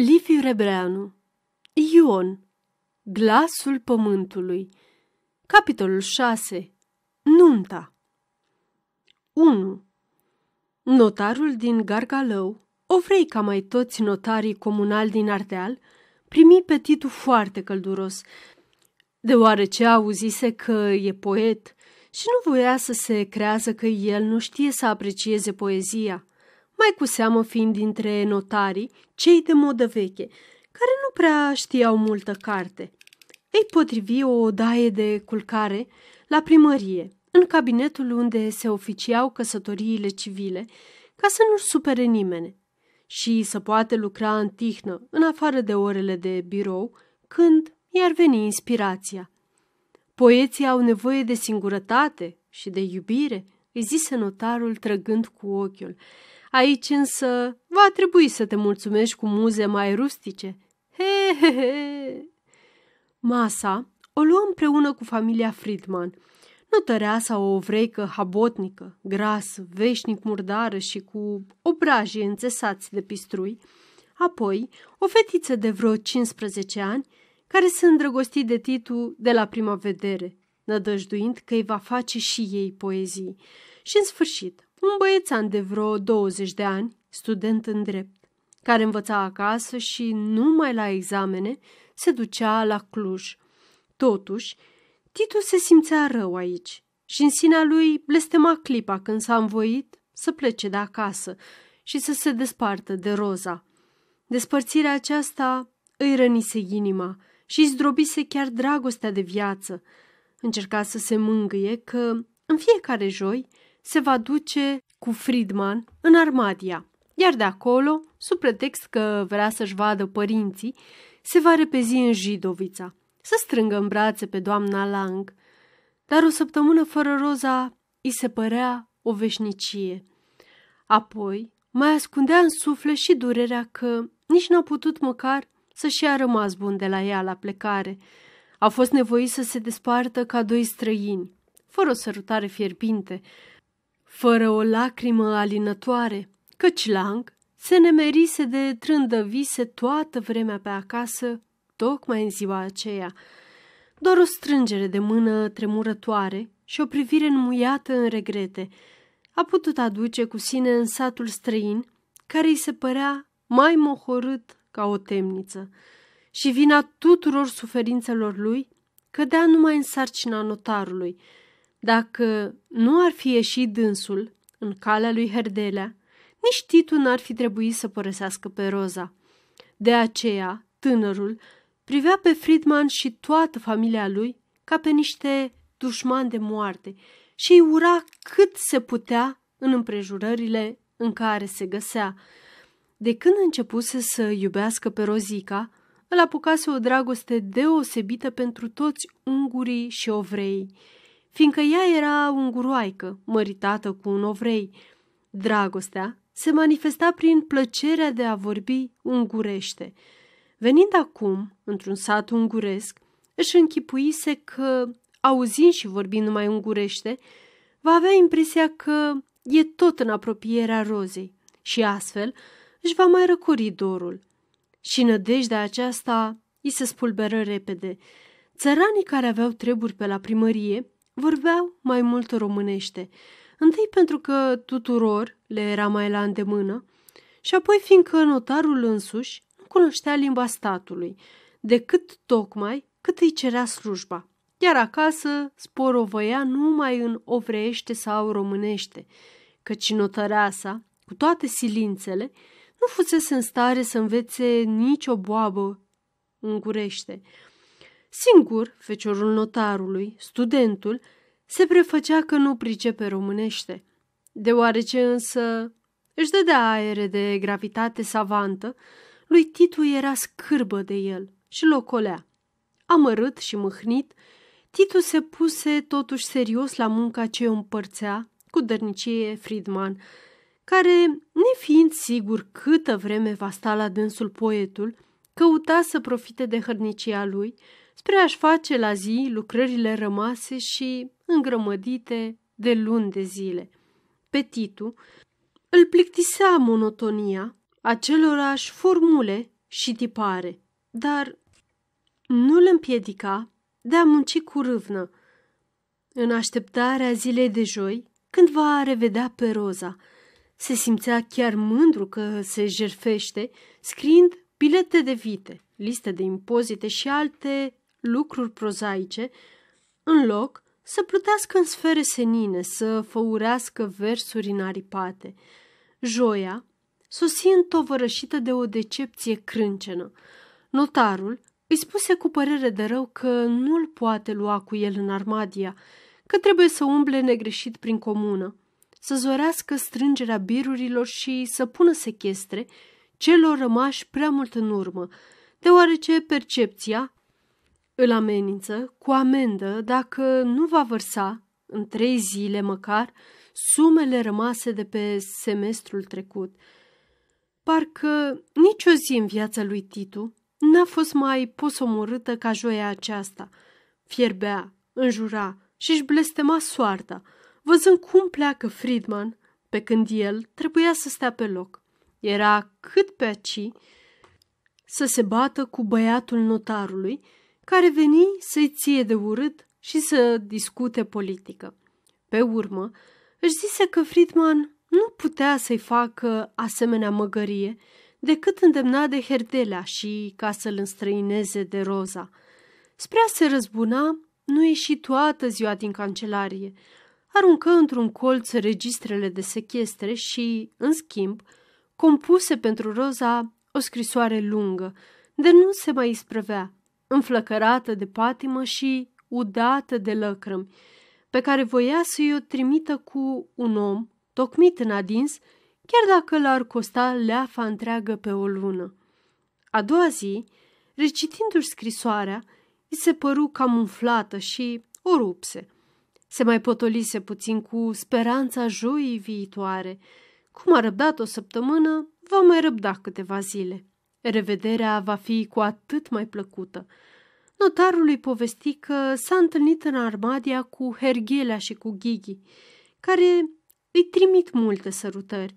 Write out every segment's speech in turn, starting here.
Liviu Rebreanu Ion Glasul pământului Capitolul 6 Nunta. 1. Notarul din Gargalău, o vrei ca mai toți notarii comunali din Ardeal, primi pe Titu foarte călduros, deoarece auzise că e poet și nu voia să se creează că el nu știe să aprecieze poezia – mai cu seamă fiind dintre notarii cei de modă veche, care nu prea știau multă carte. Ei potrivi o odaie de culcare la primărie, în cabinetul unde se oficiau căsătoriile civile, ca să nu supere nimeni și să poată lucra în tihnă, în afară de orele de birou, când i-ar veni inspirația. Poeții au nevoie de singurătate și de iubire, îi zise notarul trăgând cu ochiul, Aici însă va trebui să te mulțumești cu muze mai rustice. He, he, he. Masa o luă împreună cu familia Friedman, notăreasa o ovreică habotnică, grasă, veșnic murdară și cu obrajii înțesați de pistrui, apoi o fetiță de vreo 15 ani, care se îndrăgosti de Titu de la prima vedere, nădăjduind că îi va face și ei poezii. Și în sfârșit, un băiețan de vreo 20 de ani, student în drept, care învăța acasă și numai la examene se ducea la Cluj. Totuși, Titu se simțea rău aici și în sinea lui blestema clipa când s-a învoit să plece de acasă și să se despartă de Roza. Despărțirea aceasta îi rănise inima și zdrobise chiar dragostea de viață. Încerca să se mângâie că în fiecare joi se va duce cu Friedman în Armadia, iar de acolo, sub pretext că vrea să-și vadă părinții, se va repezi în Jidovița, să strângă în brațe pe doamna Lang. Dar o săptămână fără Roza îi se părea o veșnicie. Apoi mai ascundea în suflet și durerea că nici n-a putut măcar să-și ia rămas bun de la ea la plecare. A fost nevoit să se despartă ca doi străini, fără o sărutare fierbinte, fără o lacrimă alinătoare, căci Lang se nemerise de trândăvise toată vremea pe acasă, tocmai în ziua aceea. Doar o strângere de mână tremurătoare și o privire înmuiată în regrete a putut aduce cu sine în satul străin, care îi se părea mai mohorât ca o temniță. Și vina tuturor suferințelor lui cădea numai în sarcina notarului – dacă nu ar fi ieșit dânsul în calea lui Herdelea, nici Titu n-ar fi trebuit să părăsească pe Roza. De aceea, tânărul privea pe Friedman și toată familia lui ca pe niște dușmani de moarte și îi ura cât se putea în împrejurările în care se găsea. De când începuse să iubească pe Rozica, îl apucase o dragoste deosebită pentru toți ungurii și ovreii fiindcă ea era unguroaică, măritată cu un ovrei. Dragostea se manifesta prin plăcerea de a vorbi ungurește. Venind acum, într-un sat unguresc, își închipuise că, auzind și vorbind numai ungurește, va avea impresia că e tot în apropierea rozei și astfel își va mai răcori dorul. Și nădejdea aceasta îi se spulberă repede. Țăranii care aveau treburi pe la primărie vorbeau mai mult românește, întâi pentru că tuturor le era mai la îndemână și apoi fiindcă notarul însuși nu cunoștea limba statului, decât tocmai cât îi cerea slujba. Iar acasă sporovăia numai în ovreiește sau românește, căci notăreasa, cu toate silințele, nu fusese în stare să învețe nicio boabă ungurește. Singur, feciorul notarului, studentul, se prefăcea că nu pricepe românește. Deoarece însă își dădea aere de gravitate savantă, lui Titu era scârbă de el și locolea. Amărât și mâhnit, Titu se puse totuși serios la munca ce o împărțea cu dărnicie Friedman, care, nefiind sigur câtă vreme va sta la dânsul poetul, căuta să profite de hărnicia lui spre a-și face la zi lucrările rămase și îngrămădite de luni de zile. Pe Titu îl plictisea monotonia acelorași formule și tipare, dar nu îl împiedica de a munci cu râvnă. În așteptarea zilei de joi, când va revedea pe Roza, se simțea chiar mândru că se jerfește, scriind bilete de vite, liste de impozite și alte lucruri prozaice, în loc să plutească în sfere senine, să făurească versuri înaripate. Joia sosi întovărășită de o decepție crâncenă. Notarul îi spuse cu părere de rău că nu-l poate lua cu el în Armadia, că trebuie să umble negreșit prin comună, să zorească strângerea birurilor și să pună sechestre celor rămași prea mult în urmă, deoarece percepția îl amenință cu amendă dacă nu va vărsa, în trei zile măcar, sumele rămase de pe semestrul trecut. Parcă nicio zi în viața lui Titu n-a fost mai posomorâtă ca joia aceasta. Fierbea, înjura și își blestema soarta, văzând cum pleacă Friedman, pe când el trebuia să stea pe loc. Era cât pe aci să se bată cu băiatul notarului, care veni să-i ție de urât și să discute politică. Pe urmă, își zise că Friedman nu putea să-i facă asemenea măgărie decât îndemna de Herdelea și ca să-l înstrăineze de Roza. Spre a se răzbuna, nu ieși toată ziua din cancelarie. Aruncă într-un colț registrele de sechestre și, în schimb, compuse pentru Roza o scrisoare lungă, de nu se mai isprăvea, înflăcărată de patimă și udată de lăcrămi, pe care voia să-i o trimită cu un om tocmit în adins, chiar dacă l-ar costa leafa întreagă pe o lună. A doua zi, recitindu-și scrisoarea, îi se păru cam umflată și o rupse. Se mai potolise puțin cu speranța joii viitoare. Cum a răbdat o săptămână, va mai răbda câteva zile. Revederea va fi cu atât mai plăcută. Notarul îi povesti că s-a întâlnit în Armadia cu Herghelea și cu Ghighi, care îi trimit multe sărutări.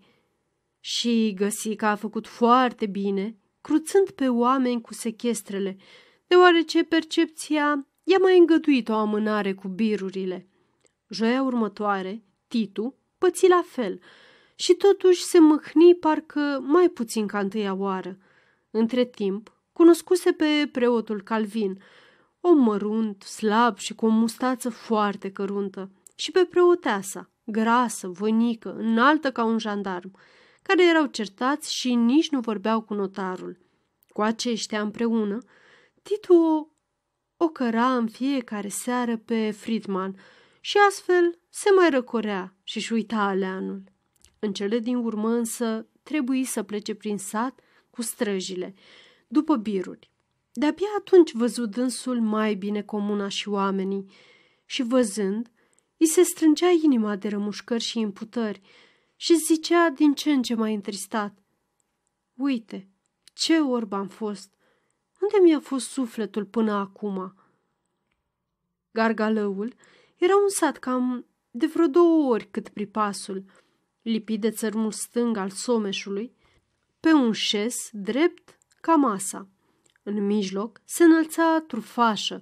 Și găsi că a făcut foarte bine, cruțând pe oameni cu sechestrele, deoarece percepția i-a mai îngăduit o amânare cu birurile. Joia următoare, Titu păți la fel și totuși se mâhni parcă mai puțin ca întâia oară. Între timp, cunoscuse pe preotul Calvin, om mărunt, slab și cu o mustață foarte căruntă, și pe preoteasa, grasă, voinică, înaltă ca un jandarm, care erau certați și nici nu vorbeau cu notarul. Cu aceștia împreună, Titu o, o căra în fiecare seară pe Friedman și astfel se mai răcorea și-și uita aleanul. În cele din urmă însă trebuie să plece prin sat cu străjile, după biruri. De-abia atunci văzut dânsul mai bine comuna și oamenii și văzând, îi se strângea inima de rămușcări și imputări și zicea din ce în ce mai întristat. Uite, ce orb am fost! Unde mi-a fost sufletul până acum? Gargalăul era un sat cam de vreo două ori cât pripasul, lipit de țărmul stâng al someșului, pe un șes drept ca masa. În mijloc se înălța trufașă,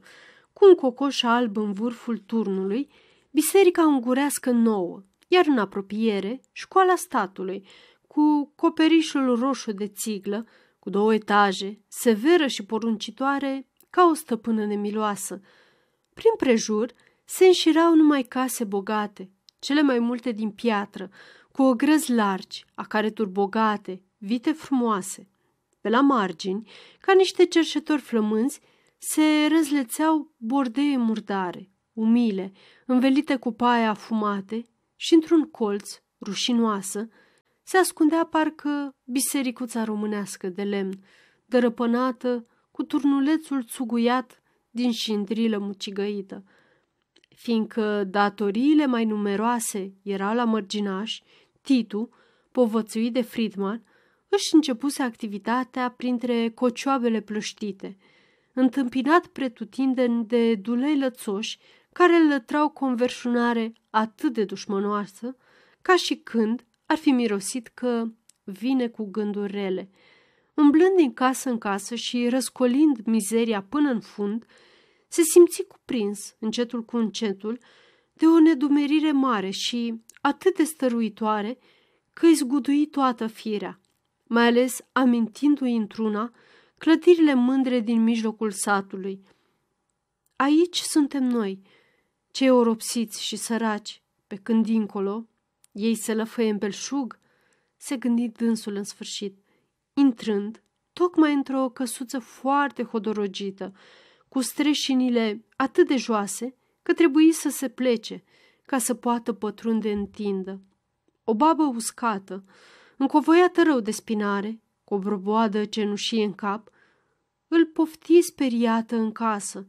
cu un cocoș alb în vârful turnului biserica ungurească nouă, iar în apropiere școala statului, cu coperișul roșu de țiglă, cu două etaje, severă și poruncitoare, ca o stăpână nemiloasă. Prin prejur se înșirau numai case bogate, cele mai multe din piatră, cu ogrăzi largi, a care bogate, vite frumoase. Pe la margini, ca niște cerșetori flămânzi, se răzlețeau bordee murdare, umile, învelite cu paie afumate și într-un colț, rușinoasă, se ascundea parcă bisericuța românească de lemn, dărăpânată cu turnulețul țuguiat din șindrilă mucigăită. Fiindcă datoriile mai numeroase erau la mărginaș, Titu, povățuit de Friedman, își începuse activitatea printre cocioabele plăștite, întâmpinat pretutindeni de dulei lățoși care îl lătrau converșunare atât de dușmănoasă, ca și când ar fi mirosit că vine cu gânduri rele. umblând din casă în casă și răscolind mizeria până în fund, se simți cuprins, încetul cu încetul, de o nedumerire mare și atât de stăruitoare că îi zgudui toată firea, mai ales amintindu-i într-una clădirile mândre din mijlocul satului. Aici suntem noi, cei oropsiți și săraci, pe când dincolo ei se lăfăie în belșug, se gândi dânsul în sfârșit, intrând tocmai într-o căsuță foarte hodorogită, cu streșinile atât de joase că trebuie să se plece ca să poată pătrunde în tindă. O babă uscată, încovoiată rău de spinare, cu o broboadă cenușie în cap, îl pofti speriată în casă,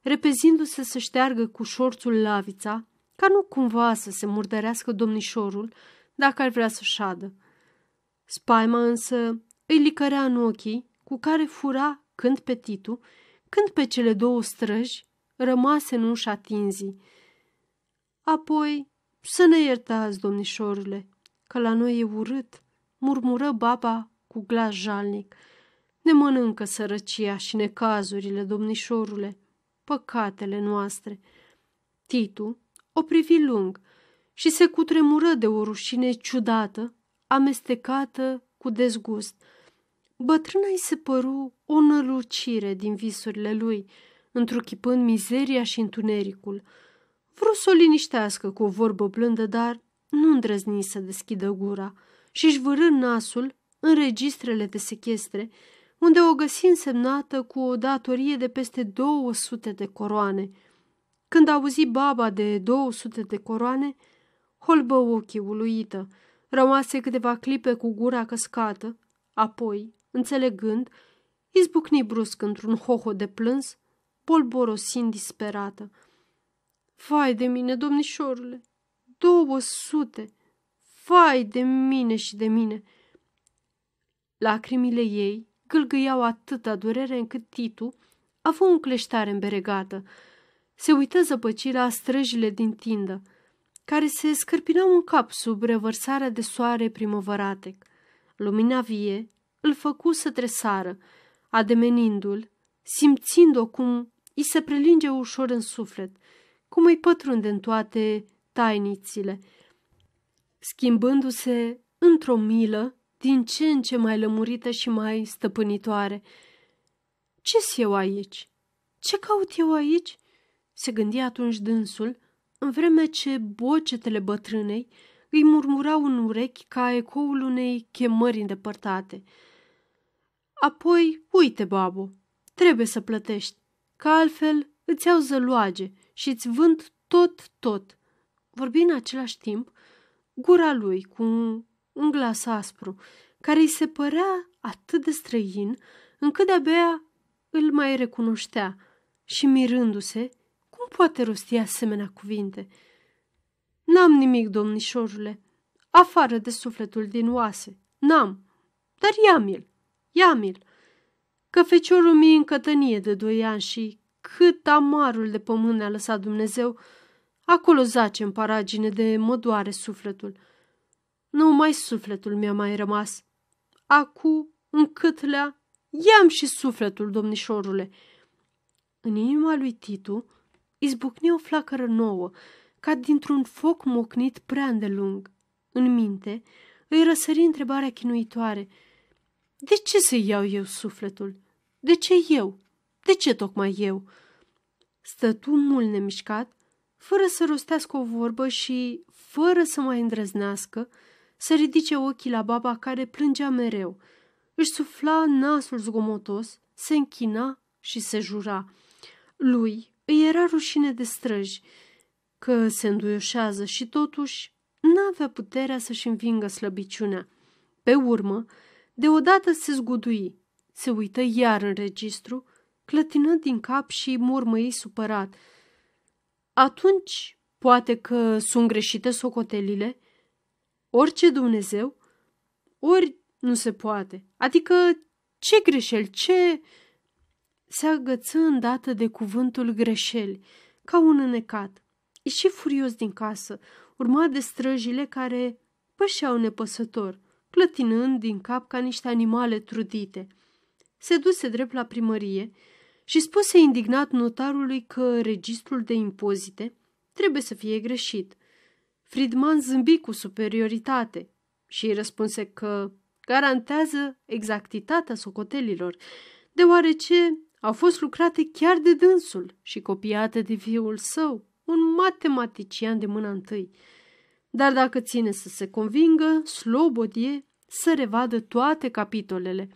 repezindu-se să șteargă cu șorțul lavița, ca nu cumva să se murdărească domnișorul dacă ar vrea să șadă. Spaima însă îi licărea în ochii, cu care fura când pe Titu, când pe cele două străji rămase în ușa tinzii. Apoi, să ne iertați, domnișorule, că la noi e urât, murmură baba cu glas jalnic. Ne mănâncă sărăcia și necazurile, domnișorule, păcatele noastre. Titu o privi lung și se cutremură de o rușine ciudată, amestecată cu dezgust. Bătrâna îi se păru o nălucire din visurile lui, întruchipând mizeria și întunericul. Vreau să o liniștească cu o vorbă blândă, dar nu îndrăzni să deschidă gura și își vârâ nasul în registrele de sechestre, unde o găsi însemnată cu o datorie de peste 200 de coroane. Când auzi baba de 200 de coroane, holbă ochii uluită, rămase câteva clipe cu gura căscată, apoi, înțelegând, izbucni brusc într-un hoho de plâns, polborosind disperată. Vai de mine, domnișorule, două sute! Vai de mine și de mine! Lacrimile ei gâlgâiau atâta durere încât Titu a fost încleștare îmberegată. Se uită zăpăci la străjile din tindă, care se scărpinau în cap sub revărsarea de soare primăvăratec. Lumina vie îl făcu să tresară, ademenindu-l, simțind-o cum îi se prelinge ușor în suflet, cum îi pătrunde în toate tainițile, schimbându-se într-o milă din ce în ce mai lămurită și mai stăpânitoare. Ce-s eu aici? Ce caut eu aici?" se gândea atunci dânsul, în vreme ce bocetele bătrânei îi murmurau în urechi ca ecoul unei chemări îndepărtate. Apoi, uite, babo, trebuie să plătești, că altfel îți iau zăloage și îți vând tot, tot. Vorbi în același timp gura lui cu un, un glas aspru, care îi se părea atât de străin, încât de-abia îl mai recunoștea și mirându-se, cum poate rosti asemenea cuvinte? N-am nimic, domnișorule, afară de sufletul din oase. N-am, dar ia-mi-l, ia-mi-l. Că feciorul mi în cătănie de doi ani și cât amarul de pământ ne-a lăsat Dumnezeu, acolo zace în paragine de mă doare sufletul. Numai sufletul mi-a mai rămas. Acu, în câtlea, i-am și sufletul, domnișorule. În inima lui Titu izbucni o flacără nouă, ca dintr-un foc mocnit prea îndelung. În minte îi răsări întrebarea chinuitoare. De ce să iau eu sufletul? De ce eu? De ce tocmai eu? Stătu mult nemișcat, fără să rostească o vorbă și, fără să mai îndrăznească, să ridice ochii la baba care plângea mereu. Își sufla nasul zgomotos, se închina și se jura. Lui îi era rușine de străji, că se înduioșează și totuși n-avea puterea să-și învingă slăbiciunea. Pe urmă, deodată se zgudui, se uită iar în registru, clătină din cap și murmăi supărat. Atunci, poate că sunt greșite socotelile? Orice Dumnezeu? Ori nu se poate. Adică ce greșeli, ce... Se agăță îndată de cuvântul greșeli, ca un înecat. Ieși furios din casă, urmat de străjile care pășeau nepăsător, clătinând din cap ca niște animale trudite. Se duse drept la primărie și spuse indignat notarului că registrul de impozite trebuie să fie greșit. Friedman zâmbi cu superioritate și îi răspunse că garantează exactitatea socotelilor, deoarece au fost lucrate chiar de dânsul și copiate de fiul său, un matematician de mâna întâi. Dar dacă ține să se convingă, Slobodie să revadă toate capitolele,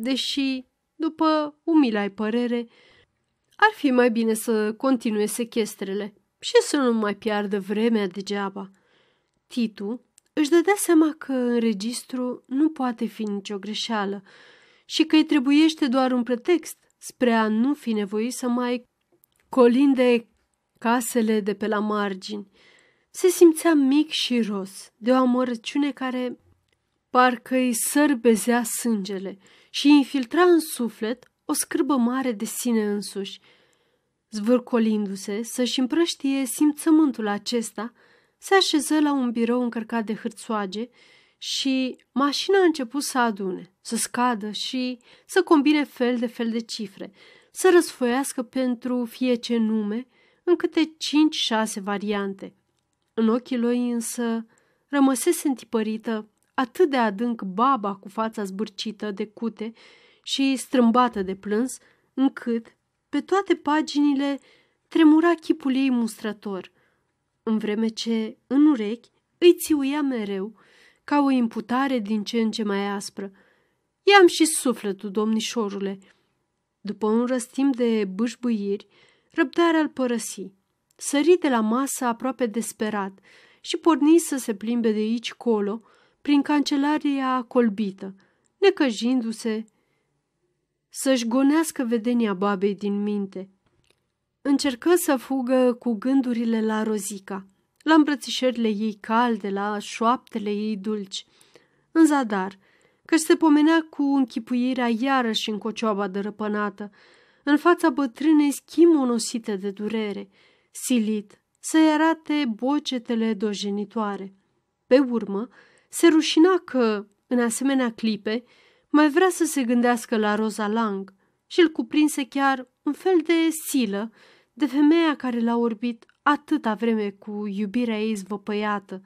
deși, după umilai părere, ar fi mai bine să continue sechestrele și să nu mai piardă vremea degeaba. Titu își dădea seama că în registru nu poate fi nicio greșeală și că îi trebuiește doar un pretext spre a nu fi nevoit să mai colinde casele de pe la margini. Se simțea mic și ros, de o amărăciune care parcă îi sărbezea sângele și infiltra în suflet o scârbă mare de sine însuși. Zvârcolindu-se să-și împrăștie simțământul acesta, se așeză la un birou încărcat de hârțoage și mașina a început să adune, să scadă și să combine fel de fel de cifre, să răsfoiască pentru fie ce nume în câte cinci-șase variante. În ochii lui însă rămăsese întipărită atât de adânc baba cu fața zbârcită de cute și strâmbată de plâns, încât pe toate paginile tremura chipul ei mustrător, în vreme ce, în urechi, îi țiuia mereu, ca o imputare din ce în ce mai aspră. I-am și sufletul, domnișorule. După un răstim de bâșbâiri, răbdarea îl părăsi. Sări de la masă aproape desperat și porni să se plimbe de aici colo, prin cancelaria colbită, necăjindu-se să-și gonească vedenia babei din minte. Încercă să fugă cu gândurile la Rozica, la îmbrățișările ei calde, la șoaptele ei dulci. În zadar, că se pomenea cu închipuirea iarăși în cocioaba dărăpânată, în fața bătrânei schimonosite de durere, silit să-i arate bocetele dojenitoare. Pe urmă, se rușina că, în asemenea clipe, mai vrea să se gândească la Rosa Lang și îl cuprinse chiar un fel de silă de femeia care l-a orbit atâta vreme cu iubirea ei zvăpăiată,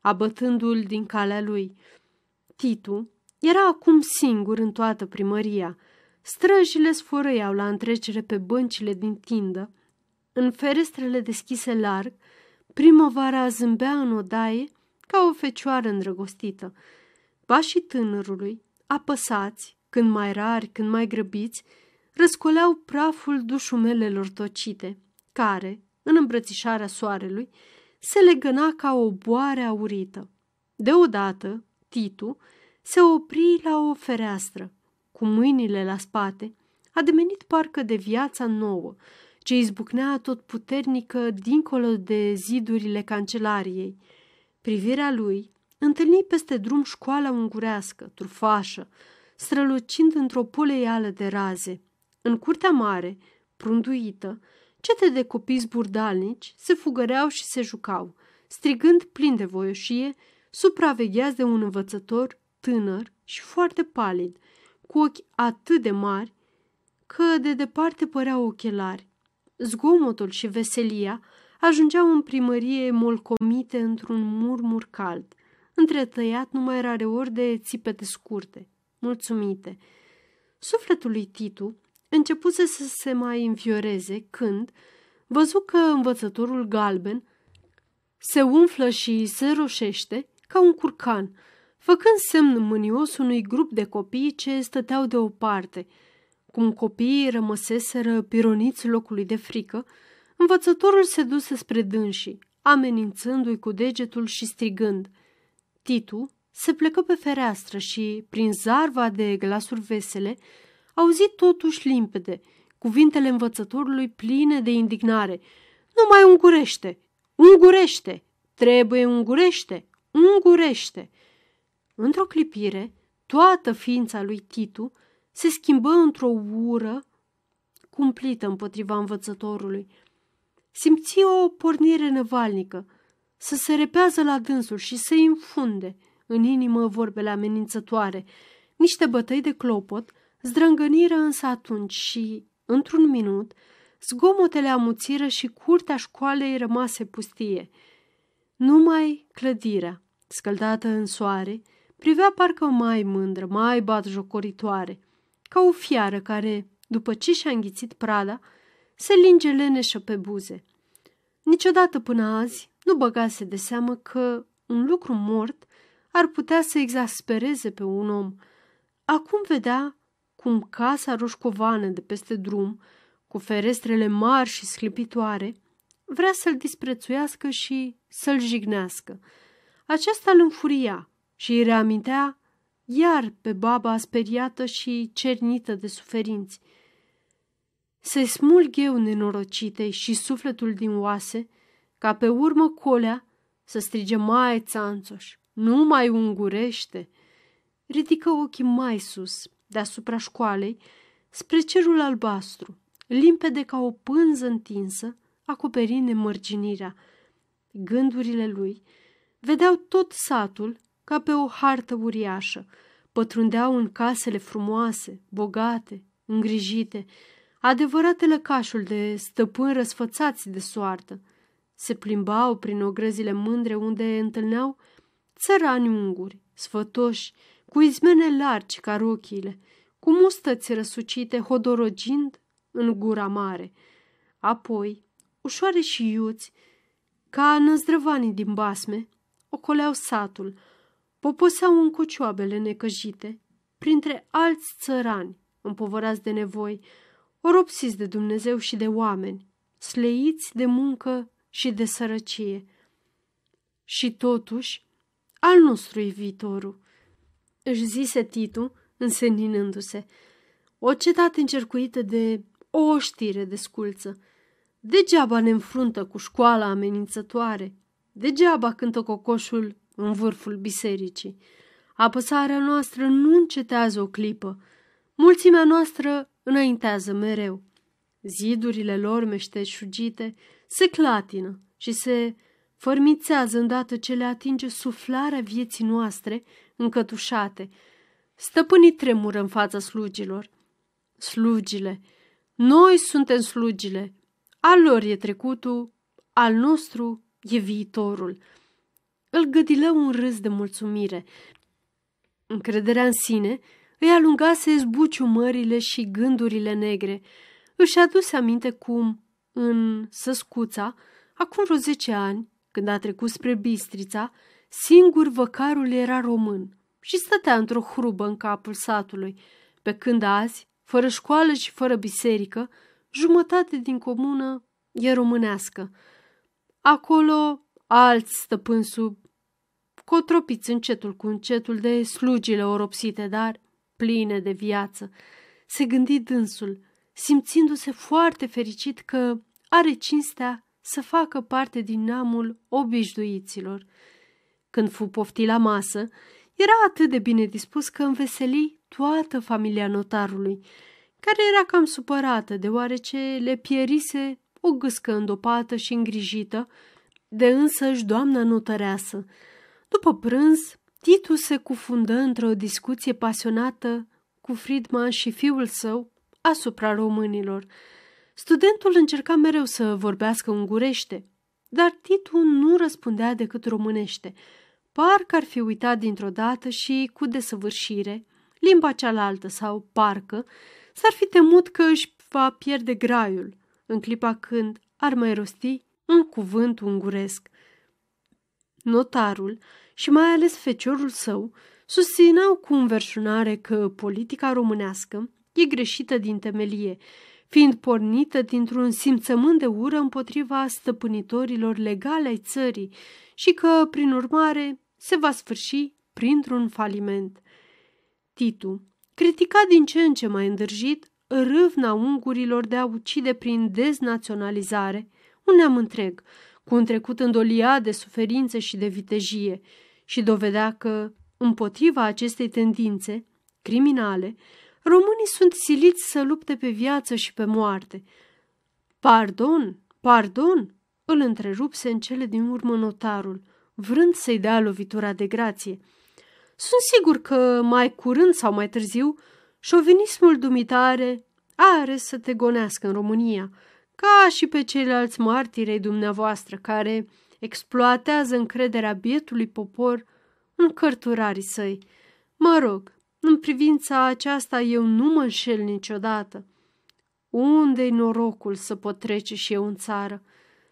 abătându-l din calea lui. Titu era acum singur în toată primăria. Străjile sfărăiau la întrecere pe băncile din tindă. În ferestrele deschise larg, primăvara zâmbea în odaie ca o fecioară îndrăgostită. Pașii tânărului, apăsați, când mai rari, când mai grăbiți, răscoleau praful dușumelelor tocite, care, în îmbrățișarea soarelui, se legăna ca o boare aurită. Deodată, Titu se opri la o fereastră, cu mâinile la spate, a demenit parcă de viața nouă, ce izbucnea tot puternică dincolo de zidurile cancelariei. Privirea lui întâlni peste drum școala ungurească, trufașă, strălucind într-o poleială de raze. În curtea mare, prunduită, cete de copii zburdalnici se fugăreau și se jucau, strigând plin de voioșie, supravegheați de un învățător tânăr și foarte palid, cu ochi atât de mari că de departe păreau ochelari. Zgomotul și veselia ajungeau în primărie molcomite într-un murmur cald, întretăiat numai rare ori de țipete scurte, mulțumite. Sufletul lui Titu începuse să se mai înfioreze când văzu că învățătorul galben se umflă și se roșește ca un curcan, făcând semn mânios unui grup de copii ce stăteau deoparte. Cum copiii rămăseseră pironiți locului de frică, învățătorul se duse spre dânsii, amenințându-i cu degetul și strigând. Titu se plecă pe fereastră și, prin zarva de glasuri vesele, auzi totuși limpede cuvintele învățătorului pline de indignare. Nu mai ungurește! Ungurește! Trebuie ungurește! Ungurește! Într-o clipire, toată ființa lui Titu se schimbă într-o ură cumplită împotriva învățătorului. Simți o pornire năvalnică, să se repează la dânsul și să-i înfunde în inimă vorbele amenințătoare. Niște bătăi de clopot zdrângăniră însă atunci și, într-un minut, zgomotele amuțiră și curtea școalei rămase pustie. Numai clădirea, scăldată în soare, privea parcă mai mândră, mai batjocoritoare, ca o fiară care, după ce și-a înghițit prada, se linge leneșă pe buze. Niciodată până azi nu băgase de seamă că un lucru mort ar putea să exaspereze pe un om. Acum vedea cum casa roșcovană de peste drum, cu ferestrele mari și sclipitoare, vrea să-l disprețuiască și să-l jignească. Aceasta îl înfuria și îi reamintea iar pe baba speriată și cernită de suferinți. Se smulg eu nenorocitei și sufletul din oase, ca pe urmă colea să strige mai țanțoș, nu mai ungurește. Ridică ochii mai sus, deasupra școalei, spre cerul albastru, limpede ca o pânză întinsă, acoperind nemărginirea. Gândurile lui vedeau tot satul ca pe o hartă uriașă, pătrundeau în casele frumoase, bogate, îngrijite, adevărate lăcașul de stăpâni răsfățați de soartă. Se plimbau prin ogrăzile mândre unde întâlneau țărani unguri, sfătoși, cu izmene largi ca rochiile, cu mustăți răsucite hodorogind în gura mare. Apoi, ușoare și iuți, ca năzdrăvanii din basme, ocoleau satul, poposeau în cocioabele necăjite, printre alți țărani, împovărați de nevoi, oropsiți de Dumnezeu și de oameni, sleiți de muncă și de sărăcie. Și totuși, al nostru e viitorul, își zise Titu, înseninându-se. O cetate încercuită de o știre de sculță. Degeaba ne înfruntă cu școala amenințătoare, degeaba cântă cocoșul în vârful bisericii. Apăsarea noastră nu încetează o clipă, mulțimea noastră înaintează mereu. Zidurile lor meșteșugite se clatină și se fărmițează îndată ce le atinge suflarea vieții noastre încătușate. Stăpânii tremură în fața slugilor. Slugile. Noi suntem slugile. Al lor e trecutul, al nostru e viitorul. Îl gădilă un râs de mulțumire. Încrederea în sine îi alungase zbuciu mările și gândurile negre. Își aduse aminte cum, în Săscuța, acum vreo zece ani, când a trecut spre Bistrița, singur văcarul era român și stătea într-o hrubă în capul satului, pe când azi, fără școală și fără biserică, jumătate din comună e românească. Acolo alți stăpâni sub cotropiți încetul cu încetul de slugile oropsite, dar pline de viață. Se gândi dânsul, simțindu-se foarte fericit că are cinstea să facă parte din neamul obișnuiților. Când fu poftit la masă, era atât de bine dispus că înveseli toată familia notarului, care era cam supărată deoarece le pierise o gâscă îndopată și îngrijită de însăși doamna notăreasă. După prânz, Titu se cufundă într-o discuție pasionată cu Friedman și fiul său asupra românilor. Studentul încerca mereu să vorbească ungurește, dar Titu nu răspundea decât românește. Parcă ar fi uitat dintr-o dată și, cu desăvârșire, limba cealaltă sau parcă, s-ar fi temut că își va pierde graiul în clipa când ar mai rosti un cuvânt unguresc. Notarul și mai ales feciorul său susțineau cu înverșunare că politica românească e greșită din temelie, fiind pornită dintr-un simțământ de ură împotriva stăpânitorilor legale ai țării și că, prin urmare, se va sfârși printr-un faliment. Titu critica din ce în ce mai îndârjit râvna ungurilor de a ucide prin deznaționalizare un neam întreg, cu un trecut îndoliat de suferințe și de vitejie, și dovedea că, împotriva acestei tendințe criminale, românii sunt siliți să lupte pe viață și pe moarte. Pardon, pardon, îl întrerupse în cele din urmă notarul, vrând să-i dea lovitura de grație. Sunt sigur că mai curând sau mai târziu, șovinismul dumitare are să te gonească în România, ca și pe ceilalți martirei dumneavoastră care exploatează încrederea bietului popor în cărturarii săi. Mă rog, în privința aceasta eu nu mă înșel niciodată. Unde-i norocul să pot trece și eu în țară?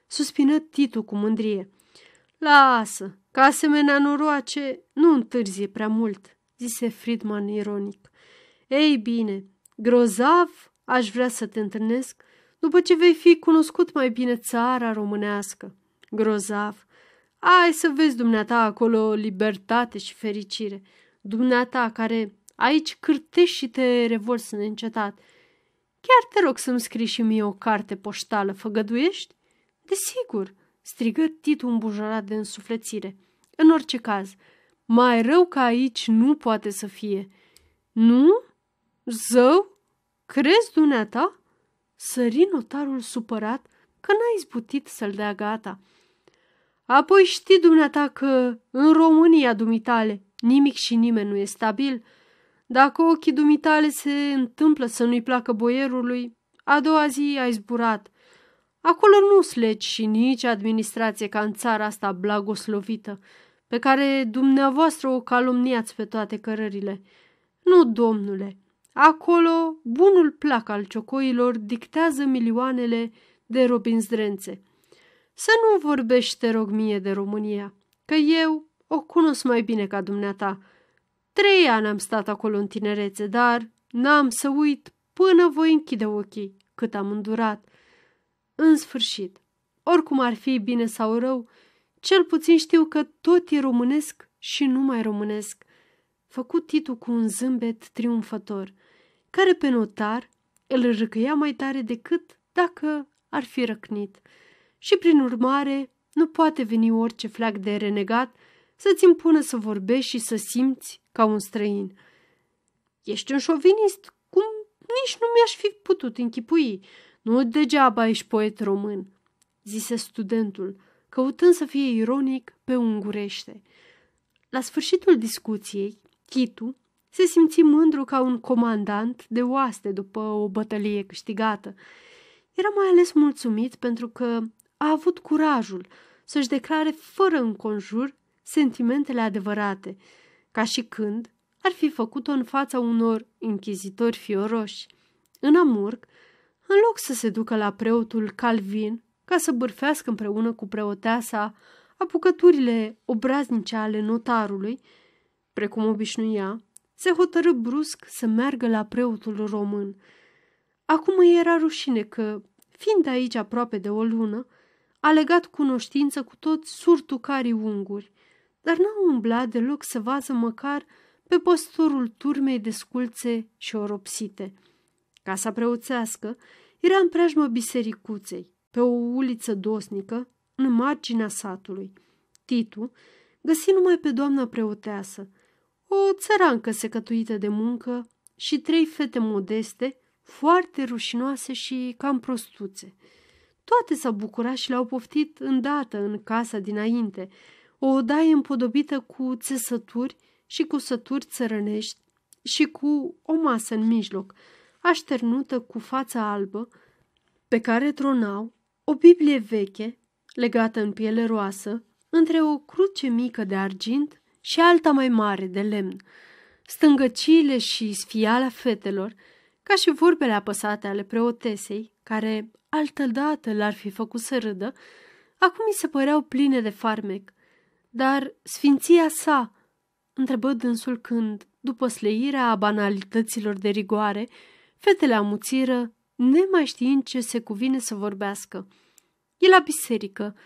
Suspină Titu cu mândrie. Lasă, ca asemenea noroace nu întârzie prea mult, zise Friedman ironic. Ei bine, grozav aș vrea să te întâlnesc după ce vei fi cunoscut mai bine țara românească. Grozav, ai să vezi dumneata acolo libertate și fericire. Dumneata care aici cârtești și te revolți neîncetat. Chiar te rog să-mi scrii și mie o carte poștală, făgăduiești? Desigur, strigă Titu îmbujorat de însuflețire. În orice caz, mai rău ca aici nu poate să fie. Nu? Zău? Crezi dumneata? Sări notarul supărat că n-a izbutit să-l dea gata. Apoi știi dumneata că în România dumitale nimic și nimeni nu e stabil. Dacă ochii dumitale se întâmplă să nu-i placă boierului, a doua zi ai zburat. Acolo nu-s legi și nici administrație ca în țara asta blagoslovită, pe care dumneavoastră o calumniați pe toate cărările. Nu, domnule, acolo bunul plac al ciocoilor dictează milioanele de robinzdrențe. Să nu vorbești, te rog mie, de România, că eu o cunosc mai bine ca dumneata. Trei ani am stat acolo în tinerețe, dar n-am să uit până voi închide ochii cât am îndurat. În sfârșit, oricum ar fi bine sau rău, cel puțin știu că tot e românesc și nu mai românesc. Făcut Titu cu un zâmbet triumfător, care pe notar îl râcăia mai tare decât dacă ar fi răcnit. Și prin urmare, nu poate veni orice flac de renegat să-ți impună să vorbești și să simți ca un străin. Ești un șovinist, cum nici nu mi-aș fi putut închipui. Nu degeaba ești poet român, zise studentul, căutând să fie ironic pe ungurește. La sfârșitul discuției, Chitu se simți mândru ca un comandant de oaste după o bătălie câștigată. Era mai ales mulțumit pentru că a avut curajul să-și declare fără înconjur sentimentele adevărate, ca și când ar fi făcut-o în fața unor închizitori fioroși. În Amurg, în loc să se ducă la preotul Calvin ca să bârfească împreună cu preoteasa apucăturile obraznice ale notarului, precum obișnuia, se hotărâ brusc să meargă la preotul român. Acum îi era rușine că, fiind aici aproape de o lună, a legat cunoștință cu toți surtucarii unguri, dar n-a umblat deloc să vază măcar pe posturul turmei de sculțe și oropsite. Casa preoțească era în preajmă bisericuței, pe o uliță dosnică, în marginea satului. Titu găsi numai pe doamna preoteasă, o țărancă secătuită de muncă și trei fete modeste, foarte rușinoase și cam prostuțe. Toate s-au bucurat și le-au poftit îndată în casa dinainte, o odaie împodobită cu țesături și cu sături țărănești și cu o masă în mijloc, așternută cu fața albă, pe care tronau o Biblie veche, legată în piele roasă, între o cruce mică de argint și alta mai mare de lemn. Stângăciile și sfiala fetelor, ca și vorbele apăsate ale preotesei, care altădată l-ar fi făcut să râdă, acum mi se păreau pline de farmec. Dar sfinția sa, întrebă dânsul când, după sleirea a banalităților de rigoare, fetele amuțiră, nemai știind ce se cuvine să vorbească. E la biserică,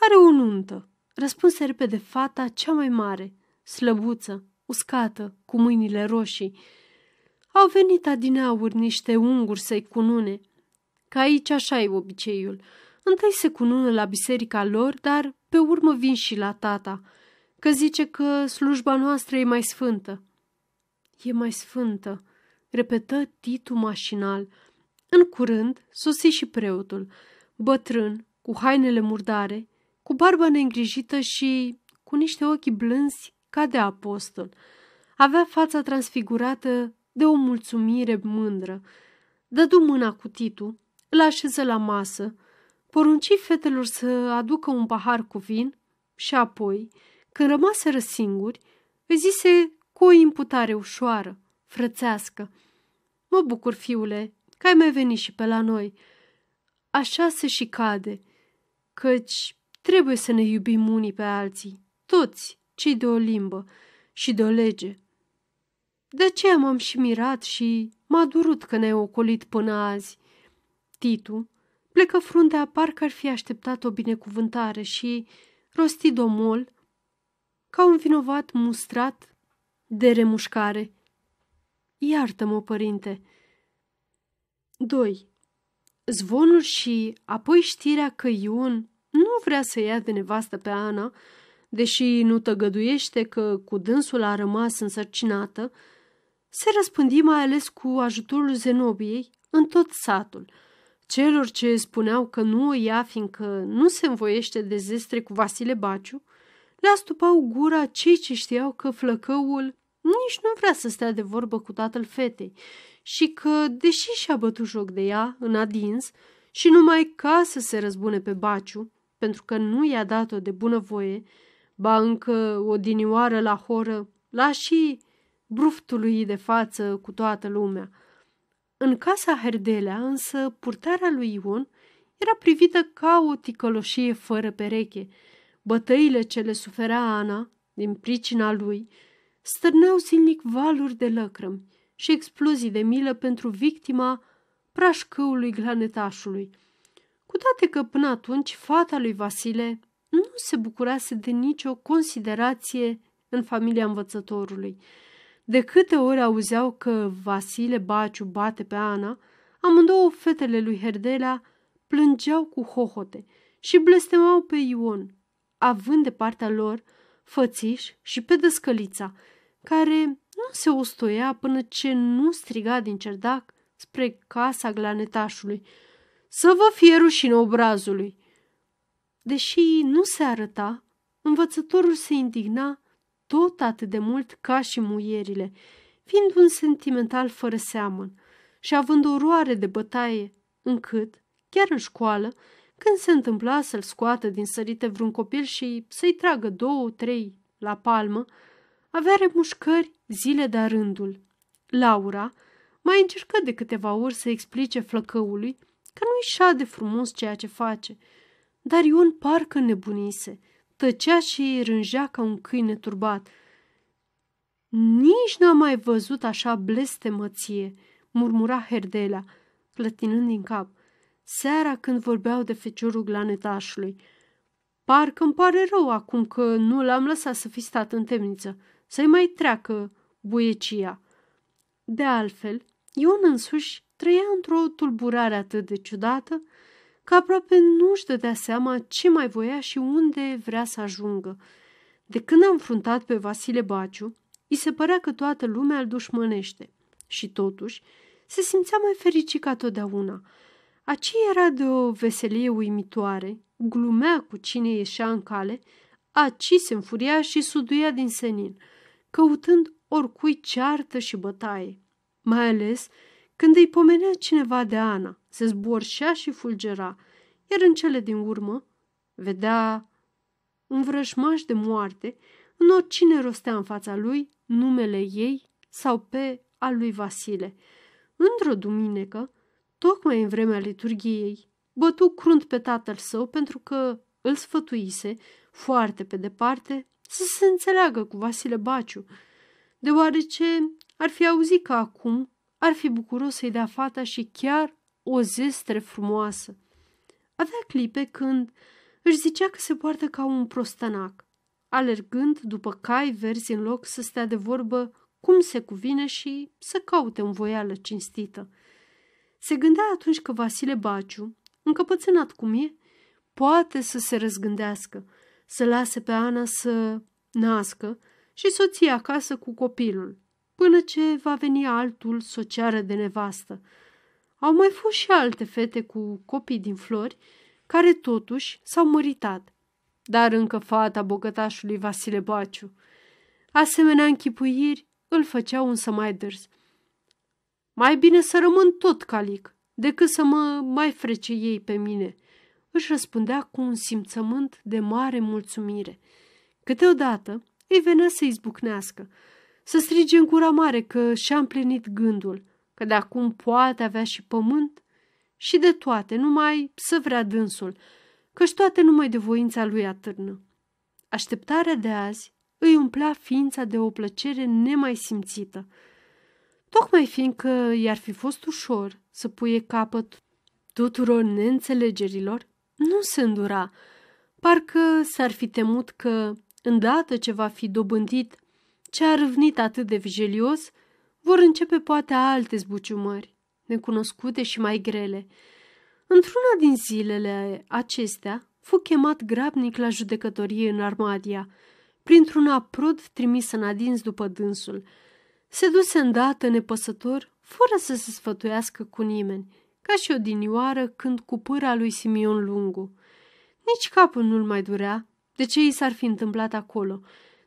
are o nuntă, răspunse repede fata cea mai mare, slăbuță, uscată, cu mâinile roșii. Au venit adineauri niște unguri să-i cunune, că aici așa e obiceiul. Întâi se cunună la biserica lor, dar pe urmă vin și la tata, că zice că slujba noastră e mai sfântă. E mai sfântă, repetă Titu mașinal. În curând sosi și preotul, bătrân, cu hainele murdare, cu barba neîngrijită și cu niște ochi blânzi ca de apostol. Avea fața transfigurată de o mulțumire mândră. Dădu mâna cu Titu, îl așeză la masă, porunci fetelor să aducă un pahar cu vin și apoi, când rămaseră singuri, îi zise cu o imputare ușoară, frățească. Mă bucur, fiule, că ai mai venit și pe la noi. Așa se și cade, căci trebuie să ne iubim unii pe alții, toți cei de o limbă și de o lege. De aceea m-am și mirat și m-a durut că ne-ai ocolit până azi. Titu plecă fruntea parcă ar fi așteptat o binecuvântare și rosti domol ca un vinovat mustrat de remușcare. Iartă-mă, părinte. 2. Zvonul și apoi știrea că Ion nu vrea să ia de nevastă pe Ana, deși nu tăgăduiește că cu dânsul a rămas însărcinată, se răspândi mai ales cu ajutorul Zenobiei în tot satul. Celor ce spuneau că nu o ia fiindcă nu se învoiește de zestre cu Vasile Baciu, le astupau gura cei ce știau că flăcăul nici nu vrea să stea de vorbă cu tatăl fetei și că, deși și-a bătut joc de ea în adins și numai ca să se răzbune pe Baciu, pentru că nu i-a dat-o de bunăvoie, ba încă o dinioară la horă, la și bruftului de față cu toată lumea. În casa Herdelea, însă, purtarea lui Ion era privită ca o ticăloșie fără pereche. Bătăile ce le suferea Ana, din pricina lui, stârneau zilnic valuri de lăcrămi și explozii de milă pentru victima prașcăului glanetașului. Cu toate că până atunci fata lui Vasile nu se bucurase de nicio considerație în familia învățătorului. De câte ori auzeau că Vasile Baciu bate pe Ana, amândouă fetele lui Herdelea plângeau cu hohote și blestemau pe Ion, având de partea lor fățiș și pe dăscălița, care nu se ostoia până ce nu striga din cerdac spre casa glanetașului. Să vă fie rușine obrazului! Deși nu se arăta, învățătorul se indigna tot atât de mult ca și muierile, fiind un sentimental fără seamăn și având o roare de bătaie, încât, chiar în școală, când se întâmpla să-l scoată din sărite vreun copil și să-i tragă două, trei la palmă, avea remușcări zile de rândul. Laura mai încercă de câteva ori să explice flăcăului că nu-i de frumos ceea ce face, dar Ion parcă nebunise – tăcea și rânjea ca un câine turbat. Nici n-am mai văzut așa blestemăție, murmura Herdela, clătinând din cap, seara când vorbeau de feciorul glanetașului. Parcă îmi pare rău acum că nu l-am lăsat să fi stat în temniță, să-i mai treacă buiecia. De altfel, Ion însuși trăia într-o tulburare atât de ciudată, că aproape nu-și dădea seama ce mai voia și unde vrea să ajungă. De când a înfruntat pe Vasile Baciu, îi se părea că toată lumea îl dușmănește. Și totuși, se simțea mai fericit ca totdeauna. Aci era de o veselie uimitoare, glumea cu cine ieșea în cale, aci se înfuria și suduia din senin, căutând oricui ceartă și bătaie. Mai ales când îi pomenea cineva de Ana, se zborșea și fulgera, iar în cele din urmă vedea un vrăjmaș de moarte în oricine rostea în fața lui numele ei sau pe al lui Vasile. Într-o duminică, tocmai în vremea liturgiei, bătu crunt pe tatăl său pentru că îl sfătuise foarte pe departe să se înțeleagă cu Vasile Baciu, deoarece ar fi auzit că acum ar fi bucuros să-i dea fata și chiar o zestre frumoasă. Avea clipe când își zicea că se poartă ca un prostănac, alergând după cai verzi în loc să stea de vorbă cum se cuvine și să caute un voială cinstită. Se gândea atunci că Vasile Baciu, încăpățânat cum e, poate să se răzgândească, să lase pe Ana să nască și soția acasă cu copilul, până ce va veni altul sociară de nevastă. Au mai fost și alte fete cu copii din flori, care totuși s-au măritat, dar încă fata bogătașului Vasile Baciu. Asemenea închipuiri îl făceau însă mai dârs. Mai bine să rămân tot calic, decât să mă mai frece ei pe mine, își răspundea cu un simțământ de mare mulțumire. Câteodată îi venea să izbucnească, să strige în gura mare că și-a împlinit gândul, că de acum poate avea și pământ și de toate, numai să vrea dânsul, căci toate numai de voința lui atârnă. Așteptarea de azi îi umplea ființa de o plăcere nemai simțită. Tocmai fiindcă i-ar fi fost ușor să puie capăt tuturor neînțelegerilor, nu se îndura. Parcă s-ar fi temut că, îndată ce va fi dobândit ce a râvnit atât de vigelios, vor începe poate alte zbuciumări, necunoscute și mai grele. Într-una din zilele acestea, fu chemat grabnic la judecătorie în Armadia, printr-un aprod trimis în adins după dânsul. Se duse îndată nepăsător, fără să se sfătuiască cu nimeni, ca și odinioară când cu pâra lui Simion Lungu. Nici capul nu-l mai durea de ce i s-ar fi întâmplat acolo,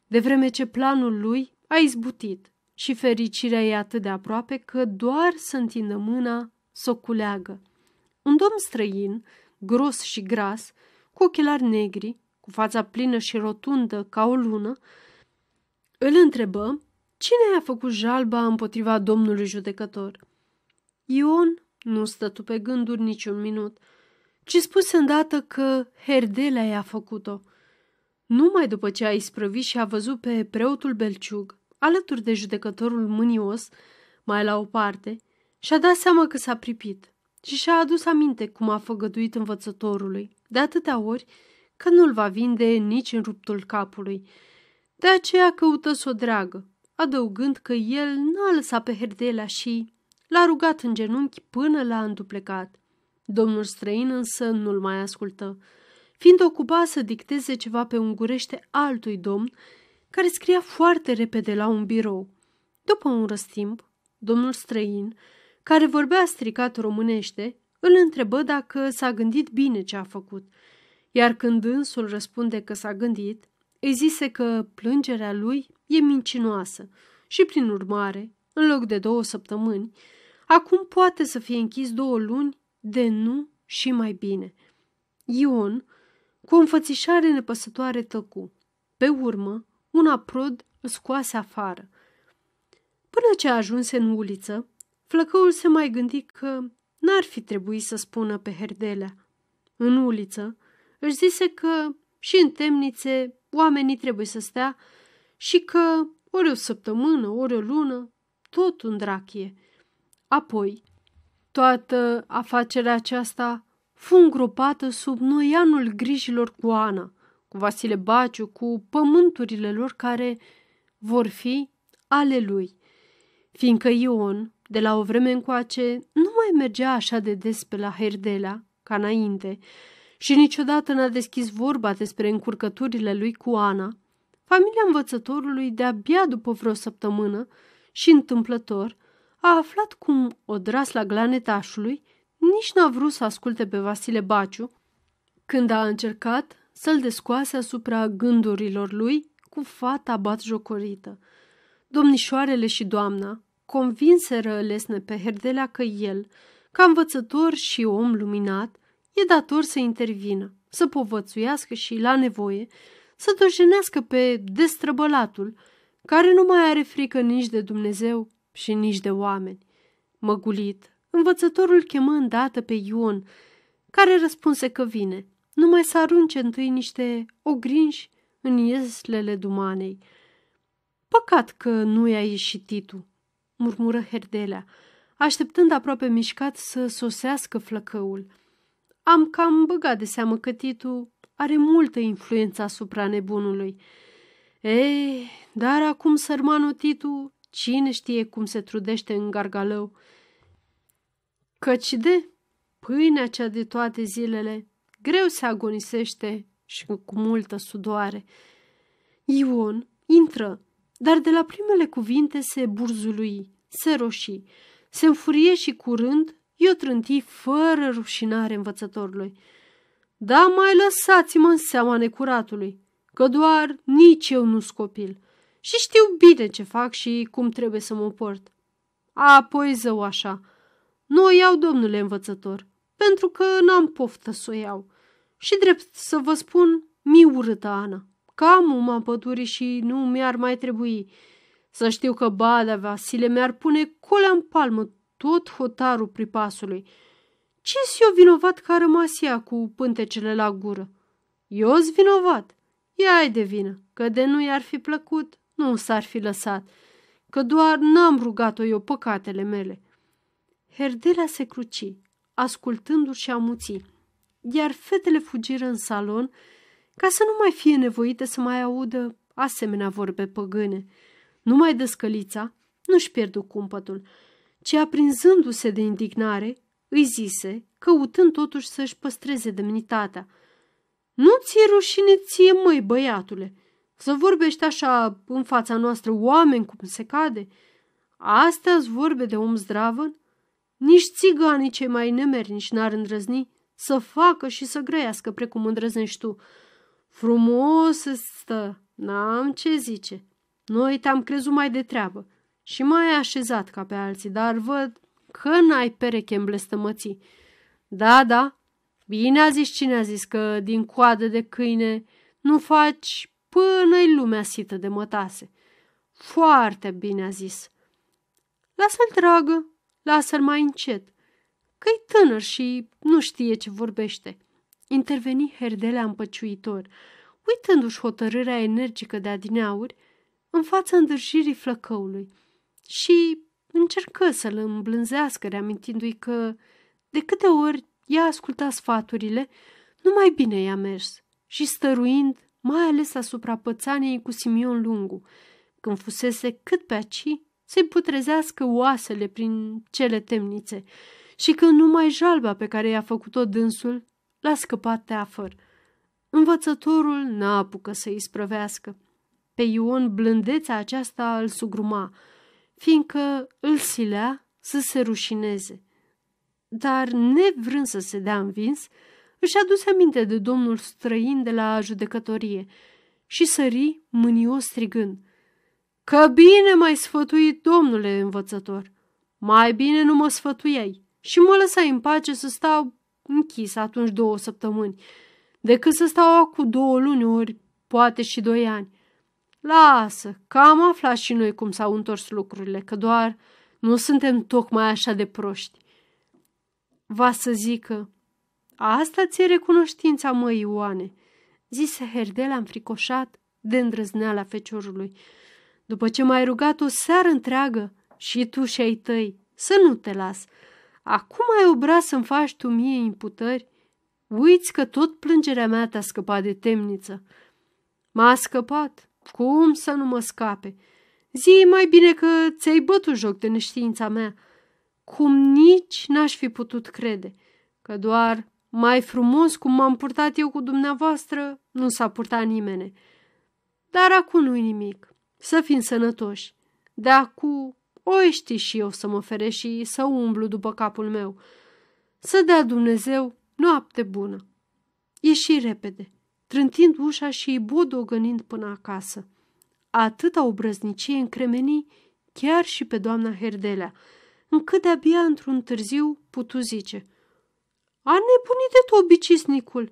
de vreme ce planul lui a izbutit și fericirea e atât de aproape că doar să întindă mâna să o culeagă. Un domn străin, gros și gras, cu ochelari negri, cu fața plină și rotundă ca o lună, îl întrebă cine i-a făcut jalba împotriva domnului judecător. Ion nu stătu pe gânduri niciun minut, ci spuse îndată că Herdelea i-a făcut-o. Numai după ce a isprăvit și a văzut pe preotul Belciug, alături de judecătorul mânios, mai la o parte, și-a dat seama că s-a pripit și și-a adus aminte cum a făgăduit învățătorului, de atâtea ori, că nu-l va vinde nici în ruptul capului. De aceea căută să o dragă, adăugând că el n-a lăsat pe Herdelea și l-a rugat în genunchi până l-a înduplecat. Domnul străin însă nu-l mai ascultă, fiind ocupat să dicteze ceva pe ungurește altui domn, care scria foarte repede la un birou. După un răstimp, domnul străin, care vorbea stricat românește, îl întrebă dacă s-a gândit bine ce a făcut, iar când însul răspunde că s-a gândit, îi zise că plângerea lui e mincinoasă și, prin urmare, în loc de două săptămâni, acum poate să fie închis două luni de nu și mai bine. Ion, cu o înfățișare nepăsătoare, tăcu. Pe urmă, un aprod îl scoase afară. Până ce ajunse în uliță, flăcăul se mai gândi că n-ar fi trebuit să spună pe Herdelea. În uliță își zise că și în temnițe oamenii trebuie să stea și că ori o săptămână, ori o lună, tot un drachie. Apoi, toată afacerea aceasta fu îngropată sub noianul grijilor cu Ana, cu Vasile Baciu, cu pământurile lor care vor fi ale lui. Fiindcă Ion, de la o vreme încoace, nu mai mergea așa de des pe la Herdelea, ca înainte, și niciodată n-a deschis vorba despre încurcăturile lui cu Ana, familia învățătorului de-abia după vreo săptămână și întâmplător a aflat cum odras la glanetașului nici n-a vrut să asculte pe Vasile Baciu când a încercat să-l descoase asupra gândurilor lui cu fata bat jocorită. Domnișoarele și doamna convinseră lesne pe Herdelea că el, ca învățător și om luminat, e dator să intervină, să povățuiască și, la nevoie, să dojenească pe destrăbălatul, care nu mai are frică nici de Dumnezeu și nici de oameni. Măgulit, învățătorul chemă îndată pe Ion, care răspunse că vine – numai să arunce întâi niște ogrinși în ieslele dumanei. Păcat că nu i-a ieșit Titu, murmură Herdelea, așteptând aproape mișcat să sosească flăcăul. Am cam băgat de seamă că Titu are multă influență asupra nebunului. Ei, dar acum sărmanul Titu, cine știe cum se trudește în gargalău? Căci de pâinea cea de toate zilele Greu se agonisește și cu multă sudoare. Ion intră, dar de la primele cuvinte se burzului, se roșii, se înfurie și curând i-o trânti fără rușinare învățătorului. Da, mai lăsați-mă în seama necuratului, că doar nici eu nu scopil. și știu bine ce fac și cum trebuie să mă port. Apoi zău așa. Nu o iau, domnule învățător, pentru că n-am poftă să o iau. Și drept să vă spun, mi urâtă Ana. Cam uma pădurii și nu mi-ar mai trebui. Să știu că Badea Vasile mi-ar pune colea în palmă tot hotarul pripasului. Ce-s eu vinovat că a rămas ea cu pântecele la gură? Eu-s vinovat. Ea e de vină, că de nu i-ar fi plăcut, nu s-ar fi lăsat, că doar n-am rugat-o eu păcatele mele. Herdelea se cruci, ascultându-și și amuții, iar fetele fugiră în salon ca să nu mai fie nevoite să mai audă asemenea vorbe păgâne. Numai descălița nu-și pierdu cumpătul, ci aprinzându-se de indignare, îi zise, căutând totuși să-și păstreze demnitatea. Nu ți-e rușine ție, măi, băiatule, să vorbești așa în fața noastră oameni cum se cade? Astea-s vorbe de om zdravăn? Nici țiganii cei mai nemernici n-ar îndrăzni să facă și să grăiască precum îndrăznești tu. Frumos stă, n-am ce zice. Noi te-am crezut mai de treabă și mai așezat ca pe alții, dar văd că n-ai pereche în blestămății. Da, da, bine a zis cine a zis că din coadă de câine nu faci până-i lumea sită de mătase. Foarte bine a zis. Lasă-l dragă, lasă-l mai încet, că-i tânăr și nu știe ce vorbește. Interveni Herdelea împăciuitor, uitându-și hotărârea energică de adineauri în fața îndârjirii flăcăului și încercă să-l îmblânzească, reamintindu-i că, de câte ori ea asculta sfaturile, numai bine i-a mers și stăruind, mai ales asupra pățaniei cu Simion Lungu, când fusese cât pe aci să-i putrezească oasele prin cele temnițe și când numai jalba pe care i-a făcut-o dânsul l-a scăpat teafăr. Învățătorul n-a apucă să-i sprăvească. Pe Ion blândețea aceasta îl sugruma, fiindcă îl silea să se rușineze. Dar, nevrând să se dea învins, își aduse aminte de domnul străin de la judecătorie și sări mânios strigând. Că bine mai sfătuit, domnule învățător! Mai bine nu mă sfătuiai și mă lăsai în pace să stau închis atunci două săptămâni, decât să stau cu două luni ori, poate și doi ani. Lasă, că am aflat și noi cum s-au întors lucrurile, că doar nu suntem tocmai așa de proști. Va să zică, asta ți-e recunoștința, măi, Ioane, zise Herdela înfricoșat de îndrăzneala feciorului. După ce m-ai rugat o seară întreagă și tu și ai tăi să nu te las, acum ai obraz să-mi faci tu mie imputări? Uiți că tot plângerea mea te-a scăpat de temniță. M-a scăpat, cum să nu mă scape? Zi mai bine că ți-ai bătut joc de neștiința mea. Cum nici n-aș fi putut crede, că doar mai frumos cum m-am purtat eu cu dumneavoastră, nu s-a purtat nimeni. Dar acum nu-i nimic. Să fim sănătoși. De acum o ști și eu să mă fere și să umblu după capul meu. Să dea Dumnezeu noapte bună. Ieși repede trântind ușa și bodogănind până acasă. Atâta obrăznicie încremeni chiar și pe doamna Herdelea, încât de-abia într-un târziu putu zice A nebunit de tot bicisnicul!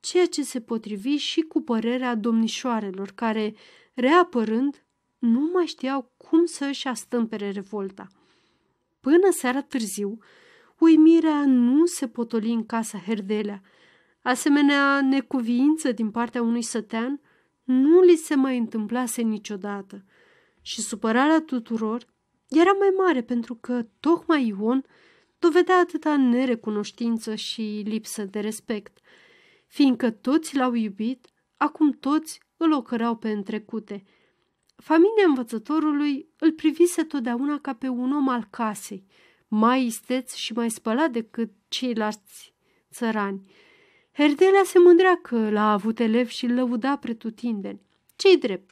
Ceea ce se potrivi și cu părerea domnișoarelor, care, reapărând, nu mai știau cum să își astâmpere revolta. Până seara târziu, uimirea nu se potoli în casa Herdelea, Asemenea necuviință din partea unui sătean nu li se mai întâmplase niciodată și supărarea tuturor era mai mare pentru că tocmai Ion dovedea atâta nerecunoștință și lipsă de respect. Fiindcă toți l-au iubit, acum toți îl ocărau pe întrecute. Familia învățătorului îl privise totdeauna ca pe un om al casei, mai isteț și mai spălat decât ceilalți țărani Herdelea se mândrea că l-a avut elev și îl lăuda pretutindeni. Ce-i drept?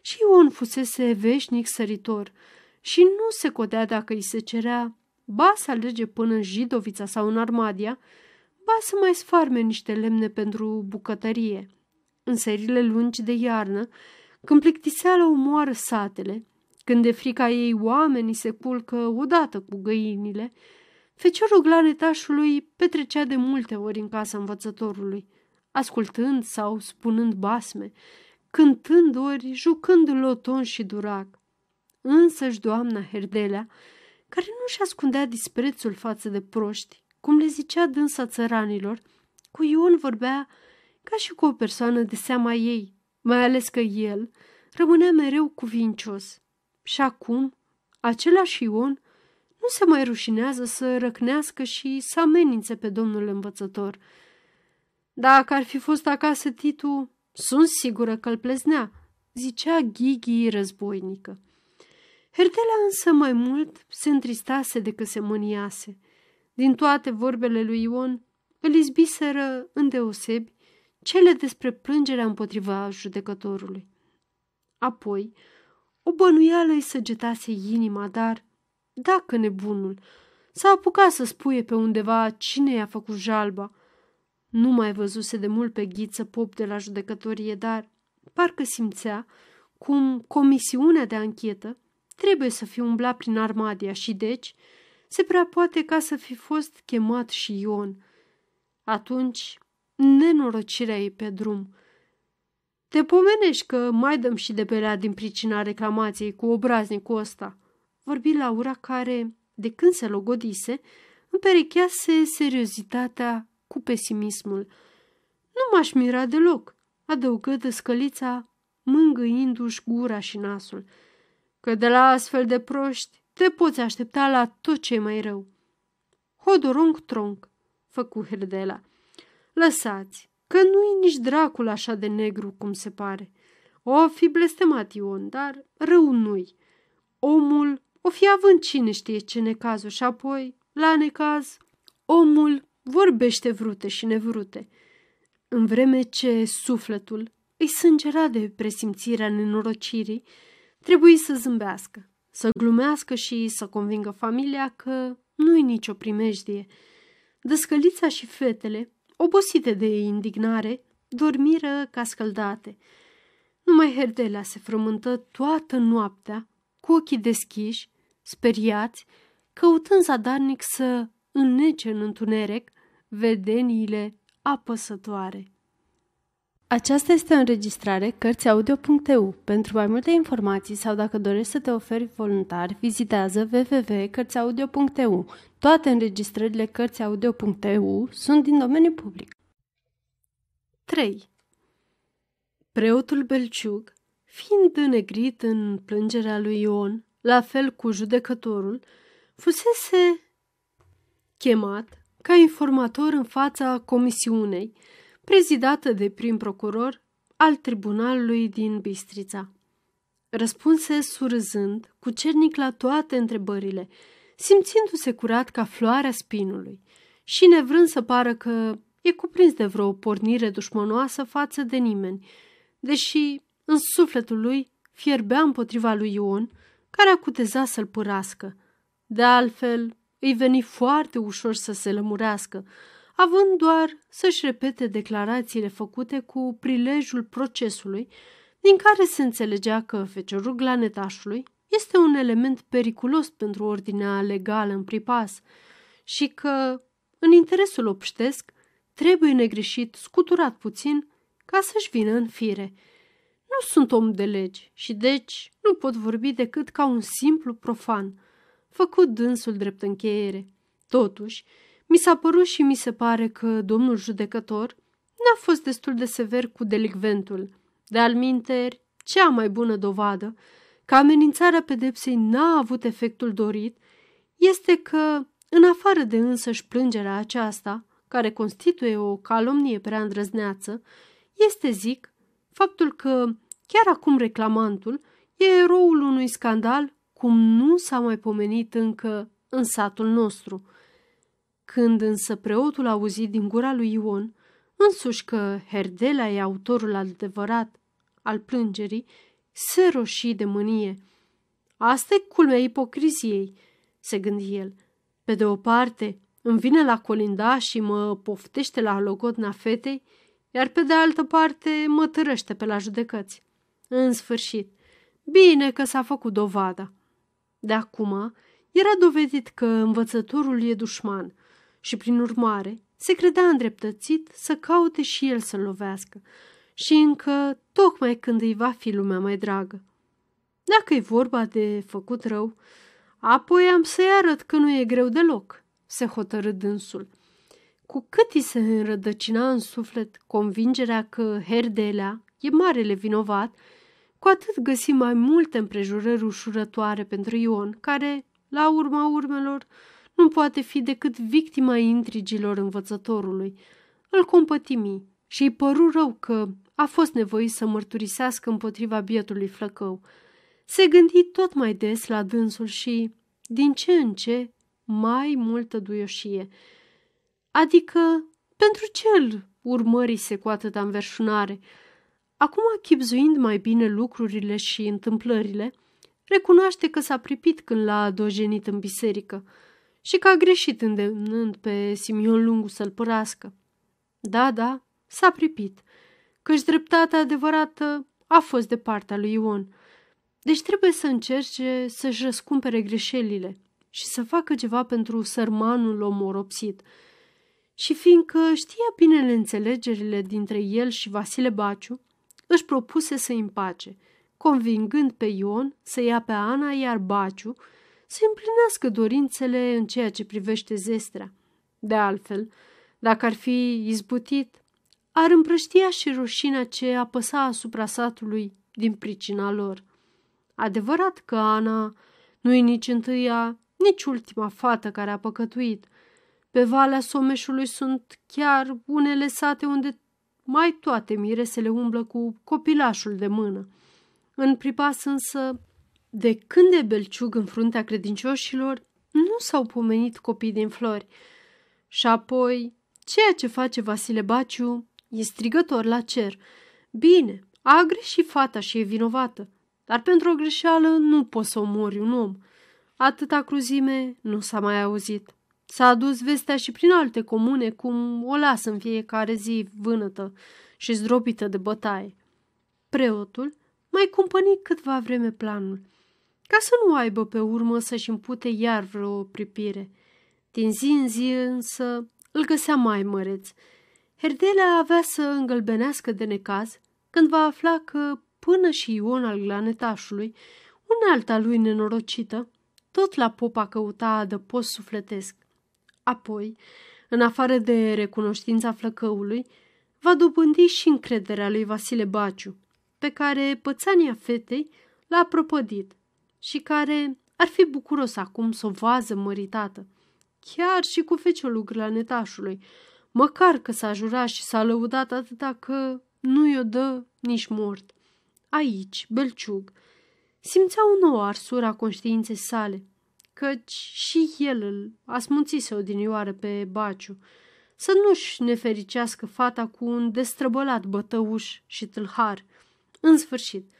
Și Ion fusese veșnic săritor și nu se codea dacă îi se cerea ba să alerge până în Jidovița sau în Armadia, ba să mai sfarme niște lemne pentru bucătărie. În serile lungi de iarnă, când plictiseala omoară satele, când de frica ei oamenii se culcă odată cu găinile, feciorul glanetașului petrecea de multe ori în casa învățătorului, ascultând sau spunând basme, cântând ori jucând loton și durac. Însăși doamna Herdelea, care nu-și ascundea disprețul față de proști, cum le zicea dânsa țăranilor, cu Ion vorbea ca și cu o persoană de seama ei, mai ales că el rămânea mereu cuvincios. Și acum, același Ion nu se mai rușinează să răcnească și să amenințe pe domnul învățător. Dacă ar fi fost acasă Titu, sunt sigură că îl pleznea, zicea Ghighi războinică. Herdela însă mai mult se întristase decât se mâniase. Din toate vorbele lui Ion, îl izbiseră îndeosebi cele despre plângerea împotriva judecătorului. Apoi, o bănuială îi săgetase inima, dar, dacă nebunul s-a apucat să spuie pe undeva cine i-a făcut jalba, nu mai văzuse de mult pe ghiță pop de la judecătorie, dar parcă simțea cum comisiunea de anchetă trebuie să fie umblat prin Armadia și deci se prea poate ca să fi fost chemat și Ion. Atunci, nenorocirea ei pe drum. Te pomenești că mai dăm și de belea din pricina reclamației cu obraznicul ăsta. Vorbi Laura care, de când se logodise, împerechease seriozitatea cu pesimismul. Nu m-aș mira deloc, adăugă dăscălița, mângâindu-și gura și nasul, că de la astfel de proști te poți aștepta la tot ce mai rău. Hodorong-tronc, făcu Herdela. Lăsați, că nu-i nici dracul așa de negru cum se pare. O fi blestemat Ion, dar rău nu-i. Omul o fi având cine știe ce necazul și apoi, la necaz, omul vorbește vrute și nevrute, în vreme ce sufletul îi sângera de presimțirea nenorocirii, trebuie să zâmbească, să glumească și să convingă familia că nu-i nicio primejdie. Dăscălița și fetele, obosite de indignare, dormiră ca scăldate. Numai Herdelea se frământă toată noaptea, cu ochii deschiși, speriați, căutând zadarnic să înnece în întuneric vedeniile apăsătoare. Aceasta este o înregistrare Cărțiaudio.eu. Pentru mai multe informații sau dacă dorești să te oferi voluntar, vizitează www.cărțiaudio.eu. Toate înregistrările Cărțiaudio.eu sunt din domeniu public. 3. Preotul Belciug, fiind înegrit în plângerea lui Ion, la fel cu judecătorul, fusese chemat ca informator în fața comisiunei, prezidată de prim procuror al tribunalului din Bistrița. Răspunse surzând, cu cernic la toate întrebările, simțindu-se curat ca floarea spinului și nevrând să pară că e cuprins de vreo pornire dușmănoasă față de nimeni, deși în sufletul lui fierbea împotriva lui Ion, care acuteza să-l părască. De altfel, îi veni foarte ușor să se lămurească, având doar să-și repete declarațiile făcute cu prilejul procesului, din care se înțelegea că feciorul glanetașului este un element periculos pentru ordinea legală în pripas și că, în interesul obștesc, trebuie negreșit scuturat puțin ca să-și vină în fire. Nu sunt om de legi și deci nu pot vorbi decât ca un simplu profan – făcut dânsul drept încheiere. Totuși, mi s-a părut și mi se pare că domnul judecător n-a fost destul de sever cu delicventul. De alminteri, cea mai bună dovadă că amenințarea pedepsei n-a avut efectul dorit este că, în afară de însăși plângerea aceasta, care constituie o calomnie prea îndrăzneață, este, zic, faptul că chiar acum reclamantul e eroul unui scandal cum nu s-a mai pomenit încă în satul nostru. Când însă preotul a auzit din gura lui Ion, însuși că Herdela e autorul adevărat al plângerii, se roșii de mânie. Asta e culmea ipocriziei, se gândi el. Pe de o parte, îmi vine la colinda și mă poftește la logotna fetei, iar pe de altă parte mă tărăște pe la judecăți. În sfârșit, bine că s-a făcut dovada. De acum era dovedit că învățătorul e dușman și, prin urmare, se credea îndreptățit să caute și el să-l lovească și încă tocmai când îi va fi lumea mai dragă. Dacă e vorba de făcut rău, apoi am să-i arăt că nu e greu deloc, se hotărâ dânsul. Cu cât îi se înrădăcina în suflet convingerea că Herdelea e marele vinovat, cu atât găsi mai multe împrejurări ușurătoare pentru Ion, care, la urma urmelor, nu poate fi decât victima intrigilor învățătorului. Îl compătimi și îi păru rău că a fost nevoit să mărturisească împotriva bietului flăcău. Se gândi tot mai des la dânsul și, din ce în ce, mai multă duioșie. Adică, pentru ce îl urmărise cu atâta înverșunare? Acum, chipzuind mai bine lucrurile și întâmplările, recunoaște că s-a pripit când l-a dojenit în biserică și că a greșit îndemnând pe Simion Lungu să-l părască. Da, da, s-a pripit, căci dreptatea adevărată a fost de partea lui Ion. Deci trebuie să încerce să-și răscumpere greșelile și să facă ceva pentru sărmanul omoropsit. Și fiindcă știa bine înțelegerile dintre el și Vasile Baciu, își propuse să împace, convingând pe Ion să ia pe Ana, iar Baciu să împlinească dorințele în ceea ce privește zestrea. De altfel, dacă ar fi izbutit, ar împrăștia și rușinea ce apăsa asupra satului din pricina lor. Adevărat că Ana nu e nici întâia, nici ultima fată care a păcătuit. Pe Valea Someșului sunt chiar unele sate unde mai toate miresele umblă cu copilașul de mână. În pripas însă, de când e belciug în fruntea credincioșilor, nu s-au pomenit copii din flori. Și apoi, ceea ce face Vasile Baciu e strigător la cer. Bine, a greșit fata și e vinovată, dar pentru o greșeală nu poți să omori un om. Atâta cruzime nu s-a mai auzit. S-a adus vestea și prin alte comune cum o lasă în fiecare zi vânătă și zdrobită de bătaie. Preotul mai cumpăni câtva vreme planul, ca să nu aibă pe urmă să-și împute iar vreo pripire. Din zi în zi însă îl găsea mai măreț. Herdelea avea să îngălbenească de necaz când va afla că până și Ion al glanetașului, un alta lui nenorocită, tot la popa căuta adăpost sufletesc. Apoi, în afară de recunoștința flăcăului, va dobândi și încrederea lui Vasile Baciu, pe care pățania fetei l-a propădit și care ar fi bucuros acum să o vază măritată, chiar și cu feciolul glanetașului, măcar că s-a jurat și s-a lăudat atâta că nu i-o dă nici mort. Aici, Belciug, simțea o nouă arsură a conștiinței sale, căci și el îl asmunțise odinioară pe Baciu, să nu-și nefericească fata cu un destrăbălat bătăuș și tâlhar. În sfârșit,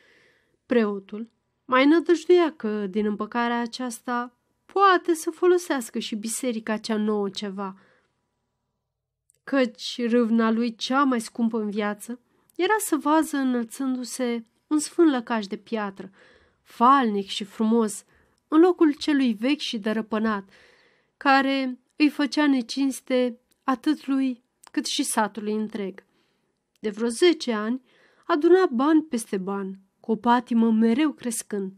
preotul mai nădăjduia că din împăcarea aceasta poate să folosească și biserica cea nouă ceva, căci râvna lui cea mai scumpă în viață era să vază înălțându-se un sfânt lăcaș de piatră, falnic și frumos, în locul celui vechi și dărăpânat, care îi făcea necinste atât lui cât și satului întreg. De vreo zece ani aduna bani peste bani, cu o patimă mereu crescând,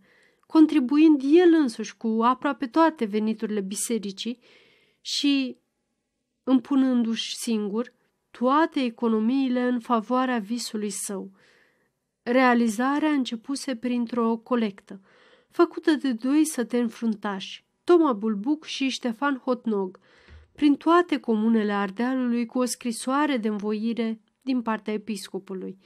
contribuind el însuși cu aproape toate veniturile bisericii și împunându-și singur toate economiile în favoarea visului său. Realizarea începuse printr-o colectă, făcută de doi săteni fruntași, Toma Bulbuc și Ștefan Hotnog, prin toate comunele Ardealului cu o scrisoare de învoire din partea episcopului.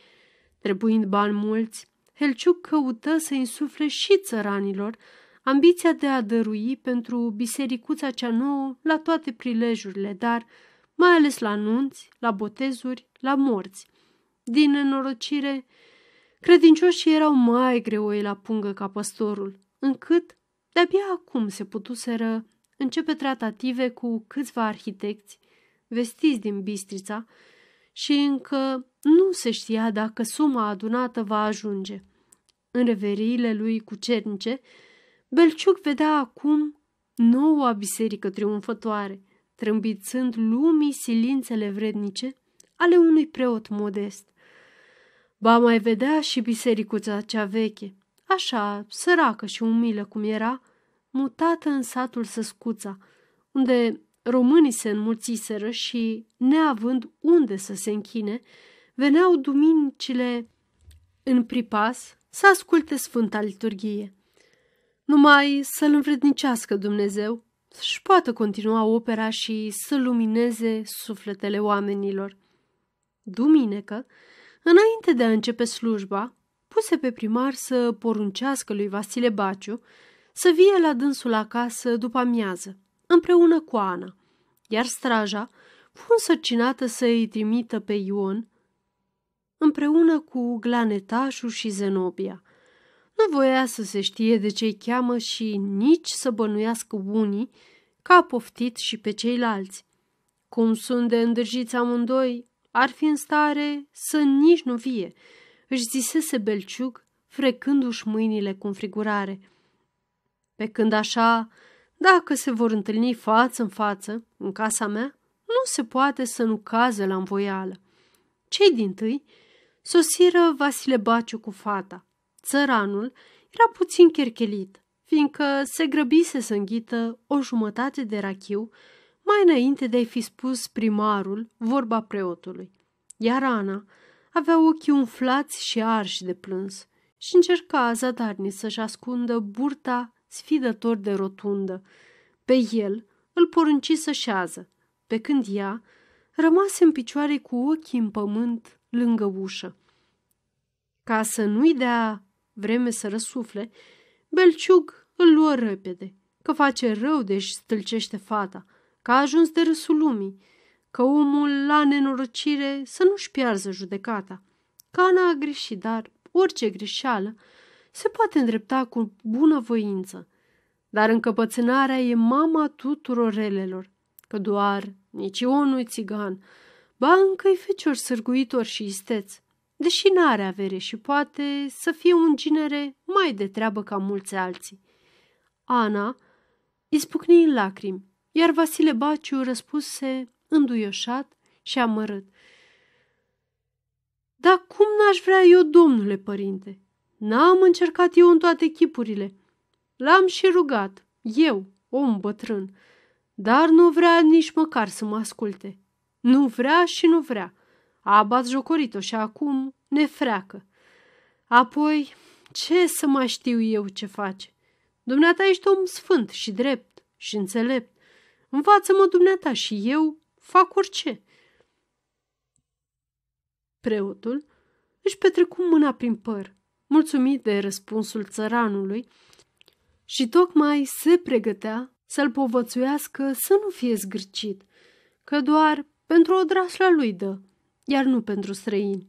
Trebuind bani mulți, Helciuc căută să insufle și țăranilor ambiția de a dărui pentru bisericuța cea nouă la toate prilejurile, dar mai ales la nunți, la botezuri, la morți. Din nenorocire, credincioșii erau mai greoi la pungă ca păstorul, încât de-abia acum se putuseră începe tratative cu câțiva arhitecți vestiți din Bistrița și încă nu se știa dacă suma adunată va ajunge. în reveriile lui cucernice, Belciuc vedea acum noua biserică triumfătoare, trâmbițând lumii silințele vrednice ale unui preot modest. Ba mai vedea și bisericuța cea veche, așa săracă și umilă cum era, mutată în satul Săscuța, unde românii se înmulțiseră și, neavând unde să se închine, veneau duminicile în pripas să asculte Sfânta Liturghie. Numai să-L învrednicească Dumnezeu, să-și poată continua opera și să lumineze sufletele oamenilor. Duminică, înainte de a începe slujba, puse pe primar să poruncească lui Vasile Baciu să vie la dânsul acasă după amiază, împreună cu Ana, iar straja fu însărcinată să îi trimită pe Ion împreună cu Glanetașul și Zenobia. Nu voia să se știe de ce-i cheamă și nici să bănuiască unii că a poftit și pe ceilalți. Cum sunt de îndrăjiți amândoi, ar fi în stare să nici nu vie, își zisese Belciug, frecându-și mâinile cu înfrigurare. Pe când așa, dacă se vor întâlni față în față, în casa mea, nu se poate să nu caze la învoială. Cei din tâi sosiră Vasile Baciu cu fata. Țăranul era puțin cherchelit, fiindcă se grăbise să înghită o jumătate de rachiu mai înainte de a-i fi spus primarul vorba preotului. Iar Ana avea ochii umflați și arși de plâns și încerca zadarnic să-și ascundă burta sfidător de rotundă. Pe el îl porunci să șează, pe când ea rămase în picioare cu ochii în pământ lângă ușă. Ca să nu-i dea vreme să răsufle, Belciug îl luă repede, că face rău de-și stâlcește fata, că a ajuns de râsul lumii, că omul la nenorocire să nu-și piarză judecata. Că Ana a greșit, dar orice greșeală se poate îndrepta cu bună voință. Dar încăpățânarea e mama tuturor relelor, că doar nici eu nu-i țigan, ba încă-i fecior sârguitor și isteț, deși n-are avere și poate să fie un ginere mai de treabă ca mulți alții. Ana izbucni în lacrimi, iar Vasile Baciu răspuse înduioșat și amărât. Dar cum n-aș vrea eu, domnule părinte? N-am încercat eu în toate chipurile. L-am și rugat, eu, om bătrân, dar nu vrea nici măcar să mă asculte. Nu vrea și nu vrea. A bat jocorit-o și acum ne freacă. Apoi, ce să mai știu eu ce face? Dumneata ești om sfânt și drept și înțelept. Învață-mă dumneata și eu fac orice. Preotul își petrecu mâna prin păr, mulțumit de răspunsul țăranului, și tocmai se pregătea să-l povățuiască să nu fie zgârcit, că doar pentru o drasla lui dă, iar nu pentru străini.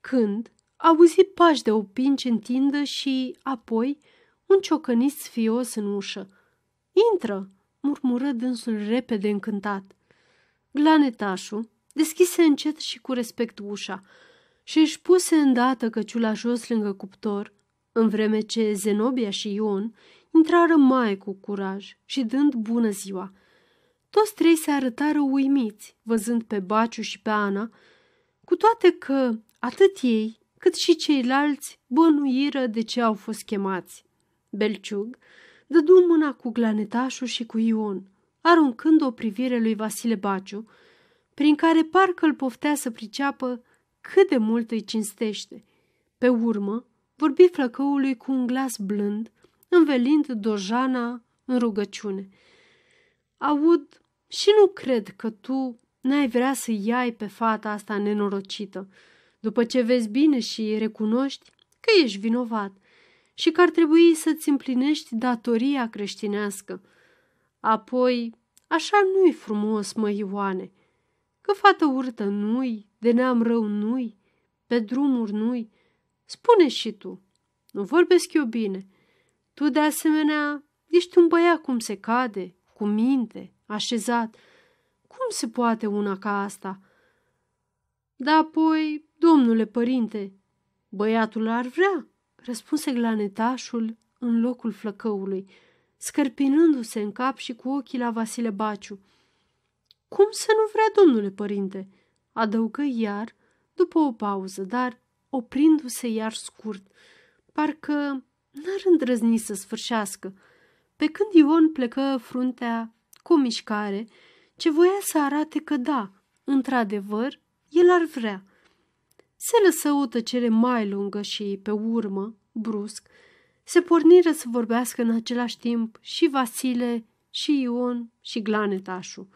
Când auzi pași de opinci în tindă și, apoi, un ciocănist fios în ușă. Intră, murmură dânsul repede încântat. Glanetașul deschise încet și cu respect ușa și își puse îndată căciula jos lângă cuptor, în vreme ce Zenobia și Ion intrară mai cu curaj și dând bună ziua. Toți trei se arătară uimiți, văzând pe Baciu și pe Ana, cu toate că atât ei cât și ceilalți bănuiră de ce au fost chemați. Belciug dădu mâna cu glanetașul și cu Ion, aruncând o privire lui Vasile Baciu, prin care parcă îl poftea să priceapă cât de mult îi cinstește. Pe urmă, vorbi flăcăului cu un glas blând, învelind dojana în rugăciune. Aud și nu cred că tu n-ai vrea să iai pe fata asta nenorocită, după ce vezi bine și recunoști că ești vinovat și că ar trebui să-ți împlinești datoria creștinească. Apoi, așa nu-i frumos, mă, Ioane, că fată urtă nu-i, de neam rău nu-i, pe drumuri nu-i. Spune și tu, nu vorbesc eu bine. Tu, de asemenea, ești un băiat cum se cade, cu minte, așezat. Cum se poate una ca asta? Da, apoi, domnule părinte, băiatul ar vrea, răspunse glanetașul în locul flăcăului, scărpinându-se în cap și cu ochii la Vasile Baciu. Cum să nu vrea, domnule părinte?" adăugă iar, după o pauză, dar oprindu-se iar scurt, parcă n-ar îndrăzni să sfârșească. Pe când Ion plecă fruntea cu o mișcare, ce voia să arate că da, într-adevăr, el ar vrea. Se lăsă o tăcere mai lungă și, pe urmă, brusc, se porniră să vorbească în același timp și Vasile, și Ion, și Glanetașul.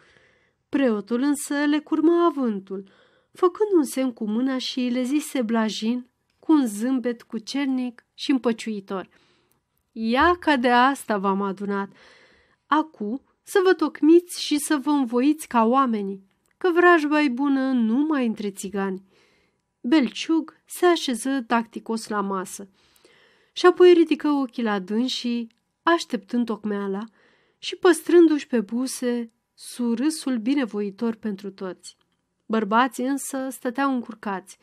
Preotul însă le curma avântul, făcând un semn cu mâna și le zise blajin, cu un zâmbet cucernic și împăciuitor. Ia ca de asta v-am adunat. Acu să vă tocmiți și să vă învoiți ca oamenii, că vrajba e bună numai între țigani. Belciug se așeză tacticos la masă și apoi ridică ochii la și, așteptând tocmeala și păstrându-și pe buse surâsul binevoitor pentru toți. Bărbații însă stăteau încurcați,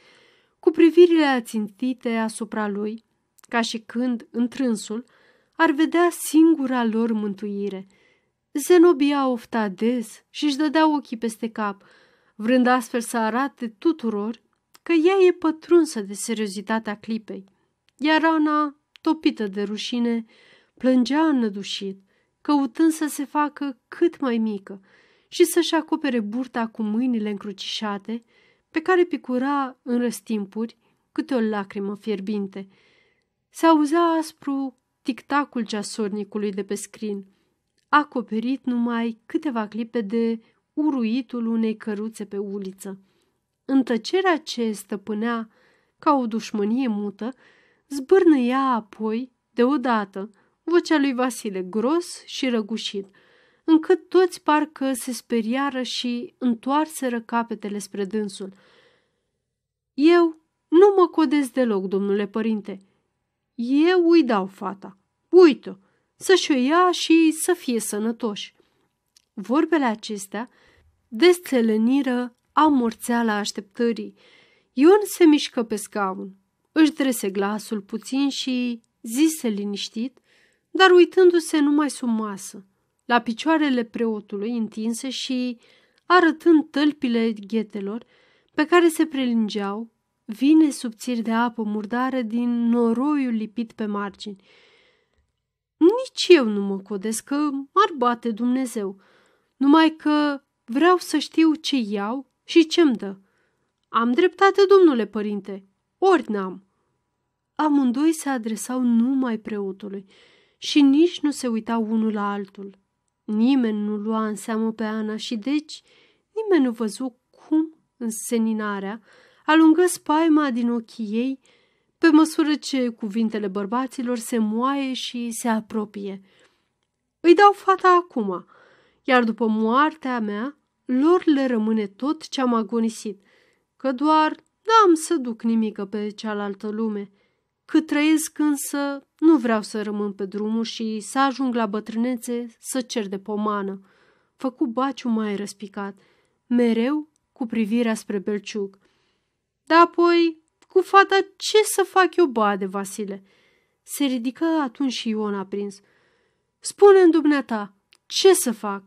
cu privirile ațintite asupra lui, ca și când, întrânsul, ar vedea singura lor mântuire. Zenobia ofta des și își dădea ochii peste cap, vrând astfel să arate tuturor că ea e pătrunsă de seriozitatea clipei. Iar Ana, topită de rușine, plângea înnădușit, căutând să se facă cât mai mică și să-și acopere burta cu mâinile încrucișate, pe care picura în răstimpuri câte o lacrimă fierbinte. Se auzea aspru tictacul ceasornicului de pe scrin, acoperit numai câteva clipe de uruitul unei căruțe pe uliță. În tăcerea ce stăpânea ca o dușmănie mută, zbârnăia apoi, deodată, vocea lui Vasile gros și răgușit, încât toți parcă se speriară și întoarseră capetele spre dânsul. Eu nu mă codez deloc, domnule părinte. Eu îi dau fata. Uită, să-și o ia și să fie sănătoși. Vorbele acestea desțeleniră amorțeala așteptării. Ion se mișcă pe scaun, își drese glasul puțin și zise liniștit, dar uitându-se numai sub masă, la picioarele preotului întinse și arătând tălpile ghetelor pe care se prelingeau vine subțiri de apă murdară din noroiul lipit pe margini. Nici eu nu mă codesc că m-ar bate Dumnezeu, numai că vreau să știu ce iau și ce-mi dă. Am dreptate, domnule părinte, ori n-am. Amândoi se adresau numai preotului și nici nu se uitau unul la altul. Nimeni nu lua în seamă pe Ana și deci nimeni nu văzu cum înseninarea alungă spaima din ochii ei pe măsură ce cuvintele bărbaților se moaie și se apropie. Îi dau fata acum, iar după moartea mea, lor le rămâne tot ce am agonisit, că doar n-am să duc nimică pe cealaltă lume. Cât trăiesc însă, nu vreau să rămân pe drumul și să ajung la bătrânețe să cer de pomană. Făcu baciu mai răspicat, mereu cu privirea spre Belciug. Dar apoi, cu fata, ce să fac eu, bade, Vasile? Se ridică atunci și Ion aprins. Spune-mi, dumneata, ce să fac?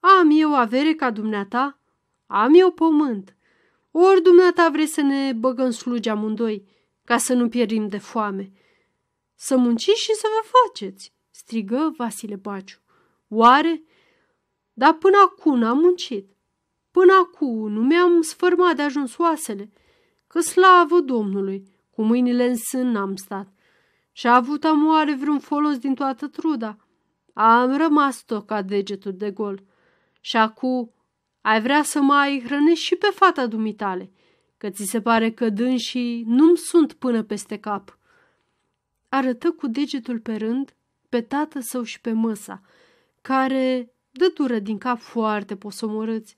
Am eu avere ca dumneata? Am eu pământ. Ori dumneata vreți să ne băgăm slugi amândoi, ca să nu pierim de foame. Să munciți și să vă faceți, strigă Vasile Baciu. Oare? Dar până acum n-am muncit. Până acum nu mi-am sfărmat de ajuns oasele, că slavă Domnului, cu mâinile în sân n-am stat. Și a avut amoare vreun folos din toată truda. Am rămas tocat degetul de gol. Și acum ai vrea să mai hrănești și pe fata dumitale, că ți se pare că dânsii nu-mi sunt până peste cap. Arătă cu degetul pe rând pe tată său și pe măsa, care dă dură din cap foarte posomorâți,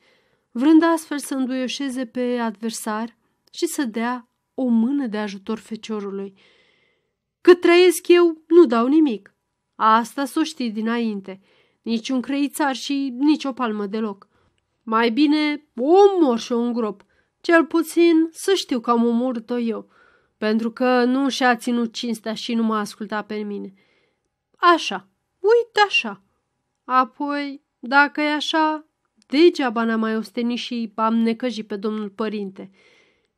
vrând astfel să înduioșeze pe adversar și să dea o mână de ajutor feciorului. Cât trăiesc eu, nu dau nimic. Asta s-o știi dinainte. Nici un creițar și nici o palmă deloc. Mai bine o mor și o îngrop. Cel puțin să știu că am omorât-o eu. pentru că nu și-a ținut cinstea și nu m-a ascultat pe mine. Așa, uite așa. Apoi, dacă e așa, degeaba n-am mai ostenit și am necăjit pe domnul părinte,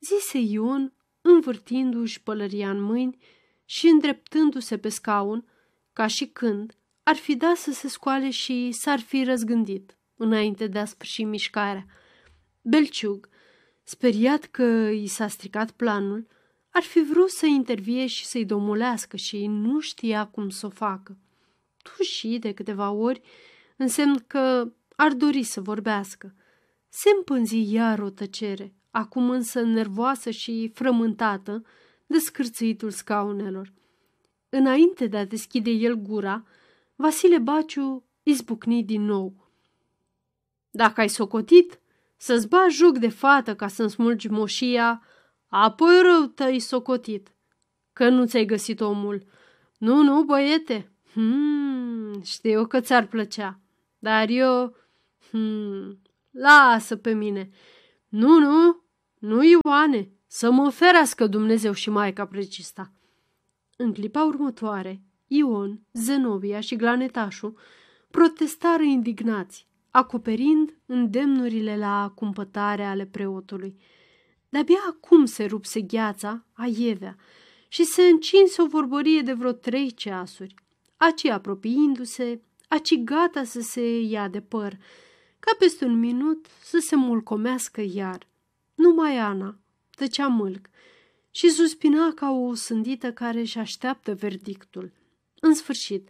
zise Ion, învârtindu-și pălăria în mâini și îndreptându-se pe scaun, ca și când ar fi dat să se scoale și s-ar fi răzgândit înainte de a sfârși mișcarea. Belciug, speriat că i s-a stricat planul, ar fi vrut să intervie și să-i domolească și nu știa cum să o facă. Tu și de câteva ori însemn că ar dori să vorbească. Se împânzi iar o tăcere, acum însă nervoasă și frământată de scârțâitul scaunelor. Înainte de a deschide el gura, Vasile Baciu izbucni din nou. Dacă ai socotit să-ți bagi joc de fată ca să-mi smulgi moșia, apoi rău te-ai socotit, că nu ți-ai găsit omul. Nu, nu, băiete, hmm, știu că ți-ar plăcea, dar eu, hmm, lasă pe mine. Nu, nu, nu, Ioane, să mă ferească Dumnezeu și Maica Precista. În clipa următoare, Ion, Zenobia și Glanetașul protestară indignați, acoperind îndemnurile la cumpătare ale preotului. De-abia acum se rupse gheața, aievea, și se încinse o vorbărie de vreo trei ceasuri, aci apropiindu-se, aci gata să se ia de păr, ca peste un minut să se mulcomească iar. Numai Ana tăcea mâlc și suspina ca o sândită care își așteaptă verdictul. În sfârșit,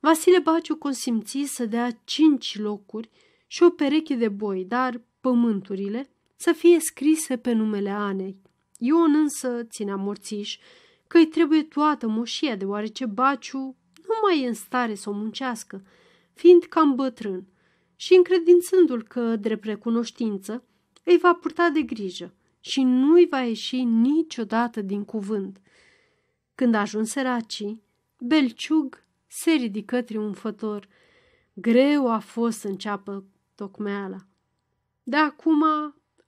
Vasile Baciu consimți să dea cinci locuri și o pereche de boi, dar pământurile să fie scrise pe numele Anei. Ion însă ținea morțiș că îi trebuie toată moșia, deoarece Baciu nu mai e în stare să o muncească, fiind cam bătrân și încredințându-l că, drept recunoștință, îi va purta de grijă și nu-i va ieși niciodată din cuvânt. Când ajunse racii, Belciug se ridică triumfător. Greu a fost să înceapă tocmeala. De acum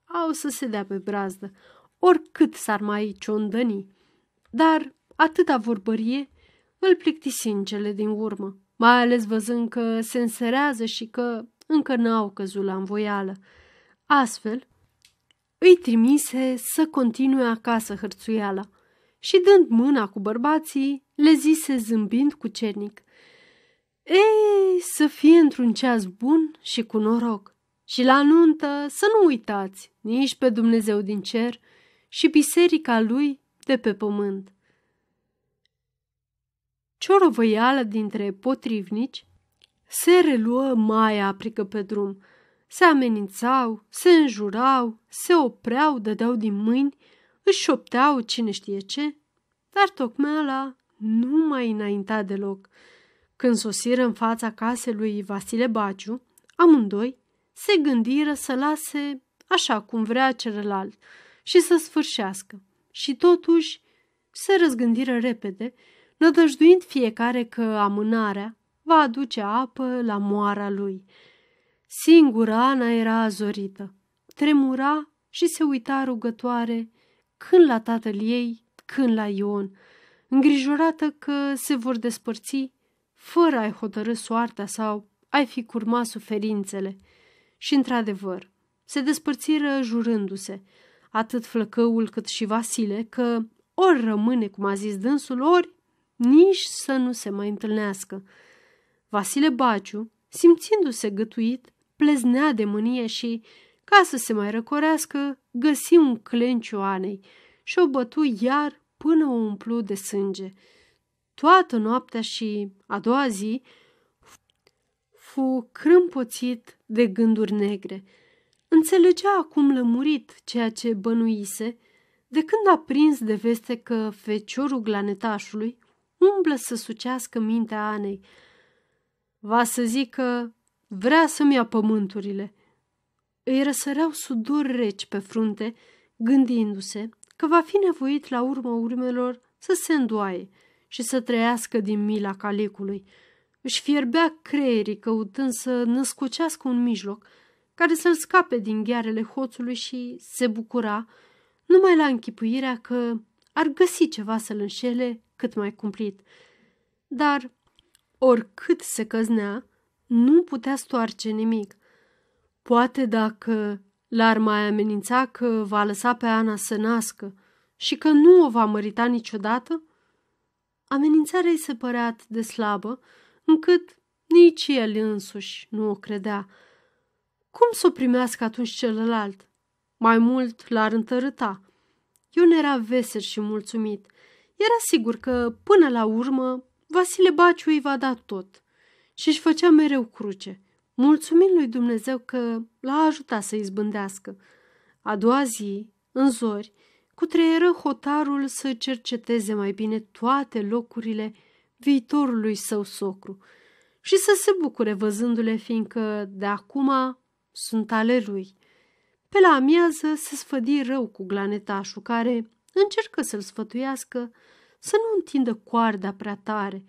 au să se dea pe brazdă, oricât s-ar mai ciondăni. Dar atâta vorbărie îl plictisi în cele din urmă, mai ales văzând că se înserează și că încă n-au căzut la învoială. Astfel, îi trimise să continue acasă hărțuiala și dând mâna cu bărbații, le zise zâmbind cu cernic. Ei, să fie într-un ceas bun și cu noroc. Și la nuntă să nu uitați nici pe Dumnezeu din cer și biserica lui de pe pământ. Ciorovăială dintre potrivnici se reluă mai aprică pe drum. Se amenințau, se înjurau, se opreau, dădeau din mâini, își șopteau cine știe ce, dar tocmeala nu mai înainta deloc. Când sosiră în fața casei lui Vasile Baciu, amândoi se gândiră să lase așa cum vrea celălalt și să sfârșească. Și totuși se răzgândiră repede, nădăjduind fiecare că amânarea va aduce apă la moara lui. Singura Ana era azorită, tremura și se uita rugătoare când la tatăl ei, când la Ion, îngrijorată că se vor despărți fără a-i hotărâ soarta sau ai fi curma suferințele. Și, într-adevăr, se despărțiră jurându-se, atât flăcăul cât și Vasile, că ori rămâne, cum a zis dânsul, ori nici să nu se mai întâlnească. Vasile Baciu, simțindu-se gătuit, pleznea de mânie și, ca să se mai răcorească, găsi un clenciu Anei și o bătu iar până o umplu de sânge. Toată noaptea și a doua zi fu crâmpoțit de gânduri negre. Înțelegea acum lămurit ceea ce bănuise, de când a prins de veste că feciorul glanetașului umblă să sucească mintea Anei. Va să zică, vrea să-mi ia pământurile. Îi răsăreau sudori reci pe frunte, gândindu-se că va fi nevoit la urmă urmelor să se îndoaie și să trăiască din mila calicului. Își fierbea creierii căutând să născocească un mijloc care să-l scape din ghearele hoțului și se bucura numai la închipuirea că ar găsi ceva să-l înșele cât mai cumplit. Dar, oricât se căznea, nu putea stoarce nimic. Poate dacă l-ar mai amenința că va lăsa pe Ana să nască și că nu o va mărita niciodată? Amenințarea îi se părea atât de slabă, încât nici el însuși nu o credea. Cum să o primească atunci celălalt? Mai mult l-ar întărâta. Ion era vesel și mulțumit. Era sigur că, până la urmă, Vasile Baciu îi va da tot și își făcea mereu cruce, mulțumind lui Dumnezeu că l-a ajutat să izbândească. A doua zi, în zori, cu treieră hotarul să cerceteze mai bine toate locurile viitorului său socru și să se bucure văzându-le, fiindcă de acum sunt ale lui. Pe la amiază se sfădi rău cu glanetașul, care încercă să-l sfătuiască să nu întindă coarda prea tare.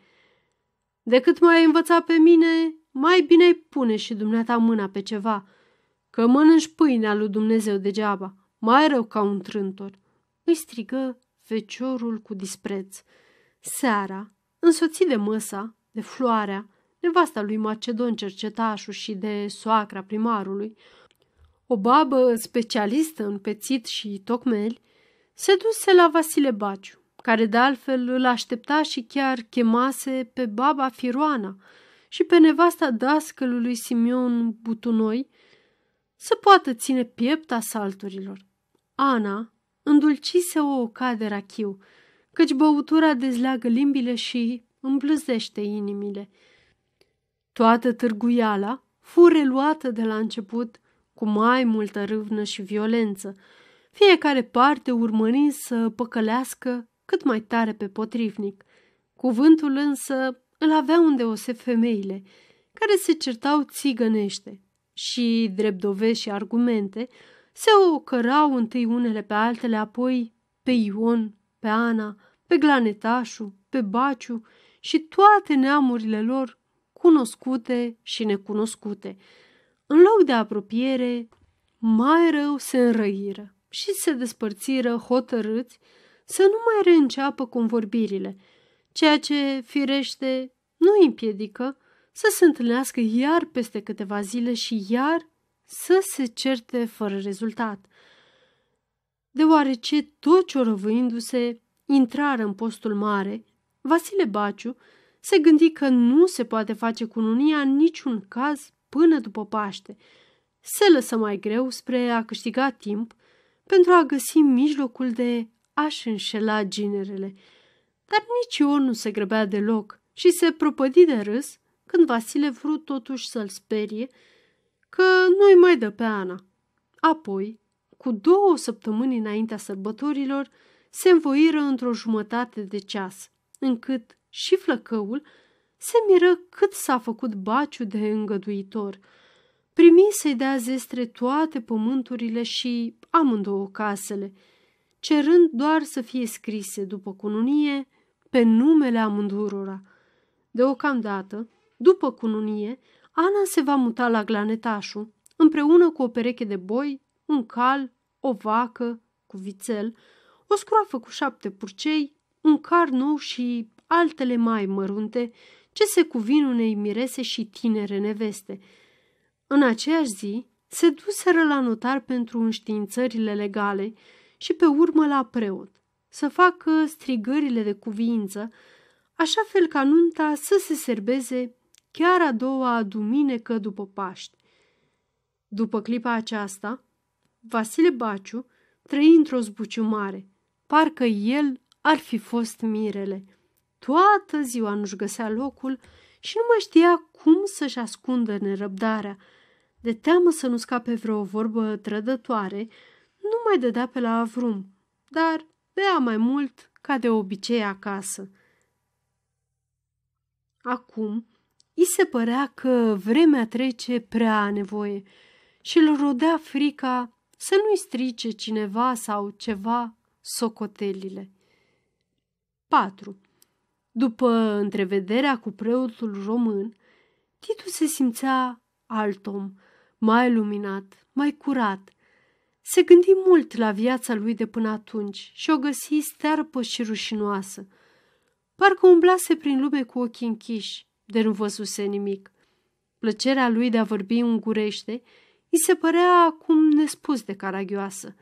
Decât mai ai învățat pe mine, mai bine ai pune și dumneata mâna pe ceva, că mănânci pâinea lui Dumnezeu degeaba, mai rău ca un trântor. Îi strigă feciorul cu dispreț. Seara, însoțit de măsa, de floarea, nevasta lui Macedon cercetașul și de soacra primarului, o babă specialistă în pețit și tocmeli, se duse la Vasile Baciu, care de altfel îl aștepta și chiar chemase pe baba Firoana și pe nevasta dascălului Simion Butunoi să poată ține piept asalturilor. Ana îndulcise o oca de rachiu, căci băutura dezleagă limbile și îmblăzește inimile. Toată târguiala fu reluată de la început cu mai multă râvnă și violență, fiecare parte urmărind să păcălească cât mai tare pe potrivnic. Cuvântul însă îl avea undeose femeile, care se certau țigănește și, drept dovezi și argumente, se ocărau întâi unele pe altele, apoi pe Ion, pe Ana, pe Glanetașu, pe Baciu și toate neamurile lor, cunoscute și necunoscute. În loc de apropiere, mai rău se înrăiră și se despărțiră hotărâți să nu mai reînceapă convorbirile, ceea ce, firește, nu îi împiedică să se întâlnească iar peste câteva zile și iar să se certe fără rezultat. Deoarece tot ciorăvâindu-se intrară în postul mare, Vasile Baciu se gândi că nu se poate face cununia în niciun caz până după Paște. Se lăsă mai greu spre a câștiga timp pentru a găsi mijlocul de a-și înșela ginerele. Dar nici Ion nu se grăbea deloc și se propădi de râs când Vasile vrut totuși să-l sperie că nu-i mai dă pe Ana. Apoi, cu două săptămâni înaintea sărbătorilor, se învoiră într-o jumătate de ceas, încât și flăcăul se miră cât s-a făcut baciu de îngăduitor. Primi să-i dea zestre toate pământurile și amândouă casele, cerând doar să fie scrise după cununie pe numele amândurora. Deocamdată, după cununie, Ana se va muta la Glanetașu, împreună cu o pereche de boi, un cal, o vacă cu vițel, o scroafă cu șapte purcei, un car nou și altele mai mărunte ce se cuvin unei mirese și tinere neveste. În aceeași zi se duseră la notar pentru înștiințările legale și pe urmă la preot, să facă strigările de cuviință, așa fel ca nunta să se serbeze chiar a doua duminică după Paști. După clipa aceasta, Vasile Baciu trăi într-o zbuciumare, parcă el ar fi fost mirele. Toată ziua nu-și găsea locul și nu mai știa cum să-și ascundă nerăbdarea. De teamă să nu scape vreo vorbă trădătoare, nu mai dădea pe la avrum, dar bea mai mult ca de obicei acasă. Acum, I se părea că vremea trece prea a nevoie și îl rodea frica să nu-i strice cineva sau ceva socotelile. 4. După întrevederea cu preotul român, Titu se simțea alt om, mai luminat, mai curat. Se gândi mult la viața lui de până atunci și o găsi stearpă și rușinoasă. Parcă umblase prin lume cu ochii închiși, de nu văzuse nimic. Plăcerea lui de a vorbi ungurește îi se părea acum nespus de caragioasă.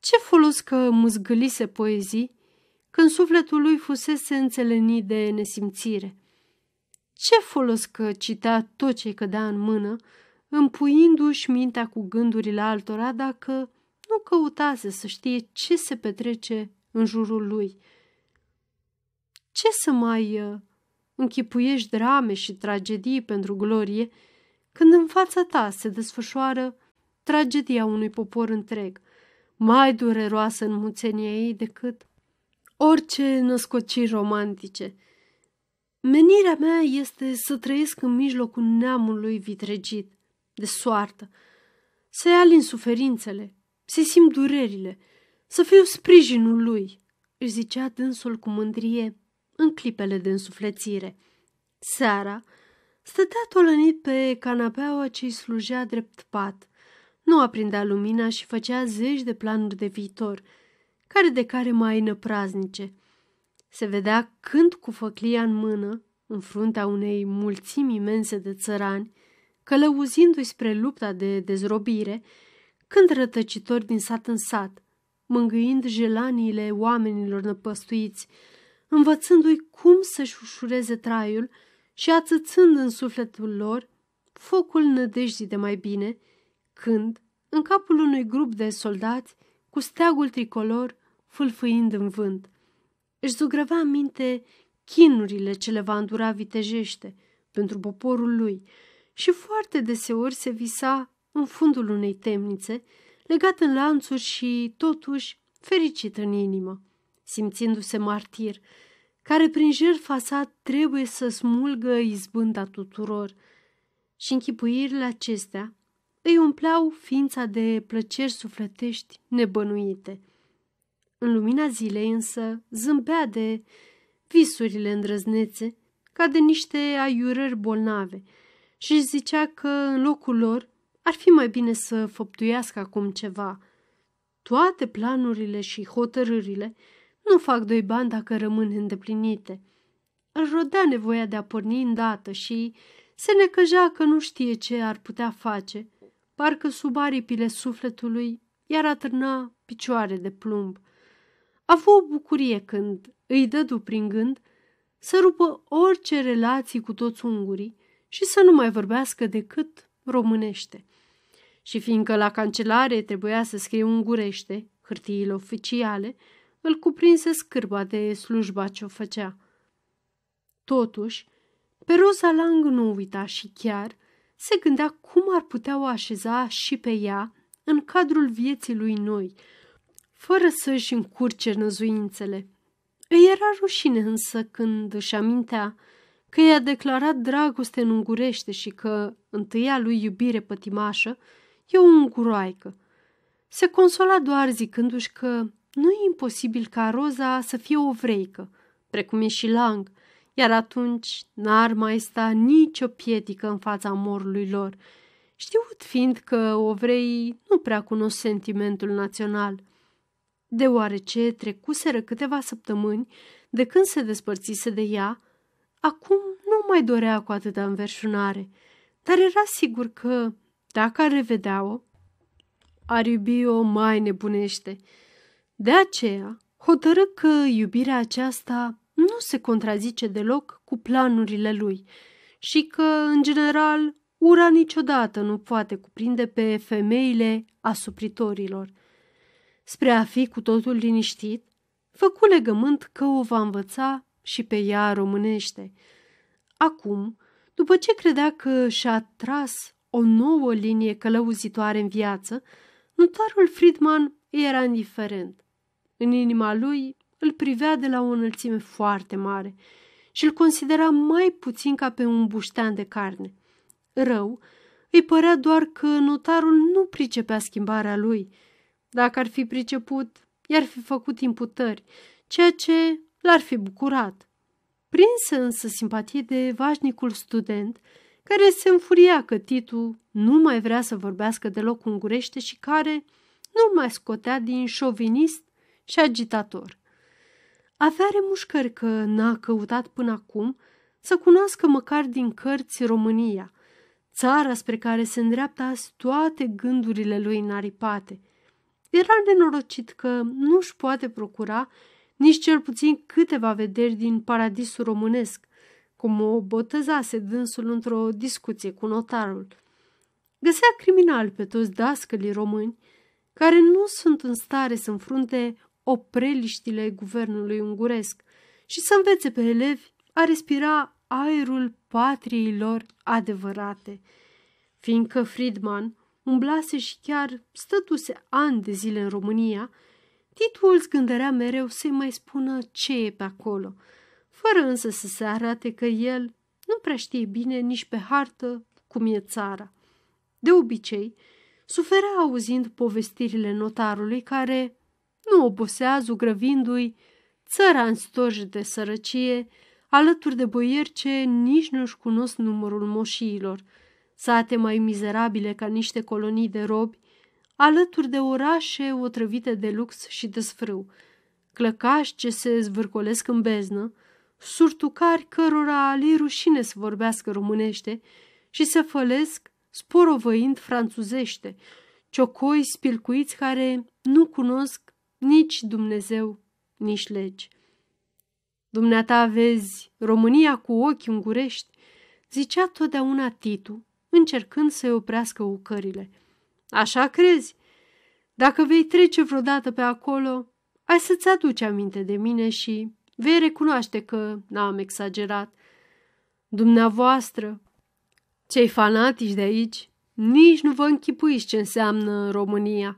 Ce folos că muzgălise poezii când sufletul lui fusese înțelenit de nesimțire? Ce folos că citea tot ce cădea în mână, împuindu-și mintea cu gândurile altora dacă nu căutase să știe ce se petrece în jurul lui? Ce să mai uh, închipuiești drame și tragedii pentru glorie, când în fața ta se desfășoară tragedia unui popor întreg, mai dureroasă în muțenia ei decât orice născociri romantice. Menirea mea este să trăiesc în mijlocul neamului vitregit, de soartă, să-i alin suferințele, să simt durerile, să fiu sprijinul lui, își zicea dânsul cu mândrie în clipele de însuflețire. Seara stătea tolănit pe canapeaua ce-i slujea drept pat. Nu aprindea lumina și făcea zeci de planuri de viitor, care de care mai năpraznice. Se vedea când cu făclia în mână, în fruntea unei mulțimi imense de țărani, călăuzindu-i spre lupta de dezrobire, când rătăcitori din sat în sat, mângâind jelaniile oamenilor năpăstuiți, învățându-i cum să-și ușureze traiul și ațățând în sufletul lor focul nădejdii de mai bine, când, în capul unui grup de soldați, cu steagul tricolor fâlfâind în vânt, își zugrăvea în minte chinurile ce le va îndura vitejește pentru poporul lui și foarte deseori se visa în fundul unei temnițe, legat în lanțuri și, totuși, fericit în inimă simțindu-se martir, care prin jertfa sa trebuie să smulgă izbânda tuturor. Și închipuirile acestea îi umpleau ființa de plăceri sufletești nebănuite. În lumina zilei însă zâmbea de visurile îndrăznețe ca de niște aiurări bolnave și își zicea că în locul lor ar fi mai bine să făptuiască acum ceva. Toate planurile și hotărârile nu fac doi bani dacă rămân îndeplinite. Îl rodea nevoia de a porni îndată și se necăjea că nu știe ce ar putea face, parcă sub aripile sufletului iar atârna picioare de plumb. A avut o bucurie când îi dădu prin gând să rupă orice relații cu toți ungurii și să nu mai vorbească decât românește. Și fiindcă la cancelare trebuia să scrie ungurește, hârtiile oficiale, îl cuprinse scârba de slujba ce o făcea. Totuși, pe Rosa Lang nu uita și chiar se gândea cum ar putea o așeza și pe ea în cadrul vieții lui noi, fără să-și încurce năzuințele. Îi era rușine însă când își amintea că i-a declarat dragoste în ungurește și că întâia lui iubire pătimașă e o unguroaică. Se consola doar zicându-și că nu e imposibil ca Roza să fie o vreică, precum e și Lang, iar atunci n-ar mai sta nicio pietică în fața morului lor, știut fiind că ovreii nu prea cunosc sentimentul național. Deoarece trecuseră câteva săptămâni de când se despărțise de ea, acum nu mai dorea cu atâta înverșunare, dar era sigur că, dacă ar revedea-o, ar iubi-o mai nebunește – de aceea, hotărâ că iubirea aceasta nu se contrazice deloc cu planurile lui și că, în general, ura niciodată nu poate cuprinde pe femeile asupritorilor. Spre a fi cu totul liniștit, făcu legământ că o va învăța și pe ea românește. Acum, după ce credea că și-a tras o nouă linie călăuzitoare în viață, notarul Friedman era indiferent. În inima lui îl privea de la o înălțime foarte mare și îl considera mai puțin ca pe un buștean de carne. Rău, îi părea doar că notarul nu pricepea schimbarea lui. Dacă ar fi priceput, i-ar fi făcut imputări, ceea ce l-ar fi bucurat. Prinsă însă simpatie de vașnicul student, care se înfuria că Titu nu mai vrea să vorbească deloc ungurește și care nu mai scotea din șovinist și agitator. Avea remușcări că n-a căutat până acum să cunoască măcar din cărți România, țara spre care se îndreaptă azi toate gândurile lui înaripate. Era nenorocit că nu își poate procura nici cel puțin câteva vederi din paradisul românesc, cum o botezase dânsul într-o discuție cu notarul. Găsea criminal pe toți dascălii români care nu sunt în stare să înfrunte opreliștile guvernului unguresc și să învețe pe elevi a respira aerul patriei lor adevărate. Fiindcă Friedman umblase și chiar stătuse ani de zile în România, Titu îl zgândărea mereu să-i mai spună ce e pe acolo, fără însă să se arate că el nu prea știe bine nici pe hartă cum e țara. De obicei, suferea auzind povestirile notarului care nu obosea zugrăvindu-i țăra în stoji de sărăcie, alături de boieri ce nici nu-și cunosc numărul moșiilor, sate mai mizerabile ca niște colonii de robi, alături de orașe otrăvite de lux și de sfrâu, clăcași ce se zvârcolesc în beznă, surtucari cărora li rușine să vorbească românește și se fălesc sporovăind franțuzește, ciocoi spilcuiți care nu cunosc nici Dumnezeu, nici legi. Dumneata vezi România cu ochi îngurești, zicea totdeauna Titu, încercând să-i oprească ucările. Așa crezi? Dacă vei trece vreodată pe acolo, ai să-ți aduci aminte de mine și vei recunoaște că n-am exagerat. Dumneavoastră, cei fanatici de aici, nici nu vă închipuiți ce înseamnă România.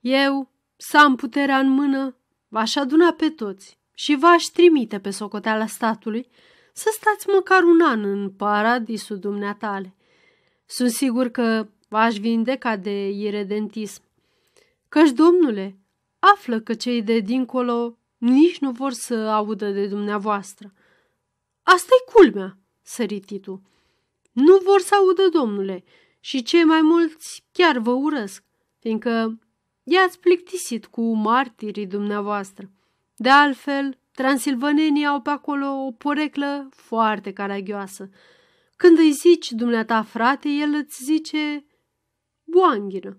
Eu, să am puterea în mână, v-aș aduna pe toți și v-aș trimite pe socoteala statului să stați măcar un an în paradisul dumneatale. Sunt sigur că v-aș vindeca de iredentism. Căci, domnule, află că cei de dincolo nici nu vor să audă de dumneavoastră. Asta-i culmea, sărititu. Nu vor să audă, domnule, și cei mai mulți chiar vă urăsc, fiindcă i-ați plictisit cu martirii dumneavoastră. De altfel, transilvanenii au pe acolo o poreclă foarte caragioasă. Când îi zici dumneata frate, el îți zice boanghină.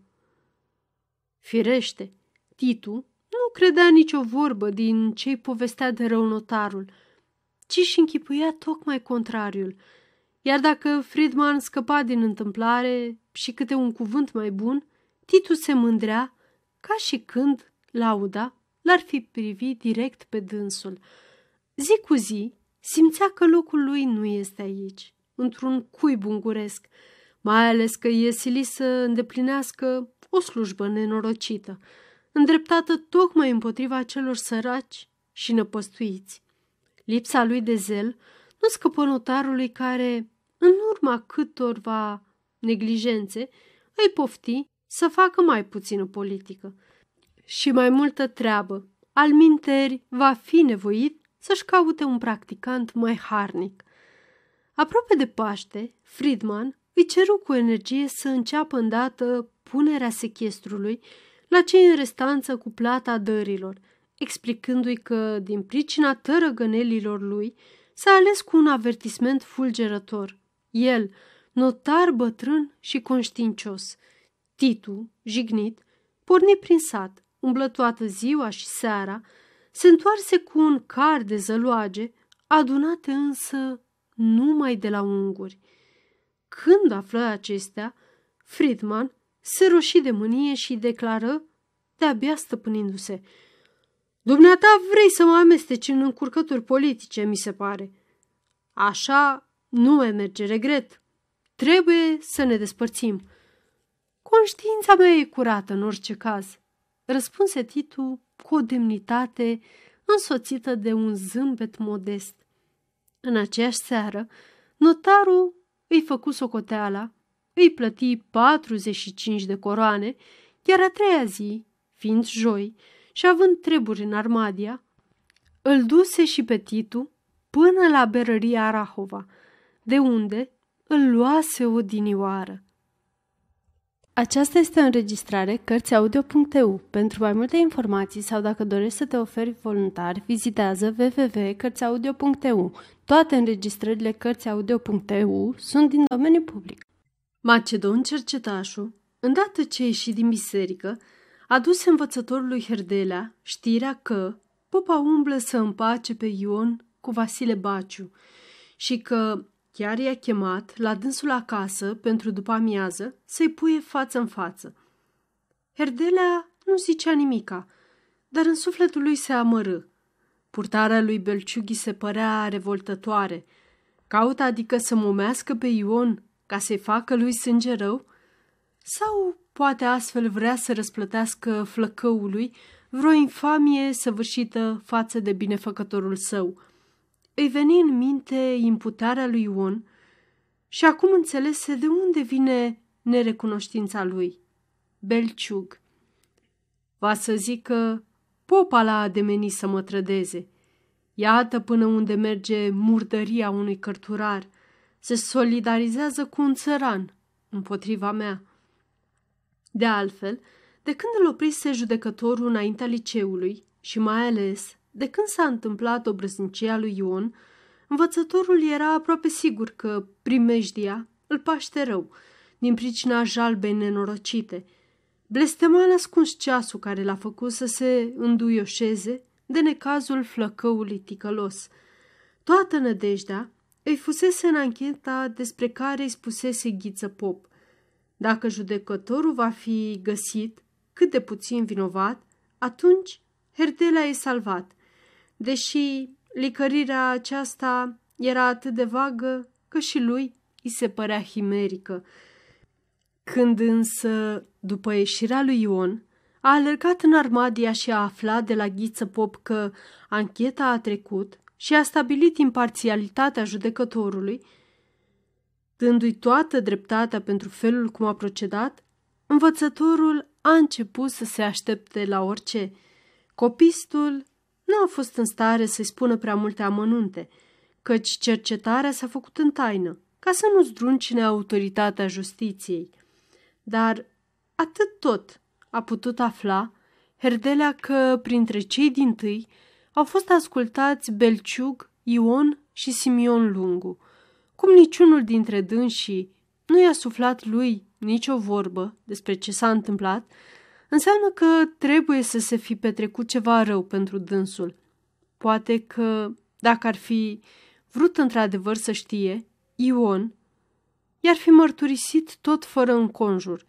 Firește, Titu nu credea nicio vorbă din ce-i povestea de rău notarul, ci și închipuia tocmai contrariul. Iar dacă Friedman scăpa din întâmplare și câte un cuvânt mai bun, Titu se mândrea ca și când lauda l-ar fi privit direct pe dânsul. Zi cu zi simțea că locul lui nu este aici, într-un cui bunguresc, mai ales că e silit să îndeplinească o slujbă nenorocită, îndreptată tocmai împotriva celor săraci și năpăstuiți. Lipsa lui de zel nu scăpă notarului care, în urma câtorva neglijențe, îi pofti să facă mai puțină politică și mai multă treabă. Al minteri va fi nevoit să-și caute un practicant mai harnic. Aproape de Paște, Friedman îi ceru cu energie să înceapă îndată punerea sechestrului la cei în restanță cu plata dărilor, explicându-i că, din pricina tărăgănelilor lui, s-a ales cu un avertisment fulgerător. El, notar bătrân și conștiincios. Titu, jignit, porni prin sat, umblă toată ziua și seara, se întoarse cu un car de zăloage, adunate însă numai de la unguri. Când află acestea, Friedman se roșii de mânie și declară, de-abia stăpânindu-se, Dumneata vrei să mă amesteci în încurcături politice, mi se pare. Așa nu mai merge, regret. Trebuie să ne despărțim. Conștiința mea e curată în orice caz, răspunse Titu cu o demnitate însoțită de un zâmbet modest. În aceeași seară, notarul îi făcu socoteala, îi plăti 45 de coroane, iar a treia zi, fiind joi și având treburi în Armadia, îl duse și pe Titu până la berăria Rahova, de unde îl luase o dinioară. Aceasta este o înregistrare Cărțiaudio.eu. Pentru mai multe informații sau dacă dorești să te oferi voluntar, vizitează www.cărțiaudio.eu. Toate înregistrările Cărțiaudio.eu sunt din domeniu public. Macedon cercetașul, îndată ce ieși din biserică, a dus învățătorului Herdelea știrea că popa umblă să împace pe Ion cu Vasile Baciu și că Chiar i-a chemat la dânsul acasă pentru după amiază să-i puie față în față. Herdelea nu zicea nimica, dar în sufletul lui se amărâ. Purtarea lui Belciughi se părea revoltătoare. Caută adică să mumească pe Ion ca să-i facă lui sânge rău? Sau poate astfel vrea să răsplătească flăcăului vreo infamie săvârșită față de binefăcătorul său – îi veni în minte imputarea lui Ion și acum înțelese de unde vine nerecunoștința lui. Belciug. Va să zică, popa l-a ademenit să mă trădeze. Iată până unde merge murdăria unui cărturar. Se solidarizează cu un țăran împotriva mea. De altfel, de când îl oprise judecătorul înaintea liceului și mai ales de când s-a întâmplat obrăznicia lui Ion, învățătorul era aproape sigur că primejdia îl paște rău, din pricina jalbei nenorocite. Blestema a ascuns ceasul care l-a făcut să se înduioșeze de necazul flăcăului ticălos. Toată nădejdea îi fusese în ancheta despre care îi spusese Ghiță Pop. Dacă judecătorul va fi găsit cât de puțin vinovat, atunci Herdela e salvat deși licărirea aceasta era atât de vagă că și lui îi se părea himerică. Când însă, după ieșirea lui Ion, a alergat în Armadia și a aflat de la Ghiță Pop că ancheta a trecut și a stabilit imparțialitatea judecătorului, dându-i toată dreptatea pentru felul cum a procedat, învățătorul a început să se aștepte la orice. Copistul nu a fost în stare să-i spună prea multe amănunte, căci cercetarea s-a făcut în taină, ca să nu zdruncine autoritatea justiției. Dar atât tot a putut afla Herdelea că printre cei din tâi au fost ascultați Belciug, Ion și Simion Lungu. Cum niciunul dintre dânsii nu i-a suflat lui nicio vorbă despre ce s-a întâmplat, înseamnă că trebuie să se fi petrecut ceva rău pentru dânsul. Poate că, dacă ar fi vrut într-adevăr să știe, Ion i-ar fi mărturisit tot fără înconjur,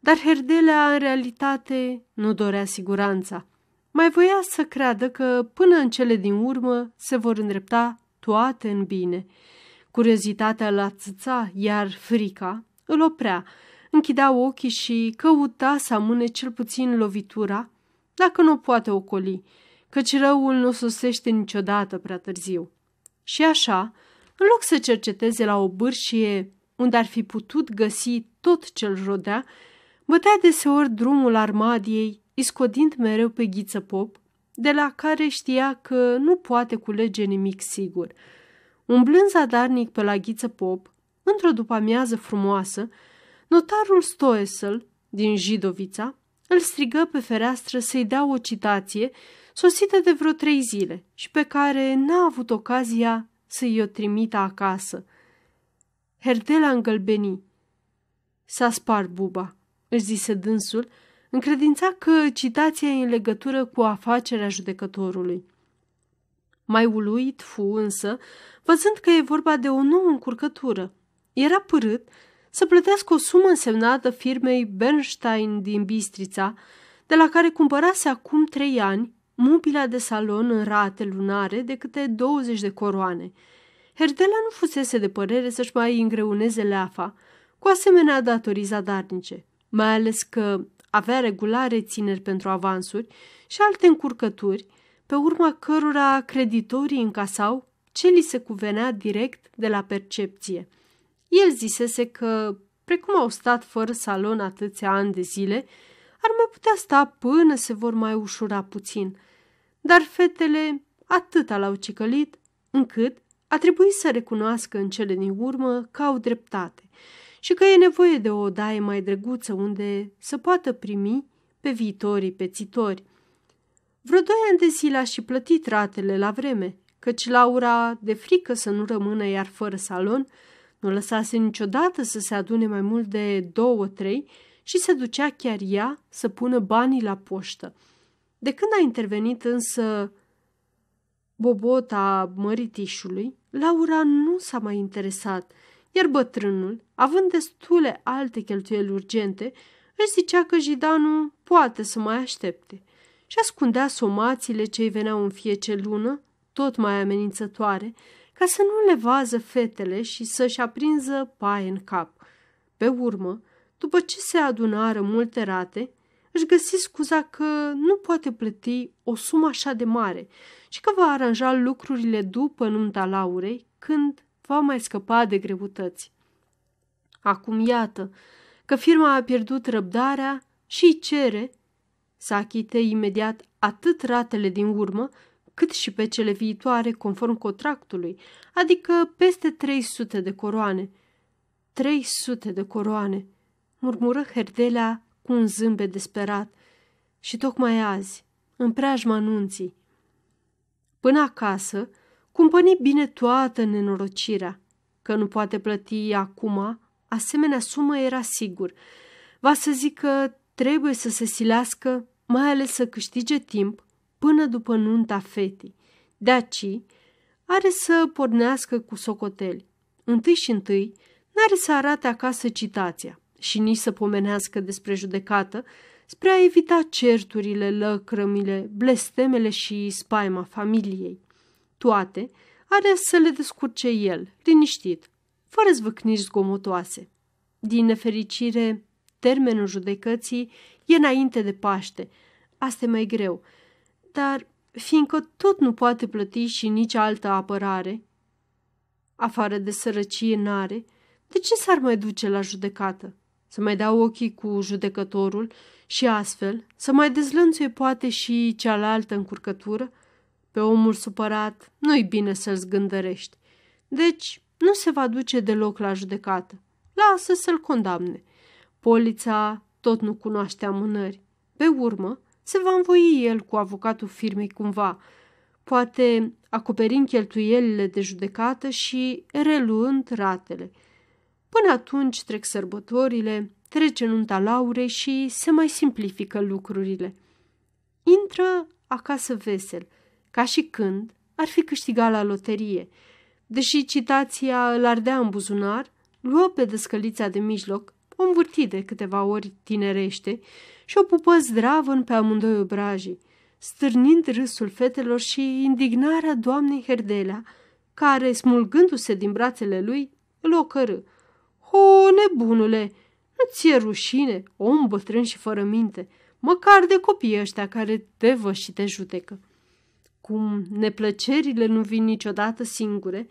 dar Herdelea în realitate nu dorea siguranța. Mai voia să creadă că până în cele din urmă se vor îndrepta toate în bine. Curiozitatea la țâța, iar frica îl oprea închidea ochii și căuta să amâne cel puțin lovitura, dacă nu poate ocoli, căci răul nu sosește niciodată prea târziu. Și așa, în loc să cerceteze la o bârșie unde ar fi putut găsi tot ce-l rodea, bătea deseori drumul armadiei, iscodind mereu pe ghiță pop, de la care știa că nu poate culege nimic sigur. Umblând zadarnic pe la ghiță pop, într-o după-amiază frumoasă, Notarul Stoesel, din Jidovița, îl strigă pe fereastră să-i dea o citație sosită de vreo trei zile și pe care n-a avut ocazia să-i o trimită acasă. Herdela îngălbeni. S-a spart buba, își zise dânsul, încredința că citația e în legătură cu afacerea judecătorului. Mai uluit fu însă, văzând că e vorba de o nouă încurcătură. Era părât să plătească o sumă însemnată firmei Bernstein din Bistrița, de la care cumpărase acum trei ani mobila de salon în rate lunare de câte 20 de coroane. Herdela nu fusese de părere să-și mai îngreuneze leafa cu asemenea datorii zadarnice, mai ales că avea regulare țineri pentru avansuri și alte încurcături, pe urma cărora creditorii încasau ce li se cuvenea direct de la percepție. El zisese că, precum au stat fără salon atâția ani de zile, ar mai putea sta până se vor mai ușura puțin. Dar fetele atâta l-au cicălit, încât a trebuit să recunoască în cele din urmă că au dreptate și că e nevoie de o odaie mai drăguță unde să poată primi pe viitorii pețitori. Vreo doi ani de zile a și plătit ratele la vreme, căci Laura, de frică să nu rămână iar fără salon, nu lăsase niciodată să se adune mai mult de două-trei și se ducea chiar ea să pună banii la poștă. De când a intervenit însă bobota măritișului, Laura nu s-a mai interesat, iar bătrânul, având destule alte cheltuieli urgente, își zicea că Jidanu poate să mai aștepte și ascundea somațiile ce îi veneau în fiece lună, tot mai amenințătoare, ca să nu le vază fetele și să-și aprinză paie în cap. Pe urmă, după ce se adunară multe rate, își găsi scuza că nu poate plăti o sumă așa de mare și că va aranja lucrurile după nunta Laurei, când va mai scăpa de greutăți. Acum iată că firma a pierdut răbdarea și îi cere să achite imediat atât ratele din urmă, cât și pe cele viitoare conform contractului, adică peste 300 de coroane. 300 de coroane, murmură Herdelea cu un zâmbet desperat. Și tocmai azi, în preajma anunții. Până acasă, cumpăni bine toată nenorocirea. Că nu poate plăti acum, asemenea sumă era sigur. Va să zic că trebuie să se silească, mai ales să câștige timp, până după nunta fetii. De aci, are să pornească cu socoteli. Întâi și întâi, n-are să arate acasă citația și nici să pomenească despre judecată, spre a evita certurile, lăcrămile, blestemele și spaima familiei. Toate are să le descurce el, liniștit, fără zvâcniri zgomotoase. Din nefericire, termenul judecății e înainte de Paște. Asta e mai greu. Dar, fiindcă tot nu poate plăti și nici altă apărare, afară de sărăcie n-are, de ce s-ar mai duce la judecată? Să mai dea ochii cu judecătorul și astfel să mai dezlănțuie poate și cealaltă încurcătură? Pe omul supărat nu-i bine să-l zgândărești. Deci nu se va duce deloc la judecată. Lasă să-l condamne. Polița tot nu cunoaște amânări. Pe urmă, se va învoi el cu avocatul firmei cumva, poate acoperind cheltuielile de judecată și reluând ratele. Până atunci trec sărbătorile, trece nunta Laurei și se mai simplifică lucrurile. Intră acasă vesel, ca și când ar fi câștigat la loterie. Deși citația îl ardea în buzunar, luă pe descălița de mijloc, o învârti de câteva ori tinerește și o pupă zdravăn pe amândoi obrajii, stârnind râsul fetelor și indignarea doamnei Herdelea, care, smulgându-se din brațele lui, îl ocărâ. O, nebunule, nu ți-e rușine, om bătrân și fără minte, măcar de copiii ăștia care te văd și te judecă. Cum neplăcerile nu vin niciodată singure,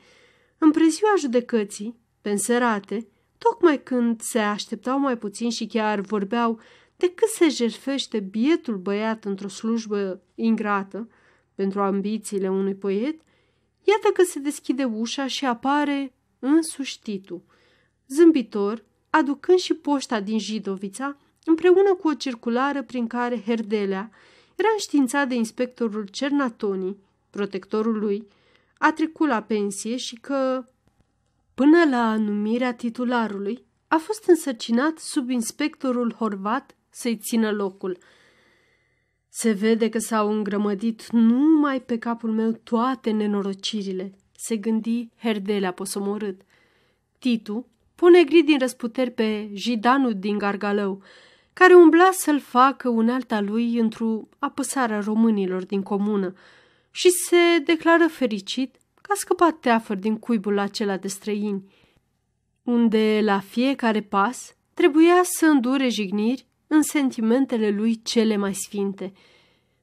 în preziua judecății, penserate, tocmai când se așteptau mai puțin și chiar vorbeau de cât se jerfește bietul băiat într-o slujbă ingrată pentru ambițiile unui poet, iată că se deschide ușa și apare însuși Titu, zâmbitor, aducând și poșta din Jidovița, împreună cu o circulară prin care Herdelea era înștiințat de inspectorul Cernatoni, protectorul lui, a trecut la pensie și că, până la numirea titularului, a fost însărcinat sub inspectorul Horvat să-i țină locul. Se vede că s-au îngrămădit numai pe capul meu toate nenorocirile, se gândi Herdelea posomorât. Titu pune gri din răsputeri pe Jidanul din Gargalău, care umbla să-l facă unealta lui într-o apăsare a românilor din comună și se declară fericit că a scăpat teafăr din cuibul acela de străini, unde la fiecare pas trebuia să îndure jigniri în sentimentele lui cele mai sfinte.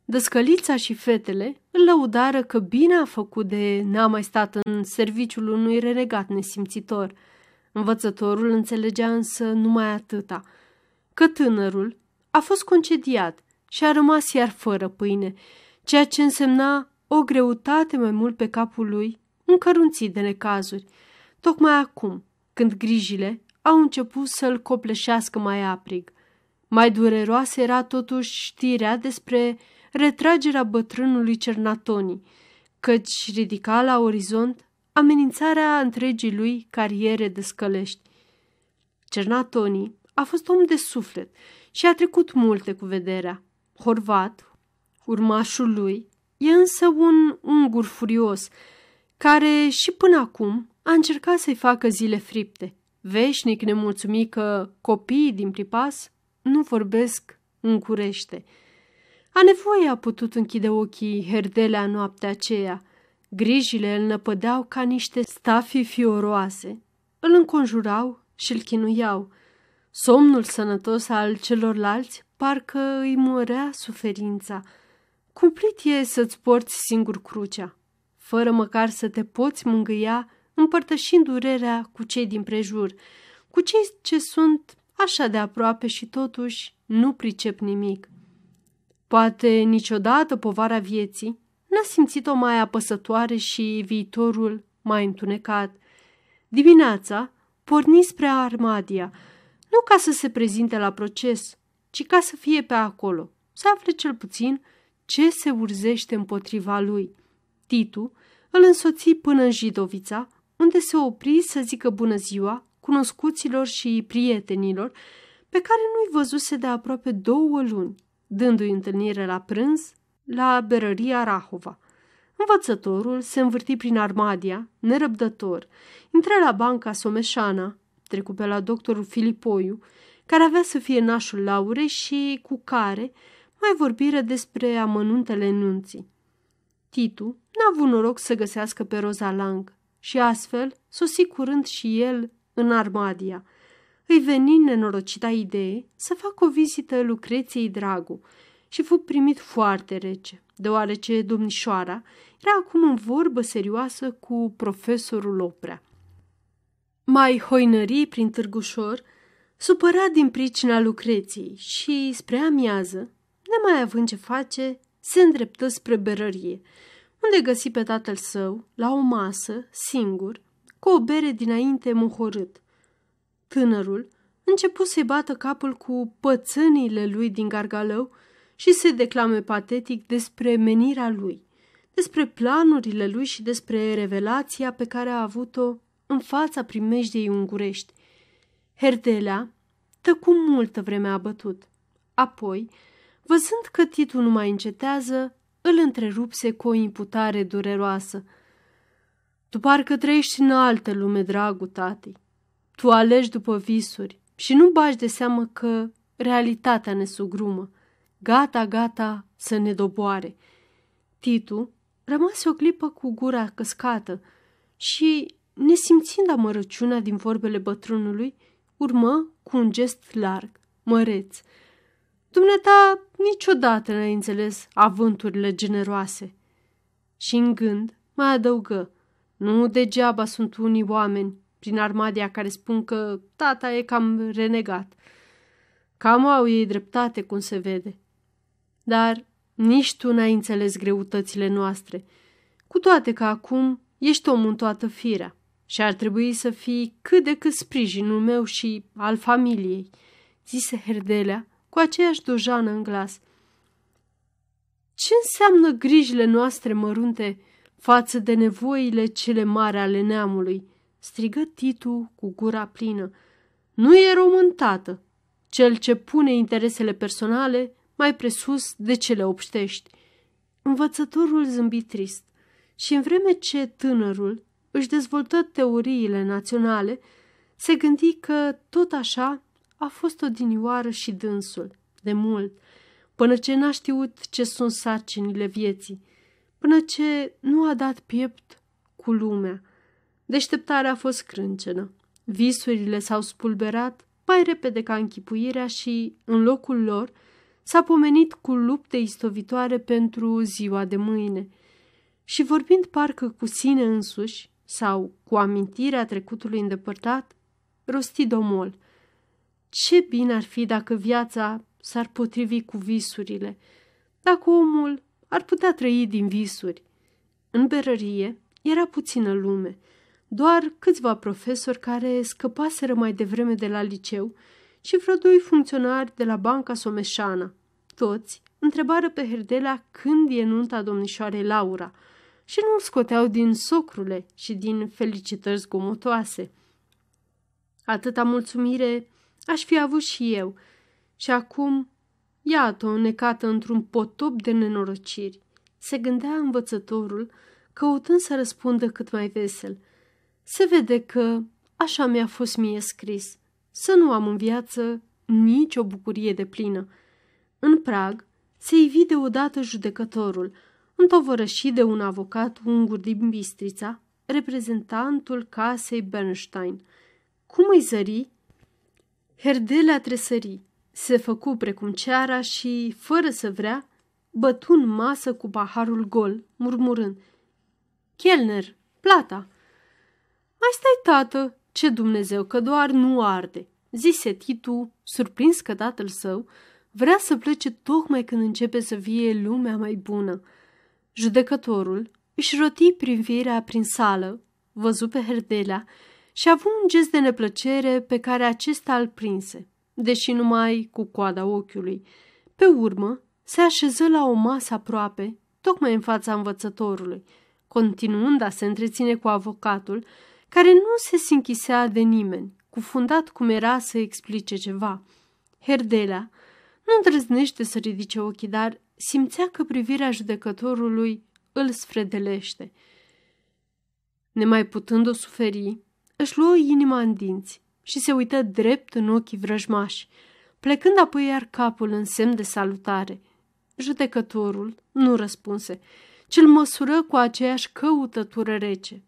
Dăscălița și fetele îl lăudară că bine a făcut de n-a mai stat în serviciul unui renegat nesimțitor. Învățătorul înțelegea însă numai atâta, că tânărul a fost concediat și a rămas iar fără pâine, ceea ce însemna o greutate mai mult pe capul lui, încărunțit de necazuri. Tocmai acum, când grijile au început să-l copleșească mai aprig. Mai dureroasă era totuși știrea despre retragerea bătrânului Cernatoni, căci ridica la orizont amenințarea întregii lui cariere de scălești. Cernatoni a fost om de suflet și a trecut multe cu vederea. Horvat, urmașul lui, e însă un ungur furios, care și până acum a încercat să-i facă zile fripte. Veșnic nemulțumit că copiii din Pripas nu vorbesc curește. A nevoie a putut închide ochii Herdelea noaptea aceea. Grijile îl năpădeau ca niște stafii fioroase. Îl înconjurau și îl chinuiau. Somnul sănătos al celorlalți parcă îi murea suferința. Cumplit e să-ți porți singur crucea, fără măcar să te poți mângâia împărtășind durerea cu cei din prejur, cu cei ce sunt așa de aproape și totuși nu pricep nimic. Poate niciodată povara vieții n-a simțit-o mai apăsătoare și viitorul mai întunecat. Dimineața porni spre Armadia, nu ca să se prezinte la proces, ci ca să fie pe acolo, să afle cel puțin ce se urzește împotriva lui. Titu îl însoți până în Jidovița, unde se opri să zică bună ziua cunoscuților și prietenilor pe care nu-i văzuse de aproape două luni, dându-i întâlnire la prânz la berăria Rahova. Învățătorul se învârti prin Armadia, nerăbdător, intră la banca Someșana, trecu pe la doctorul Filipoiu, care avea să fie nașul Laurei și cu care mai vorbire despre amănuntele nunții. Titu n-a avut noroc să găsească pe Roza Lang și astfel sosi curând și el în Armadia. Îi veni nenorocita idee să facă o vizită Lucreției Dragu și fu primit foarte rece, deoarece domnișoara era acum în vorbă serioasă cu profesorul Oprea. Mai hoinării prin târgușor, supărat din pricina Lucreției și, spre amiază, nemai având ce face, se îndreptă spre berărie, unde găsi pe tatăl său, la o masă, singur, cu o bere dinainte mohorât. Tânărul început să-i bată capul cu pățânile lui din gargalău și se declame patetic despre menirea lui, despre planurile lui și despre revelația pe care a avut-o în fața primejdiei ungurești. Herdelea tăcu multă vreme abătut. Apoi, văzând că Titu nu mai încetează, îl întrerupse cu o imputare dureroasă. Tu parcă trăiești în altă lume, dragul tatei. Tu alegi după visuri și nu bagi de seamă că realitatea ne sugrumă. Gata, gata să ne doboare. Titu rămase o clipă cu gura căscată și, nesimțind amărăciunea din vorbele bătrânului, urmă cu un gest larg, măreț. Dumneata niciodată n-ai înțeles avânturile generoase. Și în gând mai adăugă, nu degeaba sunt unii oameni prin armadia care spun că tata e cam renegat. Cam au ei dreptate, cum se vede. Dar nici tu n-ai înțeles greutățile noastre, cu toate că acum ești om în toată firea și ar trebui să fii cât de cât sprijinul meu și al familiei, zise Herdelea cu aceeași dojană în glas. Ce înseamnă grijile noastre mărunte față de nevoile cele mari ale neamului?" strigă Titu cu gura plină. Nu e român, tată, cel ce pune interesele personale mai presus de cele obștești. Învățătorul zâmbi trist și în vreme ce tânărul își dezvoltă teoriile naționale, se gândi că tot așa a fost odinioară și dânsul, de mult, până ce n-a știut ce sunt sarcinile vieții, până ce nu a dat piept cu lumea. Deșteptarea a fost crâncenă. Visurile s-au spulberat mai repede ca închipuirea și, în locul lor, s-a pomenit cu lupte istovitoare pentru ziua de mâine. Și vorbind parcă cu sine însuși sau cu amintirea trecutului îndepărtat, rosti domol. Ce bine ar fi dacă viața s-ar potrivi cu visurile, dacă omul ar putea trăi din visuri. În berărie era puțină lume. doar câțiva profesori care scăpaseră mai devreme de la liceu și vreo doi funcționari de la Banca Someșana. Toți întrebară pe Herdela când e nunta domnișoarei Laura și nu-l scoteau din socrule și din felicitări zgomotoase. Atâta mulțumire aș fi avut și eu și acum, iată-o necată într-un potop de nenorociri. Se gândea învățătorul, căutând să răspundă cât mai vesel. Se vede că așa mi-a fost mie scris, să nu am în viață nicio bucurie de plină. În prag se ivi deodată judecătorul, întovărășit de un avocat ungur din Bistrița, reprezentantul casei Bernstein. Cum îi zări? Herdelea tresări, se făcu precum ceara și, fără să vrea, bătu în masă cu paharul gol, murmurând. Chelner, plata! Mai stai, tată, ce Dumnezeu, că doar nu arde, zise Titu, surprins că tatăl său vrea să plece tocmai când începe să fie lumea mai bună. Judecătorul își roti privirea prin sală, văzu pe Herdelea și a avut un gest de neplăcere pe care acesta îl prinse, deși numai cu coada ochiului. Pe urmă, se așeză la o masă aproape, tocmai în fața învățătorului, continuând a se întreține cu avocatul, care nu se sinchisea de nimeni, cufundat cum era să explice ceva. Herdelea nu îndrăznește să ridice ochii, dar simțea că privirea judecătorului îl sfredelește. Nemai putând-o suferi, își luă inima în dinți și se uită drept în ochii vrăjmași, plecând apoi iar capul în semn de salutare. Judecătorul nu răspunse, ci îl măsură cu aceeași căutătură rece.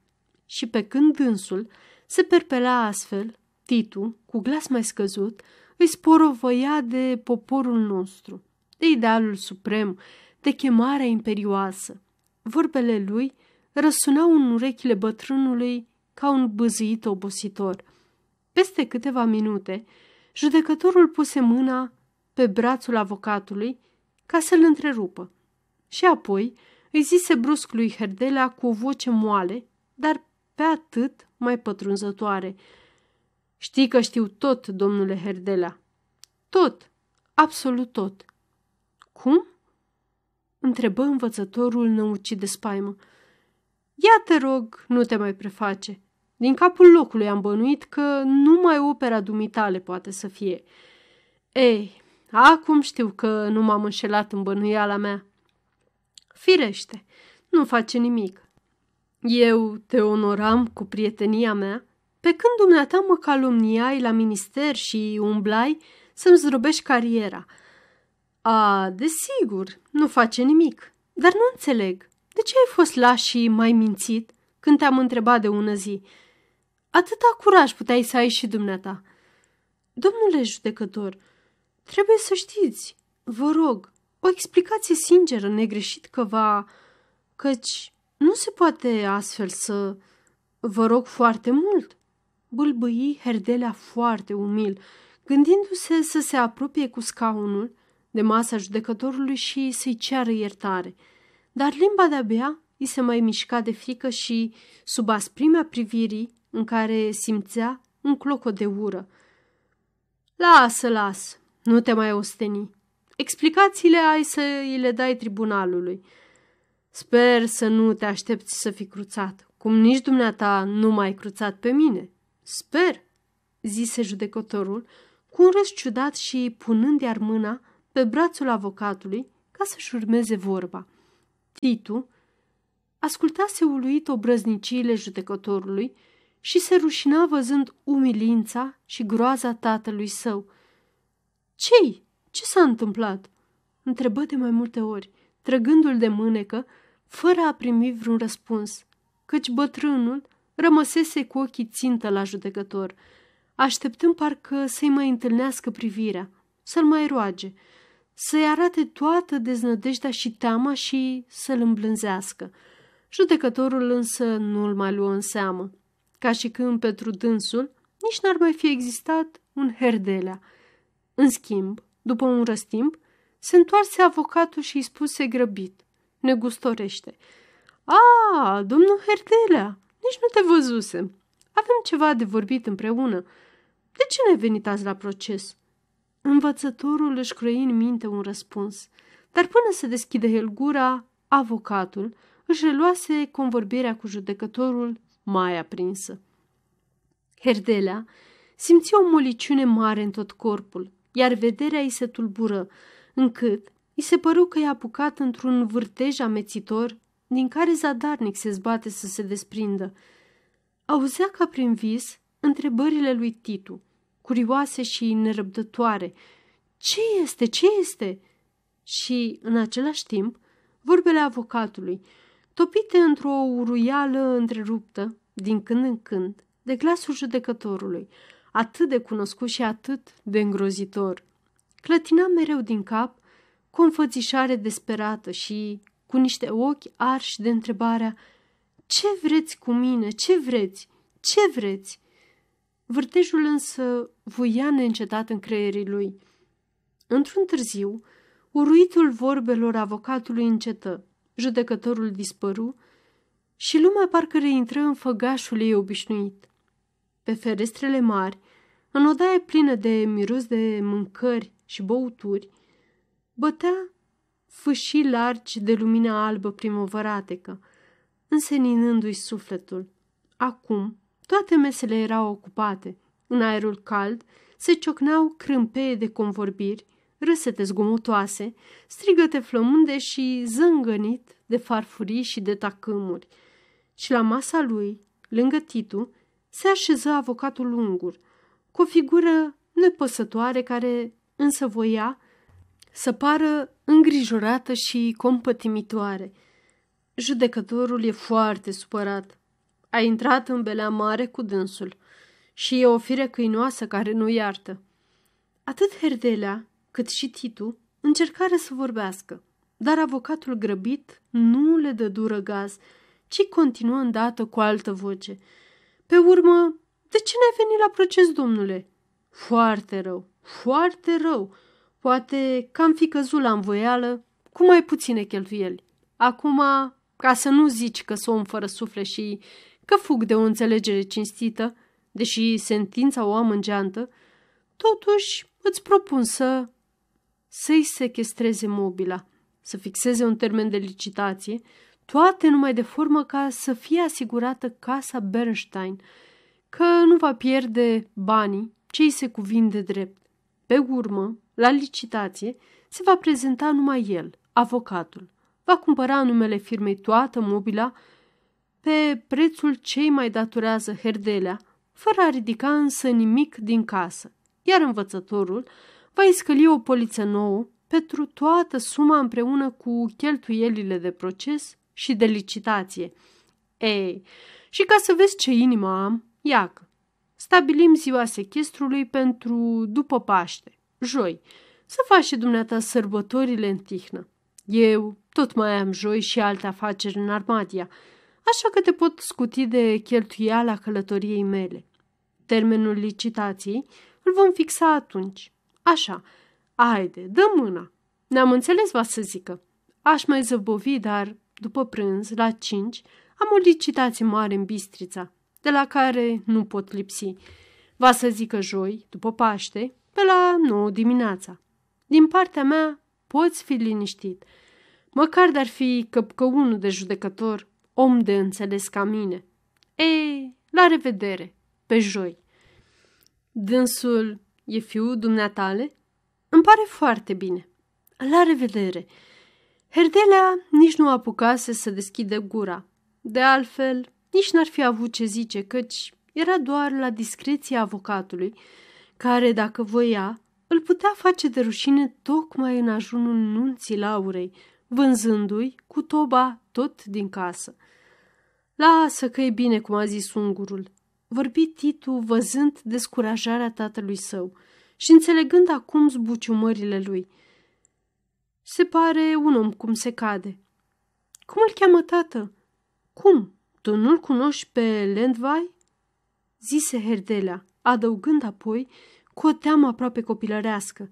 Și pe când dânsul se perpela astfel, Titu, cu glas mai scăzut, îi sporovăia de poporul nostru, de idealul suprem, de chemarea imperioasă. Vorbele lui răsunau în urechile bătrânului ca un băzâit obositor. Peste câteva minute, judecătorul puse mâna pe brațul avocatului ca să-l întrerupă. Și apoi îi zise brusc lui Herdelea cu o voce moale, dar pe atât mai pătrunzătoare. Știi că știu tot, domnule Herdelea. Tot, absolut tot. Cum? Întrebă învățătorul năucit de spaimă. Ia te rog, nu te mai preface. Din capul locului am bănuit că numai opera dumitale poate să fie. Ei, acum știu că nu m-am înșelat în bănuiala mea. Firește, nu face nimic. Eu te onoram cu prietenia mea, pe când dumneata mă calumniai la minister și umblai să-mi zdrobești cariera. A, desigur, nu face nimic, dar nu înțeleg. De ce ai fost laș și mai mințit când te-am întrebat de ună zi? Atâta curaj puteai să ai și dumneata. Domnule judecător, trebuie să știți, vă rog, o explicație sinceră, negreșit că va... căci nu se poate astfel să... Vă rog foarte mult, bâlbâi Herdelea foarte umil, gândindu-se să se apropie cu scaunul de masa judecătorului și să-i ceară iertare. Dar limba de-abia îi se mai mișca de frică și, sub asprimea privirii, în care simțea un clocot de ură. Lasă, las, nu te mai osteni. Explicațiile ai să îi le dai tribunalului. Sper să nu te aștepți să fii cruțat, cum nici dumneata nu m-ai cruțat pe mine. Sper, zise judecătorul, cu un râs ciudat și punând iar mâna pe brațul avocatului ca să-și urmeze vorba. Titu ascultase uluit obrăzniciile judecătorului și se rușina văzând umilința și groaza tatălui său. Ce-i? Ce s-a întâmplat?" întrebă de mai multe ori, trăgându-l de mânecă, fără a primi vreun răspuns, căci bătrânul rămăsese cu ochii țintă la judecător, așteptând parcă să-i mai întâlnească privirea, să-l mai roage, să-i arate toată deznădejdea și teama și să-l îmblânzească. Judecătorul însă nu-l mai luă în seamă ca și când pentru dânsul nici n-ar mai fi existat un herdelea. În schimb, după un răstimp, se întoarse avocatul și îi spuse grăbit, negustorește. A, domnul Herdelea, Nici nu te văzusem. Avem ceva de vorbit împreună. De ce n-ai venit azi la proces?" Învățătorul își croi în minte un răspuns, dar până să deschide el gura, avocatul își reluase convorbirea cu judecătorul mai aprinsă. Herdelea simți o moliciune mare în tot corpul, iar vederea îi se tulbură, încât îi se păru că e apucat într-un vârtej amețitor din care zadarnic se zbate să se desprindă. Auzea ca prin vis întrebările lui Titu, curioase și nerăbdătoare. Ce este? Ce este? Și, în același timp, vorbele avocatului, topite într-o uruială întreruptă, din când în când, de glasul judecătorului, atât de cunoscut și atât de îngrozitor. Clătina mereu din cap cu o înfățișare desperată și cu niște ochi arși de întrebarea Ce vreți cu mine? Ce vreți? Ce vreți? Vârtejul însă voia neîncetat în creierii lui. Într-un târziu, uruitul vorbelor avocatului încetă, judecătorul dispăru și lumea parcă reintră în făgașul ei obișnuit. Pe ferestrele mari, în odaie plină de miros de mâncări și băuturi, bătea fâșii largi de lumină albă primăvăratecă, înseninându-i sufletul. Acum, toate mesele erau ocupate. În aerul cald se ciocneau crâmpeie de convorbiri, râsete zgomotoase, strigăte flămânde și zângănit de farfurii și de tacâmuri. Și la masa lui, lângă Titu, se așeză avocatul ungur, cu o figură nepăsătoare care însă voia să pară îngrijorată și compătimitoare. Judecătorul e foarte supărat. A intrat în belea mare cu dânsul și e o fire câinoasă care nu iartă. Atât Herdelea cât și Titu încercară să vorbească, dar avocatul grăbit nu le dă dură gaz, ci continuă îndată cu altă voce. Pe urmă, de ce n-ai venit la proces, domnule? Foarte rău, foarte rău. Poate că am fi căzut la învoială cu mai puține cheltuieli. Acum, ca să nu zici că sunt fără suflet și că fug de o înțelegere cinstită, deși sentința o am în geantă, totuși îți propun să... să-i sechestreze mobila, să fixeze un termen de licitație, toate numai de formă ca să fie asigurată casa Bernstein, că nu va pierde banii ce îi se cuvin de drept. Pe urmă, la licitație, se va prezenta numai el, avocatul. Va cumpăra numele firmei toată mobila pe prețul cei mai datorează herdelea, fără a ridica însă nimic din casă, iar învățătorul va iscăli o poliță nouă pentru toată suma împreună cu cheltuielile de proces și de licitație. Ei, și ca să vezi ce inimă am, iacă, stabilim ziua sechestrului pentru după Paște, joi, să faci și dumneata sărbătorile în tihnă. Eu tot mai am joi și alte afaceri în Armadia, așa că te pot scuti de cheltuiala călătoriei mele. Termenul licitației îl vom fixa atunci. Așa, haide, dă mâna. Ne-am înțeles, va să zică. Aș mai zăbovi, dar după prânz, la cinci, am o licitație mare în Bistrița, de la care nu pot lipsi. Va să zică joi, după Paște, pe la 9 dimineața. Din partea mea, poți fi liniștit. Măcar dar fi căpcăunul de judecător, om de înțeles ca mine. Ei, la revedere, pe joi. Dânsul e fiul dumneatale? Îmi pare foarte bine. La revedere. Herdelea nici nu apucase să deschide gura. De altfel, nici n-ar fi avut ce zice, căci era doar la discreția avocatului, care, dacă voia, îl putea face de rușine tocmai în ajunul nunții Laurei, vânzându-i cu toba tot din casă. Lasă că e bine, cum a zis ungurul. Vorbi Titu văzând descurajarea tatălui său și înțelegând acum zbuciumările lui. Se pare un om cum se cade. Cum îl cheamă tată? Cum? Tu nu-l cunoști pe Lendvai? Zise Herdelea, adăugând apoi cu o teamă aproape copilărească.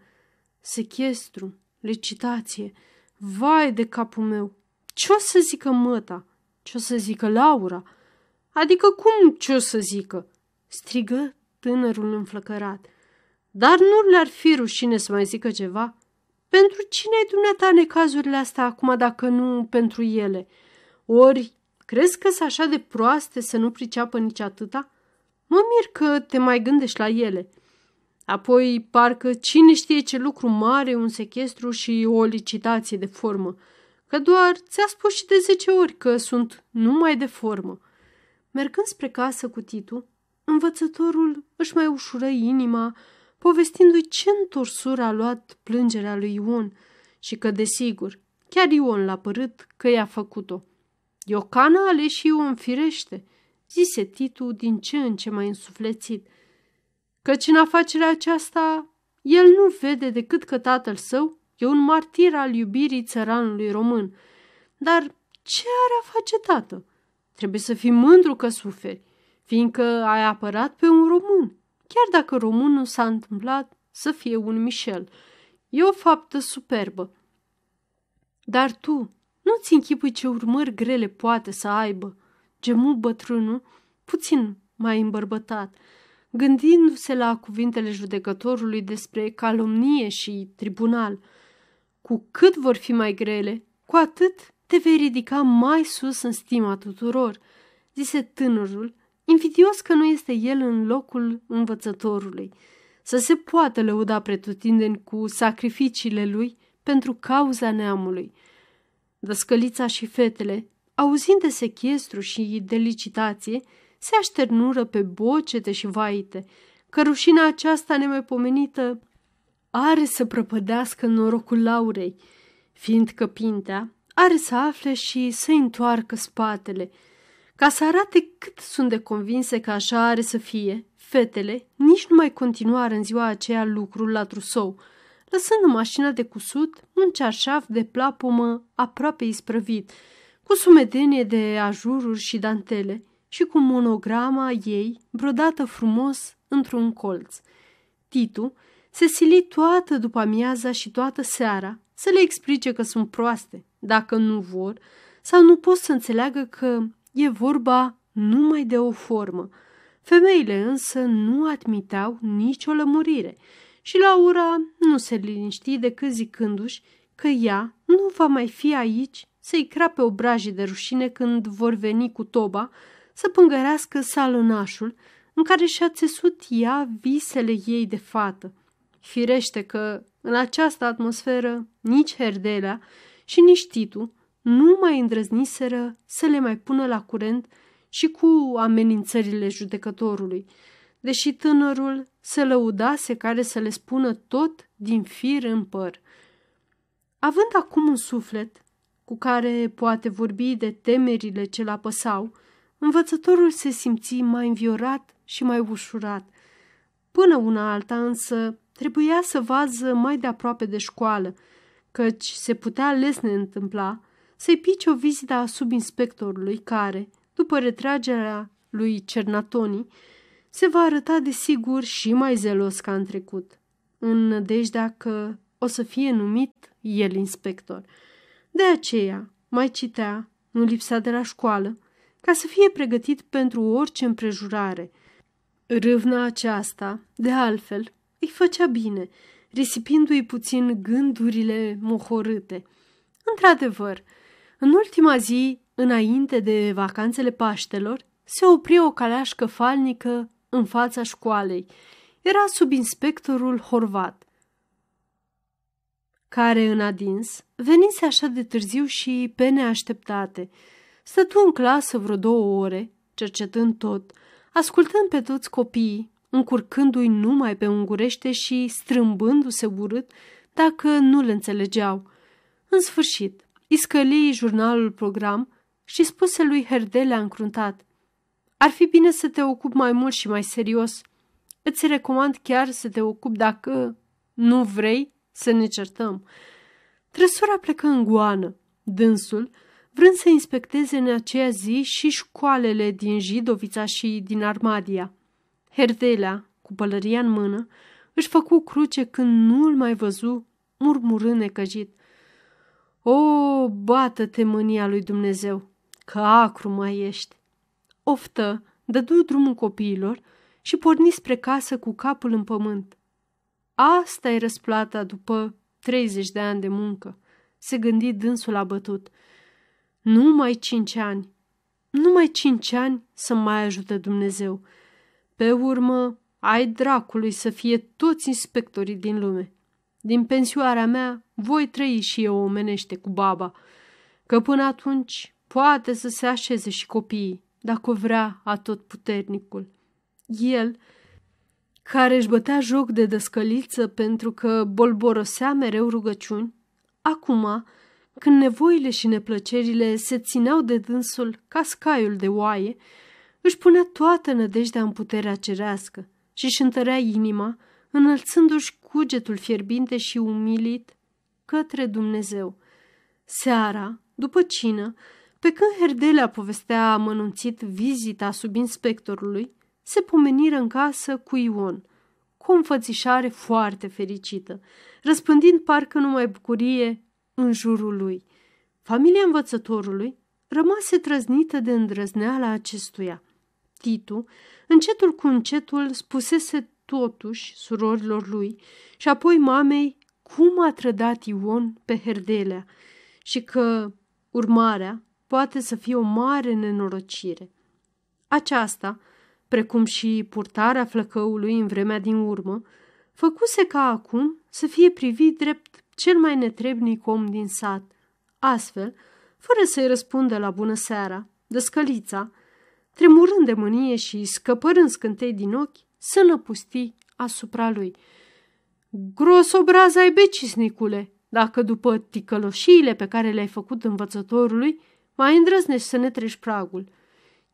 Sechestru, licitație, vai de capul meu! Ce o să zică măta? Ce o să zică Laura? Adică cum ce o să zică? strigă tânărul înflăcărat. Dar nu le-ar fi rușine să mai zică ceva? Pentru cine ai dumneata necazurile astea acum dacă nu pentru ele? Ori crezi că sunt așa de proaste să nu priceapă nici atâta? Mă mir că te mai gândești la ele. Apoi, parcă cine știe ce lucru mare, un sechestru și o licitație de formă. Că doar ți-a spus și de zece ori că sunt numai de formă. Mergând spre casă cu Titu, învățătorul își mai ușură inima, povestindu-i ce întorsură a luat plângerea lui Ion și că, desigur, chiar Ion l-a părât că i-a făcut-o. Iocana ale și Ion firește, zise Titu din ce în ce mai însuflețit, căci în afacerea aceasta el nu vede decât că tatăl său e un martir al iubirii țăranului român. Dar ce are a face tată? Trebuie să fii mândru că suferi, fiindcă ai apărat pe un român, chiar dacă românul s-a întâmplat să fie un Michel. E o faptă superbă. Dar tu nu-ți închipui ce urmări grele poate să aibă, gemu bătrânul, puțin mai îmbărbătat, gândindu-se la cuvintele judecătorului despre calomnie și tribunal. Cu cât vor fi mai grele, cu atât te vei ridica mai sus în stima tuturor, zise tânărul, invidios că nu este el în locul învățătorului, să se poată lăuda pretutindeni cu sacrificiile lui pentru cauza neamului. Dăscălița și fetele, auzind de sechestru și de licitație, se așternură pe bocete și vaite, că rușina aceasta nemaipomenită are să prăpădească norocul Laurei, fiindcă Pintea are să afle și să întoarcă spatele, ca să arate cât sunt de convinse că așa are să fie, fetele nici nu mai continuară în ziua aceea lucrul la trusou, lăsând în mașina de cusut un cearșaf de plapumă aproape isprăvit, cu sumedenie de ajururi și dantele și cu monograma ei brodată frumos într-un colț. Titu se sili toată după amiaza și toată seara să le explice că sunt proaste, dacă nu vor, sau nu pot să înțeleagă că e vorba numai de o formă. Femeile însă nu admiteau nicio lămurire și Laura nu se liniști decât zicându-și că ea nu va mai fi aici să-i crape obrajii de rușine când vor veni cu toba să pângărească salonașul în care și-a țesut ea visele ei de fată. Firește că în această atmosferă nici Herdelea și nici Titu nu mai îndrăzniseră să le mai pună la curent și cu amenințările judecătorului, deși tânărul se lăudase care să le spună tot din fir în păr. Având acum un suflet cu care poate vorbi de temerile ce l-apăsau, învățătorul se simți mai înviorat și mai ușurat. Până una alta însă trebuia să vază mai de aproape de școală, căci se putea lesne întâmpla să-i pice o vizită a subinspectorului care, după retragerea lui Cernatoni, se va arăta de sigur și mai zelos ca în trecut, în nădejdea că o să fie numit el inspector. De aceea mai citea, nu lipsea de la școală, ca să fie pregătit pentru orice împrejurare. Râvna aceasta, de altfel, îi făcea bine, risipindu-i puțin gândurile mohorâte. Într-adevăr, în ultima zi, înainte de vacanțele Paștelor, se opri o caleașcă falnică în fața școalei. Era sub inspectorul Horvat, care în adins venise așa de târziu și pe neașteptate. Stătu în clasă vreo două ore, cercetând tot, ascultând pe toți copiii, încurcându-i numai pe ungurește și strâmbându-se urât dacă nu le înțelegeau. În sfârșit, iscălii jurnalul program și spuse lui Herdelea încruntat. Ar fi bine să te ocupi mai mult și mai serios. Îți recomand chiar să te ocupi dacă nu vrei să ne certăm. Trăsura plecă în goană. Dânsul, vrând să inspecteze în aceea zi și școalele din Jidovița și din Armadia. Herdelea, cu pălăria în mână, își făcu cruce când nu-l mai văzu, murmurând necăjit. O, bată-te mânia lui Dumnezeu, că acru mai ești! oftă, dădu drumul copiilor și porni spre casă cu capul în pământ. Asta e răsplata după 30 de ani de muncă, se gândi dânsul abătut. Numai cinci ani, numai cinci ani să mai ajute Dumnezeu. Pe urmă, ai dracului să fie toți inspectorii din lume. Din pensioarea mea voi trăi și eu omenește cu baba, că până atunci poate să se așeze și copiii, dacă vrea atot puternicul. El, care își bătea joc de dăscăliță pentru că bolborosea mereu rugăciuni, acum, când nevoile și neplăcerile se țineau de dânsul ca scaiul de oaie, își punea toată nădejdea în puterea cerească și își întărea inima, înălțându-și cugetul fierbinte și umilit către Dumnezeu. Seara, după cină, pe când Herdelea povestea amănunțit vizita subinspectorului, se pomeniră în casă cu Ion, cu o înfățișare foarte fericită, răspândind parcă numai bucurie în jurul lui. Familia învățătorului rămase trăznită de îndrăzneala acestuia. Titu, încetul cu încetul, spusese totuși surorilor lui și apoi mamei cum a trădat Ion pe Herdelea și că urmarea poate să fie o mare nenorocire. Aceasta, precum și purtarea flăcăului în vremea din urmă, făcuse ca acum să fie privit drept cel mai netrebnic om din sat. Astfel, fără să-i răspundă la bună seara, dăscălița, tremurând de mânie și scăpărând scântei din ochi, să năpusti asupra lui. Gros obraz ai becisnicule, dacă după ticăloșiile pe care le-ai făcut învățătorului, mai îndrăznești să ne treci pragul.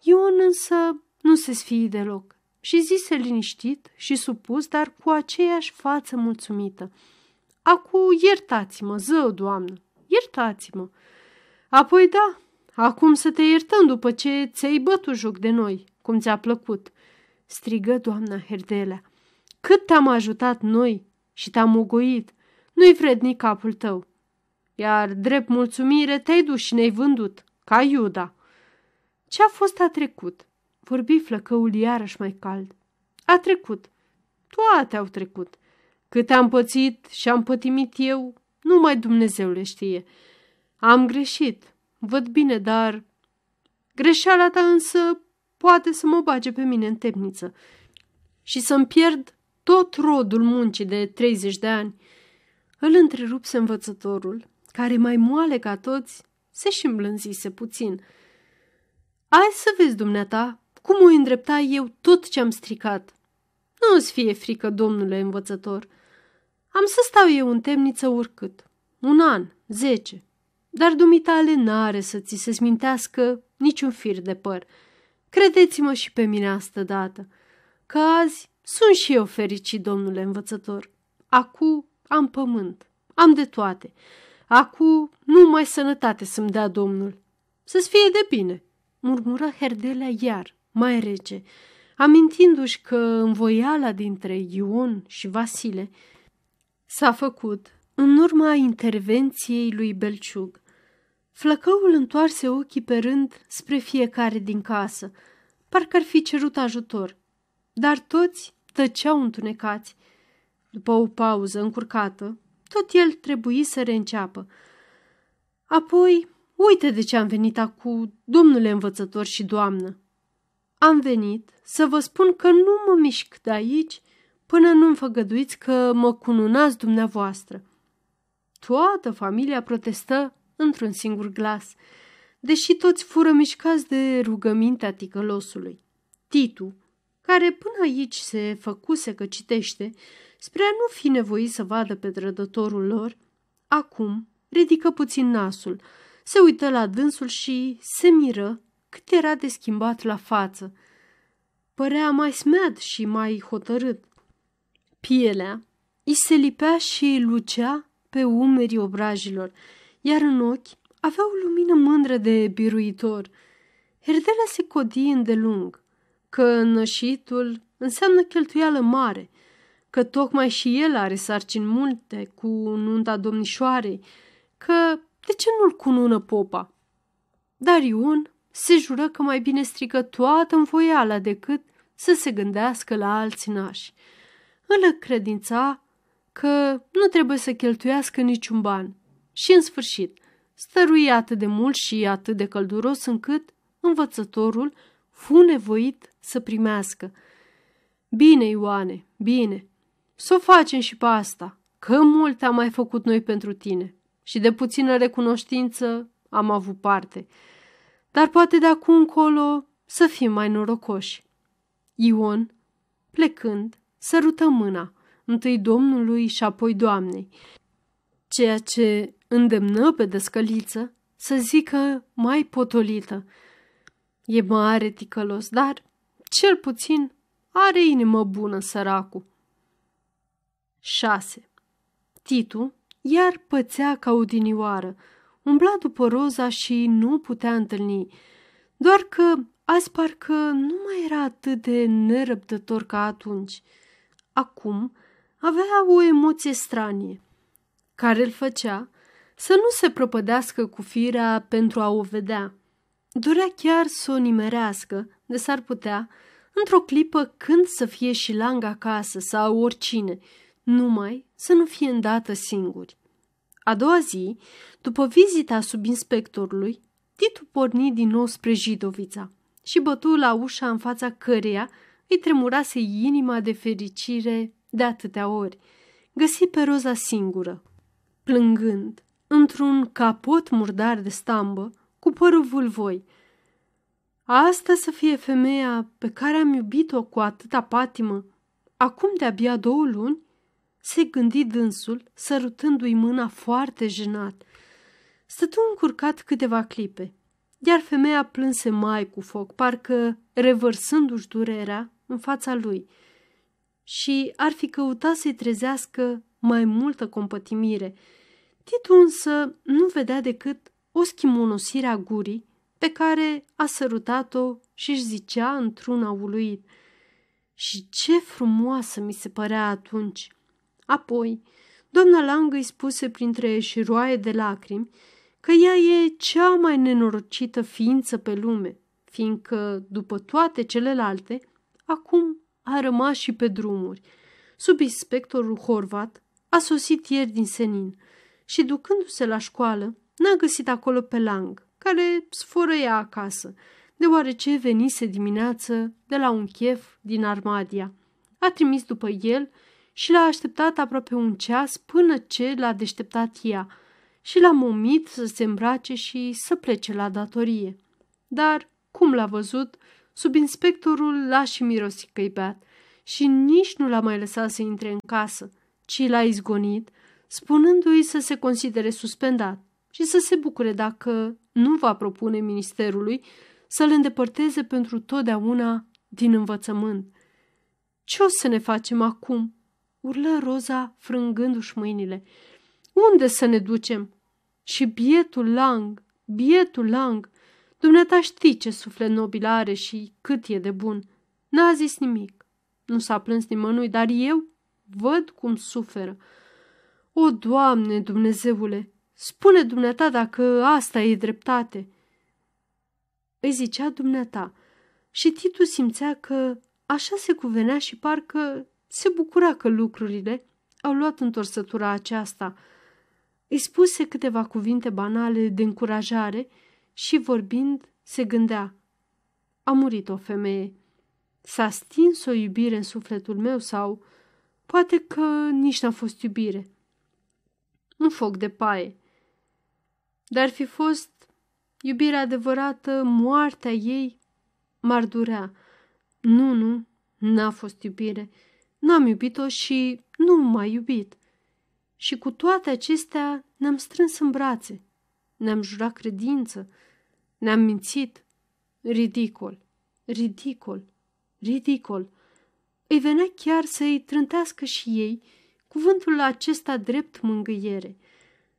Ion însă nu se sfii deloc și zise liniștit și supus, dar cu aceeași față mulțumită. Acu, iertați-mă, zău, doamnă, iertați-mă. Apoi da, acum să te iertăm după ce ți-ai bătut joc de noi, cum ți-a plăcut, strigă doamna Herdelea. Cât te-am ajutat noi și te-am ugoit, nu-i vrednic capul tău. Iar drept mulțumire te-ai dus și ne-ai vândut, ca Iuda. Ce a fost a trecut? Vorbi flăcăul iarăși mai cald. A trecut. Toate au trecut. Cât am pățit și am pătimit eu, numai Dumnezeu le știe. Am greșit, văd bine, dar greșeala ta însă poate să mă bage pe mine în temniță și să-mi pierd tot rodul muncii de 30 de ani. Îl întrerupse învățătorul, care mai moale ca toți, se și îmblânzise puțin. Ai să vezi, dumneata, cum o îndrepta eu tot ce am stricat. Nu-ți fie frică, domnule învățător. Am să stau eu în temniță urcât. Un an, zece. Dar dumitale n-are să ți se smintească niciun fir de păr. Credeți-mă și pe mine astă dată, că azi sunt și eu fericit, domnule învățător. Acu am pământ, am de toate. Acu numai sănătate să-mi dea domnul. Să-ți fie de bine, murmură Herdelea iar, mai rece, amintindu-și că învoiala dintre Ion și Vasile s-a făcut în urma intervenției lui Belciug. Flăcăul întoarse ochii pe rând spre fiecare din casă, parcă ar fi cerut ajutor, dar toți tăceau întunecați. După o pauză încurcată, tot el trebuie să reînceapă. Apoi, uite de ce am venit acum, domnule învățător și doamnă. Am venit să vă spun că nu mă mișc de aici până nu-mi făgăduiți că mă cununați dumneavoastră. Toată familia protestă într-un singur glas, deși toți fură mișcați de rugămintea ticălosului. Titu, care până aici se făcuse că citește, spre a nu fi nevoit să vadă pe trădătorul lor, acum ridică puțin nasul, se uită la dânsul și se miră cât era de schimbat la față. Părea mai smead și mai hotărât. Pielea îi se lipea și lucea pe umerii obrajilor, iar în ochi avea o lumină mândră de biruitor. Herdelea se codi îndelung, că nășitul înseamnă cheltuială mare, că tocmai și el are sarcini multe cu nunta domnișoarei, că de ce nu-l cunună popa? Dar Ion se jură că mai bine strică toată învoiala decât să se gândească la alți nași. Îl credința că nu trebuie să cheltuiască niciun ban și, în sfârșit, stărui atât de mult și atât de călduros încât învățătorul fu nevoit să primească. Bine, Ioane, bine, să o facem și pe asta, că mult am mai făcut noi pentru tine și de puțină recunoștință am avut parte. Dar poate de acum încolo să fim mai norocoși. Ion, plecând, sărută mâna, întâi domnului și apoi doamnei, ceea ce îndemnă pe descăliță să zică mai potolită. E mare ticălos, dar cel puțin are inimă bună săracul. 6. Titu iar pățea ca o dinioară, umbla după roza și nu putea întâlni, doar că azi parcă nu mai era atât de nerăbdător ca atunci. Acum avea o emoție stranie, care îl făcea să nu se propădească cu firea pentru a o vedea. Dorea chiar să o nimerească, de s-ar putea, într-o clipă când să fie și lang acasă sau oricine, numai să nu fie îndată singuri. A doua zi, după vizita subinspectorului, Titu porni din nou spre Jidovița și bătu la ușa în fața căreia îi tremurase inima de fericire de atâtea ori. Găsi pe Roza singură, plângând, într-un capot murdar de stambă, cu părul vulvoi. Asta să fie femeia pe care am iubit-o cu atâta patimă, acum de-abia două luni? Se gândi dânsul, sărutându-i mâna foarte jenat. Stătu încurcat câteva clipe, iar femeia plânse mai cu foc, parcă revărsându-și durerea în fața lui și ar fi căutat să-i trezească mai multă compătimire. Titu însă nu vedea decât o schimonosire a gurii pe care a sărutat-o și își zicea într-una uluit. Și ce frumoasă mi se părea atunci! Apoi, doamna Lang îi spuse printre șiroaie de lacrimi că ea e cea mai nenorocită ființă pe lume, fiindcă, după toate celelalte, acum a rămas și pe drumuri. Subinspectorul Horvat a sosit ieri din senin și, ducându-se la școală, n-a găsit acolo pe Lang, care sfărăia acasă, deoarece venise dimineață de la un chef din Armadia. A trimis după el și l-a așteptat aproape un ceas până ce l-a deșteptat ea și l-a momit să se îmbrace și să plece la datorie. Dar, cum l-a văzut, subinspectorul l-a și mirosit că beat și nici nu l-a mai lăsat să intre în casă, ci l-a izgonit, spunându-i să se considere suspendat și să se bucure dacă nu va propune ministerului să-l îndepărteze pentru totdeauna din învățământ. Ce o să ne facem acum?" urlă Roza frângându-și mâinile. Unde să ne ducem? Și bietul Lang, bietul Lang, dumneata știi ce suflet nobil are și cât e de bun. N-a zis nimic. Nu s-a plâns nimănui, dar eu văd cum suferă. O, Doamne, Dumnezeule, spune dumneata dacă asta e dreptate. Îi zicea dumneata și Titu simțea că așa se cuvenea și parcă se bucura că lucrurile au luat întorsătura aceasta. Îi spuse câteva cuvinte banale de încurajare și, vorbind, se gândea. A murit o femeie. S-a stins o iubire în sufletul meu sau poate că nici n-a fost iubire. Un foc de paie. Dar fi fost iubirea adevărată, moartea ei m-ar durea. Nu, nu, n-a fost iubire. N-am iubit-o și nu m-a iubit. Și cu toate acestea ne-am strâns în brațe, ne-am jurat credință, ne-am mințit. Ridicol, ridicol, ridicol. Îi venea chiar să-i trântească și ei cuvântul acesta drept mângâiere.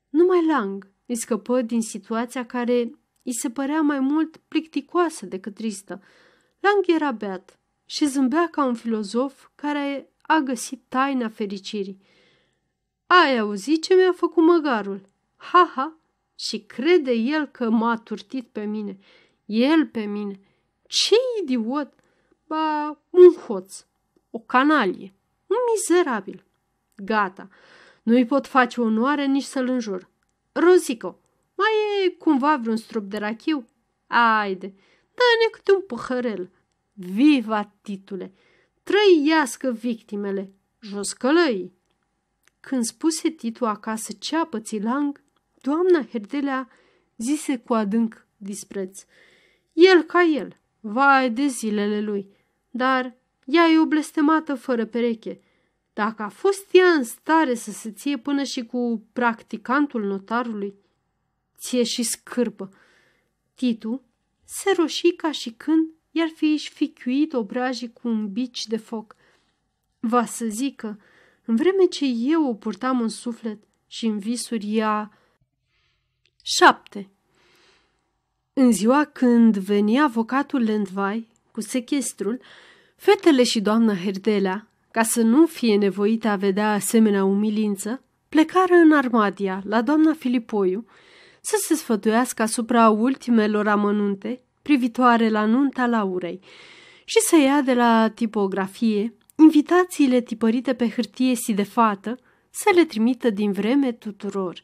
Numai Lang îi scăpă din situația care îi se părea mai mult plicticoasă decât tristă. Lang era beat și zâmbea ca un filozof care a găsit taina fericirii. Ai auzit ce mi-a făcut măgarul? Ha, ha! Și crede el că m-a turtit pe mine. El pe mine. Ce idiot! Ba, un hoț, o canalie, un mizerabil. Gata, nu-i pot face onoare nici să-l înjur. Rozico, mai e cumva vreun strup de rachiu? Haide, dă-ne câte un păhărel. Viva, titule! Trăiască victimele! Jos călăii! Când spuse Titu acasă ce a pățit Lang, doamna Herdelea zise cu adânc dispreț. El ca el, vai de zilele lui, dar ea e o blestemată fără pereche. Dacă a fost ea în stare să se ție până și cu practicantul notarului, ție și scârbă. Titu se roșii ca și când i-ar fi șfichiuit obrajii cu un bici de foc. Va să zică, în vreme ce eu o purtam în suflet și în visuri ea... 7. În ziua când venia avocatul Lendvai cu sechestrul, fetele și doamna Herdelea, ca să nu fie nevoite a vedea asemenea umilință, plecară în Armadia la doamna Filipoiu să se sfătuiască asupra ultimelor amănunte privitoare la nunta Laurei și să ia de la tipografie invitațiile tipărite pe hârtie si de fată să le trimită din vreme tuturor.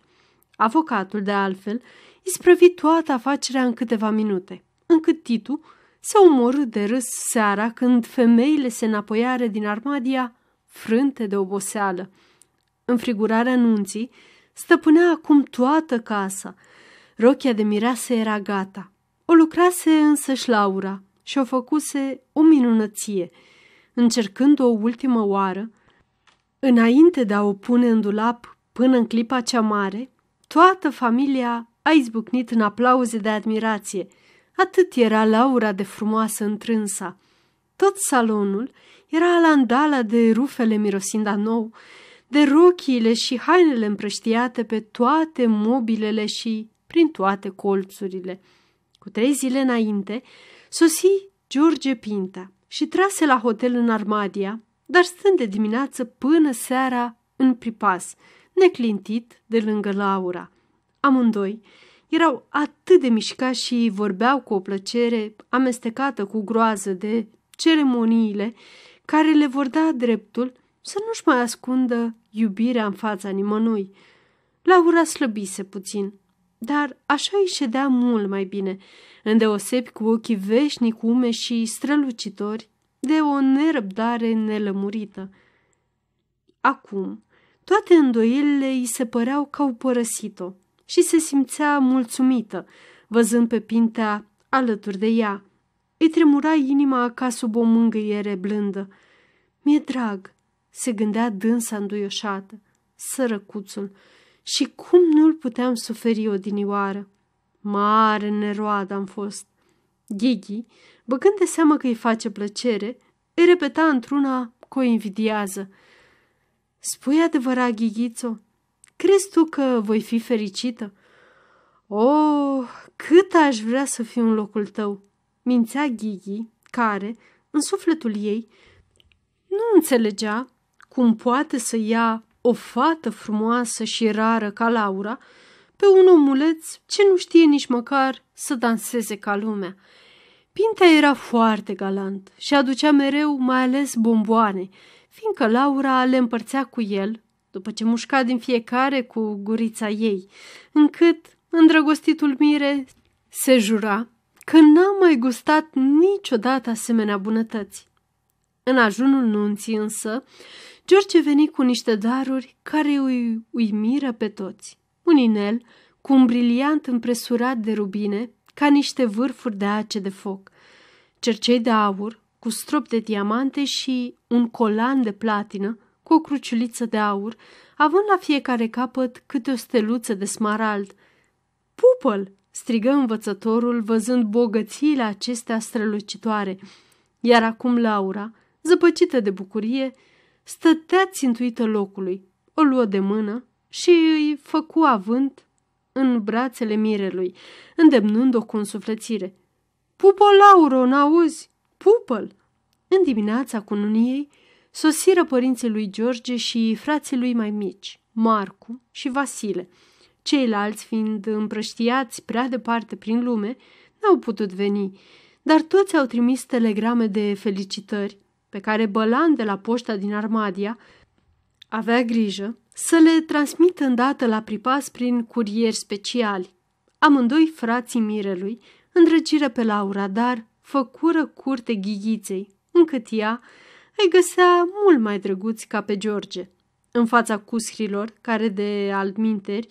Avocatul, de altfel, isprăvi toată afacerea în câteva minute, încât Titu se omorâ de râs seara când femeile se înapoiare din armadia frânte de oboseală. Înfrigurarea nunții stăpânea acum toată casa. Rochia de mireasă era gata. O lucrase însăși Laura și o făcuse o minunăție, încercând o ultimă oară, înainte de a o pune în dulap până în clipa cea mare, toată familia a izbucnit în aplauze de admirație. Atât era Laura de frumoasă întrânsa. Tot salonul era alandala de rufele mirosind a nou, de rochiile și hainele împrăștiate pe toate mobilele și prin toate colțurile. Cu trei zile înainte, sosi George Pinta și trase la hotel în Armadia, dar stând de dimineață până seara în pripas, neclintit de lângă Laura. Amândoi erau atât de mișcați și vorbeau cu o plăcere amestecată cu groază de ceremoniile care le vor da dreptul să nu-și mai ascundă iubirea în fața nimănui. Laura slăbise puțin, dar așa îi ședea mult mai bine, îndeosebi cu ochii veșnic ume și strălucitori de o nerăbdare nelămurită. Acum, toate îndoielile îi se păreau că au părăsit-o și se simțea mulțumită, văzând pe Pintea alături de ea. Îi tremura inima ca sub o mângâiere blândă. Mi-e drag, se gândea dânsa înduioșată, sărăcuțul, și cum nu-l puteam suferi odinioară. Mare neroadă am fost. Ghighi, băgând de seamă că îi face plăcere, îi repeta într-una că o invidiază. Spui adevărat, Ghighițo? Crezi tu că voi fi fericită? Oh, cât aș vrea să fiu în locul tău! Mințea Ghighi, care, în sufletul ei, nu înțelegea cum poate să ia o fată frumoasă și rară ca Laura pe un omuleț ce nu știe nici măcar să danseze ca lumea. Pintea era foarte galant și aducea mereu mai ales bomboane, fiindcă Laura le împărțea cu el, după ce mușca din fiecare cu gurița ei, încât îndrăgostitul mire se jura că n-a mai gustat niciodată asemenea bunătăți. În ajunul nunții însă, George veni cu niște daruri care îi uimiră pe toți. Un inel cu un briliant împresurat de rubine, ca niște vârfuri de ace de foc, cercei de aur cu strop de diamante și un colan de platină cu o cruciuliță de aur, având la fiecare capăt câte o steluță de smarald. Pupăl! strigă învățătorul văzând bogățiile acestea strălucitoare, iar acum Laura, zăpăcită de bucurie, stătea țintuită locului, o luă de mână și îi făcu avânt în brațele mirelui, îndemnând-o cu însuflețire. Pupă, Lauro, n-auzi? Pupă-l! În dimineața cununiei sosiră părinții lui George și frații lui mai mici, Marcu și Vasile. Ceilalți, fiind împrăștiați prea departe prin lume, n-au putut veni, dar toți au trimis telegrame de felicitări pe care Bălan de la poșta din Armadia avea grijă să le transmită îndată la pripas prin curieri speciali. Amândoi frații mirelui îndrăgiră pe Laura, dar făcură curte ghighiței, încât ea îi găsea mult mai drăguți ca pe George. În fața cuscrilor, care de altminteri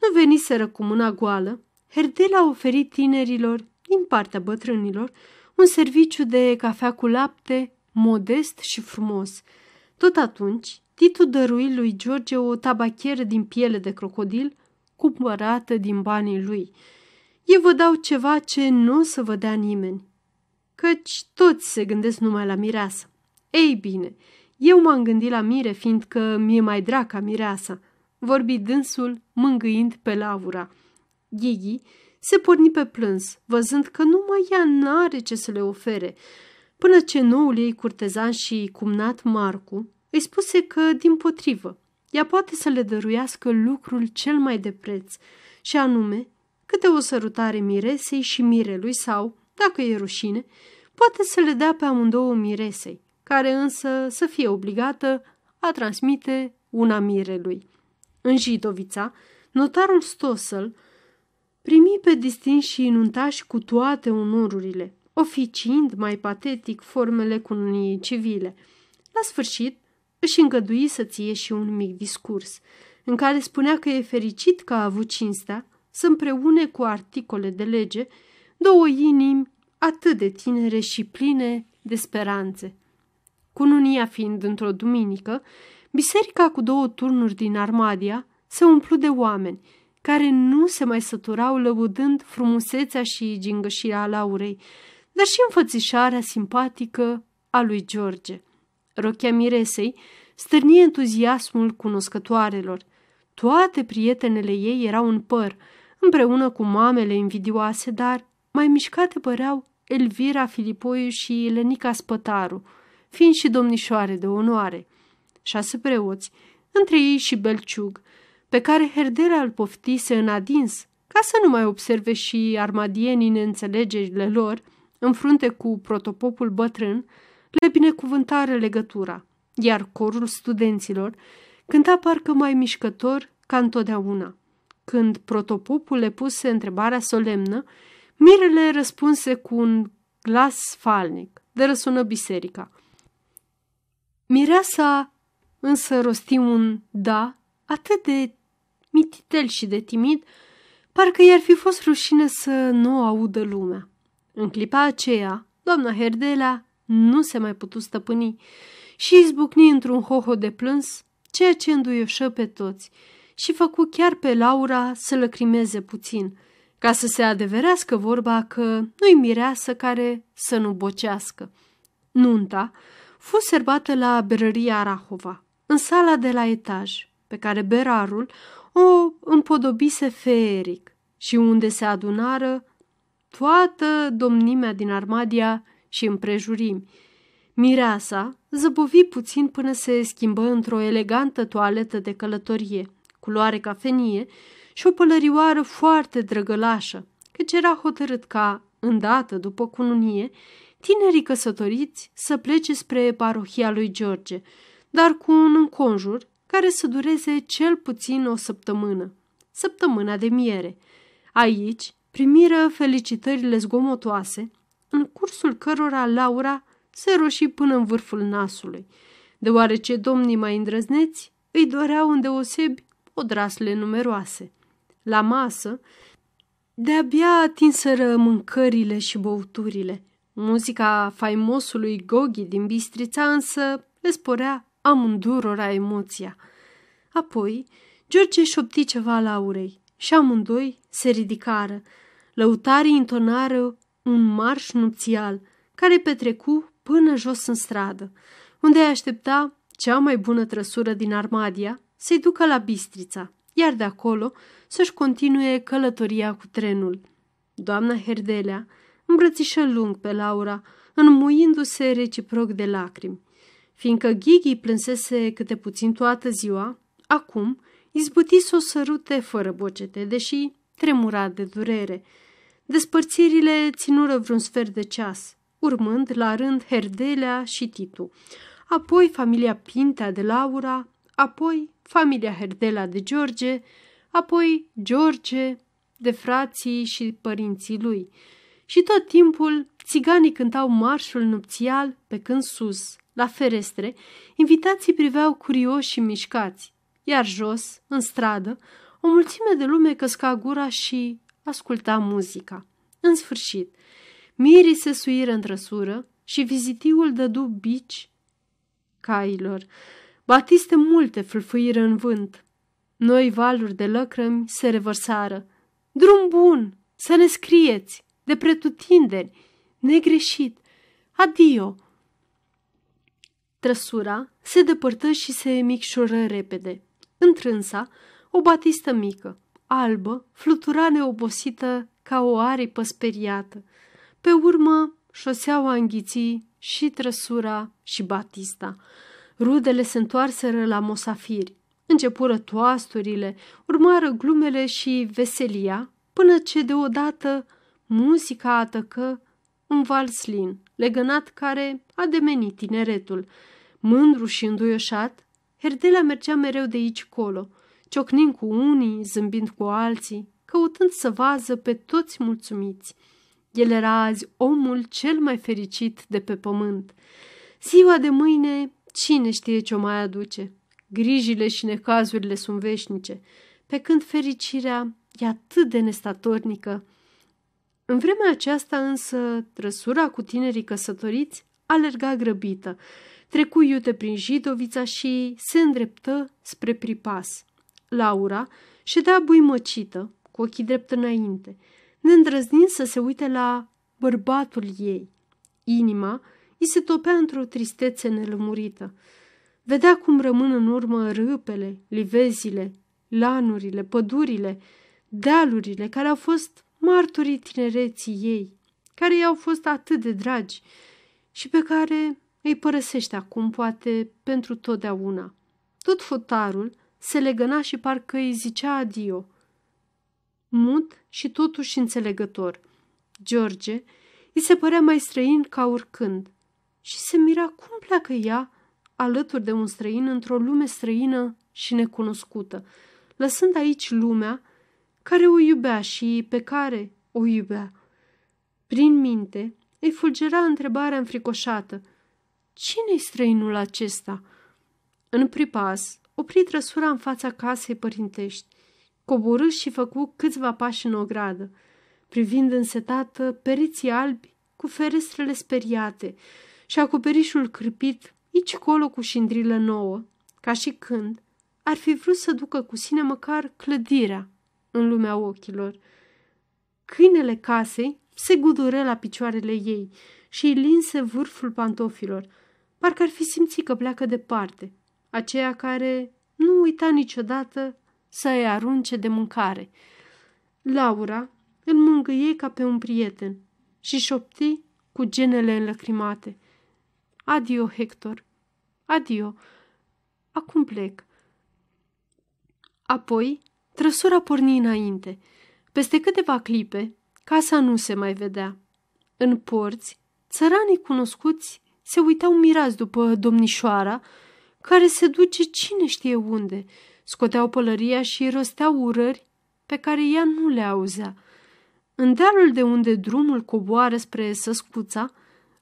nu veniseră cu mâna goală, Herdela a oferit tinerilor, din partea bătrânilor, un serviciu de cafea cu lapte modest și frumos. Tot atunci, Titu dărui lui George o tabacheră din piele de crocodil, cumpărată din banii lui. Eu vă dau ceva ce nu o să vă dea nimeni, căci toți se gândesc numai la mireasă. Ei bine, eu m-am gândit la mire, fiindcă mi-e mai drag ca mireasa, vorbi dânsul mângâind pe lavura. Ghighi se porni pe plâns, văzând că numai ea n-are ce să le ofere, până ce noul ei curtezan și cumnat Marcu îi spuse că, din potrivă, ea poate să le dăruiască lucrul cel mai de preț, și anume câte o sărutare miresei și mirelui sau, dacă e rușine, poate să le dea pe amândouă miresei, care însă să fie obligată a transmite una mirelui. În Jidovița, notarul Stosel primi pe distinși nuntași cu toate onorurile, oficiind mai patetic formele cununiei civile. La sfârșit, își îngădui să ție și un mic discurs, în care spunea că e fericit că a avut cinstea să împreune cu articole de lege două inimi atât de tinere și pline de speranțe. Cununia fiind într-o duminică, biserica cu două turnuri din Armadia se umplu de oameni care nu se mai săturau lăudând frumusețea și gingășirea Laurei, dar și înfățișarea simpatică a lui George. Rochia miresei stârnie entuziasmul cunoscătoarelor. Toate prietenele ei erau în păr, împreună cu mamele invidioase, dar mai mișcate păreau Elvira Filipoiu și Lenica Spătaru, fiind și domnișoare de onoare. Șase preoți, între ei și Belciug, pe care Herdera îl poftise în adins, ca să nu mai observe și armadienii neînțelegerile lor, în frunte cu protopopul bătrân, le binecuvântare legătura, iar corul studenților cânta parcă mai mișcător ca întotdeauna. Când protopopul le puse întrebarea solemnă, mirele răspunse cu un glas falnic, de răsună biserica. Mireasa însă rosti un da atât de mititel și de timid, parcă i-ar fi fost rușine să nu o audă lumea. În clipa aceea, doamna Herdela nu se mai putu stăpâni și izbucni într-un hoho de plâns, ceea ce înduioșă pe toți și făcu chiar pe Laura să lăcrimeze puțin, ca să se adeverească vorba că nu-i mireasă care să nu bocească. Nunta fu serbată la berăria Rahova, în sala de la etaj, pe care berarul o împodobise feeric și unde se adunară toată domnimea din Armadia și împrejurimi. Mireasa zăbovi puțin până se schimbă într-o elegantă toaletă de călătorie, culoare cafenie și o pălărioară foarte drăgălașă, căci era hotărât ca, îndată după cununie, tinerii căsătoriți să plece spre parohia lui George, dar cu un înconjur care să dureze cel puțin o săptămână, săptămâna de miere. Aici primiră felicitările zgomotoase, în cursul cărora Laura se roși până în vârful nasului, deoarece domnii mai îndrăzneți îi doreau îndeosebi odrasle numeroase. La masă, de-abia atinseră mâncările și băuturile. Muzica faimosului Gogi din Bistrița însă le sporea amândurora emoția. Apoi, George șopti ceva Laurei și amândoi se ridicară. Lăutarii intonară un marș nupțial care petrecu până jos în stradă, unde îi aștepta cea mai bună trăsură din Armadia să-i ducă la Bistrița, iar de acolo să-și continue călătoria cu trenul. Doamna Herdelea îmbrățișă lung pe Laura, înmuindu-se reciproc de lacrimi. Fiindcă Ghighi plânsese câte puțin toată ziua, acum izbuti să o sărute fără bocete, deși tremura de durere. Despărțirile ținură vreun sfert de ceas, urmând la rând Herdelea și Titu, apoi familia Pintea de Laura, apoi familia Herdela de George, apoi George de frații și părinții lui. Și tot timpul țiganii cântau marșul nupțial pe când sus, la ferestre, invitații priveau curioși și mișcați, iar jos, în stradă, o mulțime de lume căsca gura și asculta muzica. În sfârșit, mirii se suiră în trăsură și vizitiul dădu bici cailor. Batiste multe fâlfâiră în vânt. Noi valuri de lăcrămi se revărsară. Drum bun! Să ne scrieți! De pretutindeni! Negreșit! Adio! Trăsura se depărtă și se micșoră repede. Întrânsa, o batistă mică, albă, flutura neobosită ca o aripă speriată. Pe urmă, șoseaua înghiții și trăsura și batista. Rudele se întoarseră la mosafiri. Începură toasturile, urmară glumele și veselia, până ce deodată muzica atăcă un valslin, legănat care a demenit tineretul. Mândru și înduioșat, Herdelea mergea mereu de aici colo, ciocnind cu unii, zâmbind cu alții, căutând să vază pe toți mulțumiți. El era azi omul cel mai fericit de pe pământ. Ziua de mâine, cine știe ce o mai aduce? Grijile și necazurile sunt veșnice, pe când fericirea e atât de nestatornică. În vremea aceasta însă, trăsura cu tinerii căsătoriți alerga grăbită, trecu iute prin Jidovița și se îndreptă spre Pripas. Laura ședea buimăcită, cu ochii drept înainte, neîndrăznind să se uite la bărbatul ei. Inima îi se topea într-o tristețe nelămurită. Vedea cum rămân în urmă râpele, livezile, lanurile, pădurile, dealurile care au fost martorii tinereții ei, care i-au fost atât de dragi și pe care îi părăsește acum, poate, pentru totdeauna. Tot fotarul se legăna și parcă îi zicea adio. Mut și totuși înțelegător. George îi se părea mai străin ca urcând și se mira cum pleacă ea alături de un străin într-o lume străină și necunoscută, lăsând aici lumea care o iubea și pe care o iubea. Prin minte îi fulgera întrebarea înfricoșată. Cine-i străinul acesta? În pripas, opri trăsura în fața casei părintești. Coborâ și făcu câțiva pași în ogradă, privind însetată pereții albi cu ferestrele speriate și acoperișul cârpit aici colo cu șindrilă nouă, ca și când ar fi vrut să ducă cu sine măcar clădirea în lumea ochilor. Câinele casei se gudură la picioarele ei și îi linse vârful pantofilor, parcă ar fi simțit că pleacă departe, aceea care nu uita niciodată să îi arunce de mâncare. Laura îl mângâie ca pe un prieten și șopti cu genele înlăcrimate. Adio, Hector, adio, acum plec. Apoi Trăsura porni înainte. Peste câteva clipe, casa nu se mai vedea. În porți, țăranii cunoscuți se uitau mirați după domnișoara, care se duce cine știe unde, scoteau pălăria și rosteau urări pe care ea nu le auzea. În dealul de unde drumul coboară spre Săscuța,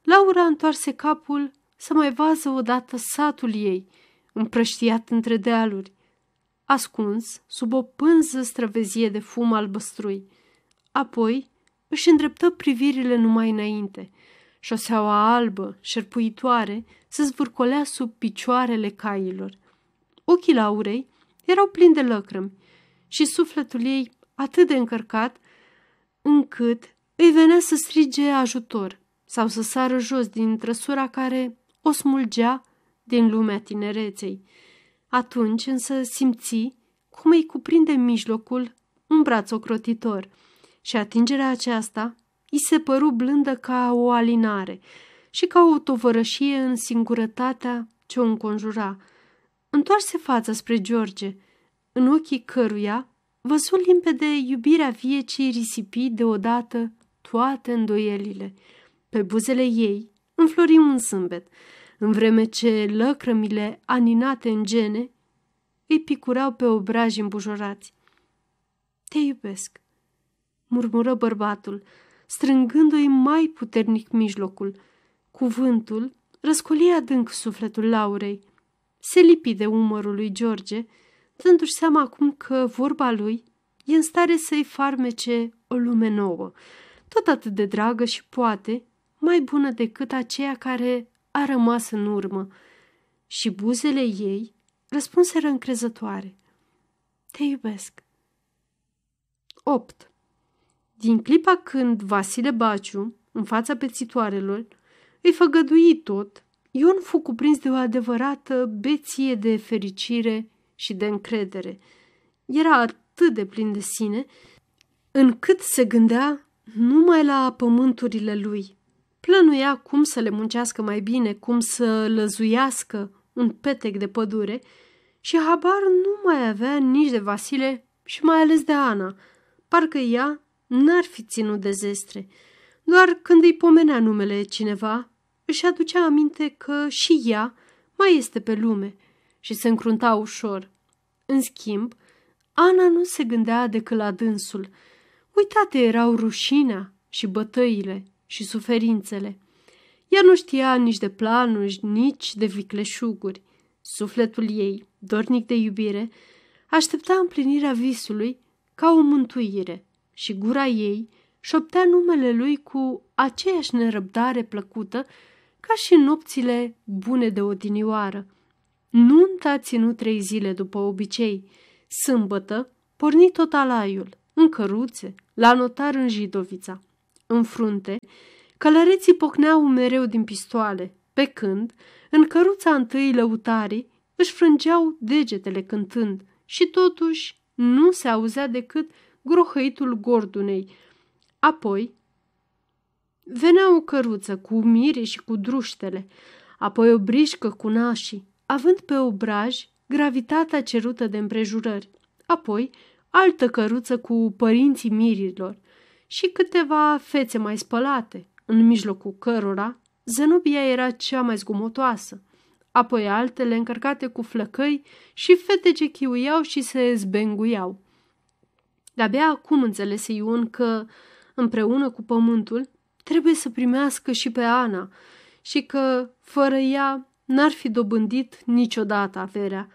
Laura întoarse capul să mai vază odată satul ei, împrăștiat între dealuri ascuns sub o pânză străvezie de fum albăstrui. Apoi își îndreptă privirile numai înainte. Șoseaua albă, șerpuitoare, se zvârcolea sub picioarele cailor. Ochii Laurei erau plini de lăcrămi și sufletul ei atât de încărcat încât îi venea să strige ajutor sau să sară jos din trăsura care o smulgea din lumea tinereței. Atunci însă simți cum îi cuprinde în mijlocul un braț ocrotitor și atingerea aceasta îi se păru blândă ca o alinare și ca o tovărășie în singurătatea ce o înconjura. Întoarse fața spre George, în ochii căruia văzu limpede iubirea viecii risipi deodată toate îndoielile. Pe buzele ei înflori un zâmbet, în vreme ce lăcrămile aninate în gene îi picurau pe obraji îmbujorați. Te iubesc, murmură bărbatul, strângându-i mai puternic mijlocul. Cuvântul răscoli adânc sufletul Laurei. Se lipi de umărul lui George, dându-și seama acum că vorba lui e în stare să-i farmece o lume nouă, tot atât de dragă și poate mai bună decât aceea care a rămas în urmă. Și buzele ei răspunseră încrezătoare. Te iubesc. 8. Din clipa când Vasile Baciu, în fața pețitoarelor, îi făgădui tot, Ion fu cuprins de o adevărată beție de fericire și de încredere. Era atât de plin de sine, încât se gândea numai la pământurile lui. Plănuia cum să le muncească mai bine, cum să lăzuiască un petec de pădure și habar nu mai avea nici de Vasile și mai ales de Ana. Parcă ea n-ar fi ținut de zestre. Doar când îi pomenea numele cineva, își aducea aminte că și ea mai este pe lume și se încrunta ușor. În schimb, Ana nu se gândea decât la dânsul. Uitate erau rușinea și bătăile și suferințele. Ea nu știa nici de planuri, nici de vicleșuguri. Sufletul ei, dornic de iubire, aștepta împlinirea visului ca o mântuire și gura ei șoptea numele lui cu aceeași nerăbdare plăcută ca și nopțile bune de odinioară. Nunta ținut trei zile după obicei. Sâmbătă porni tot alaiul, în căruțe, la notar în Jidovița. În frunte, călăreții pocneau mereu din pistoale, pe când, în căruța întâi lăutarii, își frângeau degetele cântând și totuși nu se auzea decât grohăitul gordunei. Apoi venea o căruță cu mire și cu druștele, apoi o brișcă cu nașii, având pe obraj gravitatea cerută de împrejurări, apoi altă căruță cu părinții mirilor și câteva fețe mai spălate, în mijlocul cărora Zenobia era cea mai zgomotoasă, apoi altele încărcate cu flăcăi și fete ce chiuiau și se zbenguiau. De-abia acum înțelese Ion că, împreună cu pământul, trebuie să primească și pe Ana și că, fără ea, n-ar fi dobândit niciodată averea.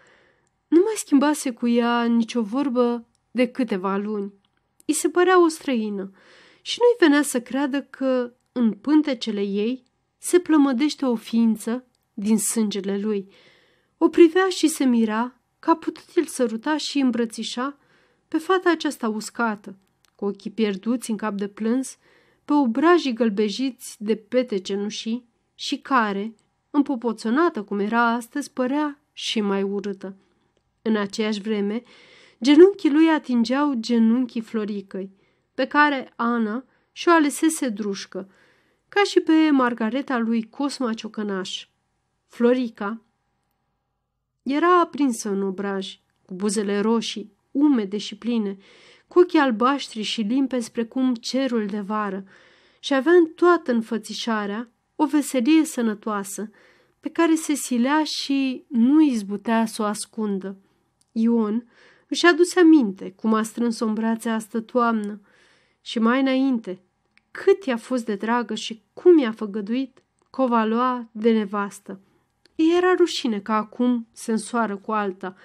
Nu mai schimbase cu ea nicio vorbă de câteva luni. I se părea o străină și nu-i venea să creadă că în pântecele ei se plămădește o ființă din sângele lui. O privea și se mira că a putut el săruta și îmbrățișa pe fata aceasta uscată, cu ochii pierduți în cap de plâns, pe obrajii gălbejiți de pete cenușii și care, împopoțonată cum era astăzi, părea și mai urâtă. În aceeași vreme, genunchii lui atingeau genunchii Floricăi, pe care Ana și-o alesese drușcă, ca și pe Margareta lui Cosma Ciocănaș. Florica era aprinsă în obraj, cu buzele roșii, umede și pline, cu ochii albaștri și limpezi precum cerul de vară și avea în toată înfățișarea o veselie sănătoasă pe care se silea și nu izbutea să o ascundă. Ion își aduse aminte cum a strâns-o în brațe astă toamnă și mai înainte cât i-a fost de dragă și cum i-a făgăduit că o va lua de nevastă. Îi era rușine că acum se însoară cu alta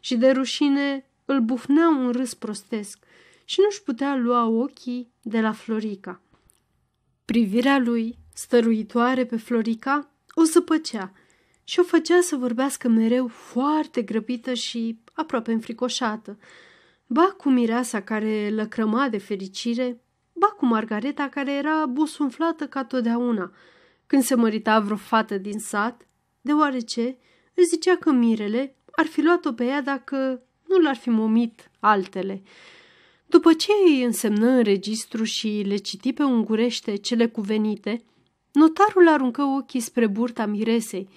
și de rușine îl bufnea un râs prostesc și nu-și putea lua ochii de la Florica. Privirea lui, stăruitoare pe Florica, o zăpăcea și o făcea să vorbească mereu foarte grăbită și aproape înfricoșată. Ba cu mireasa care lăcrăma de fericire, ba cu Margareta care era bosunflată ca totdeauna, când se mărita vreo fată din sat, deoarece îți zicea că mirele ar fi luat-o pe ea dacă nu l-ar fi momit altele. După ce îi însemnă în registru și le citi pe ungurește cele cuvenite, notarul aruncă ochii spre burta miresei,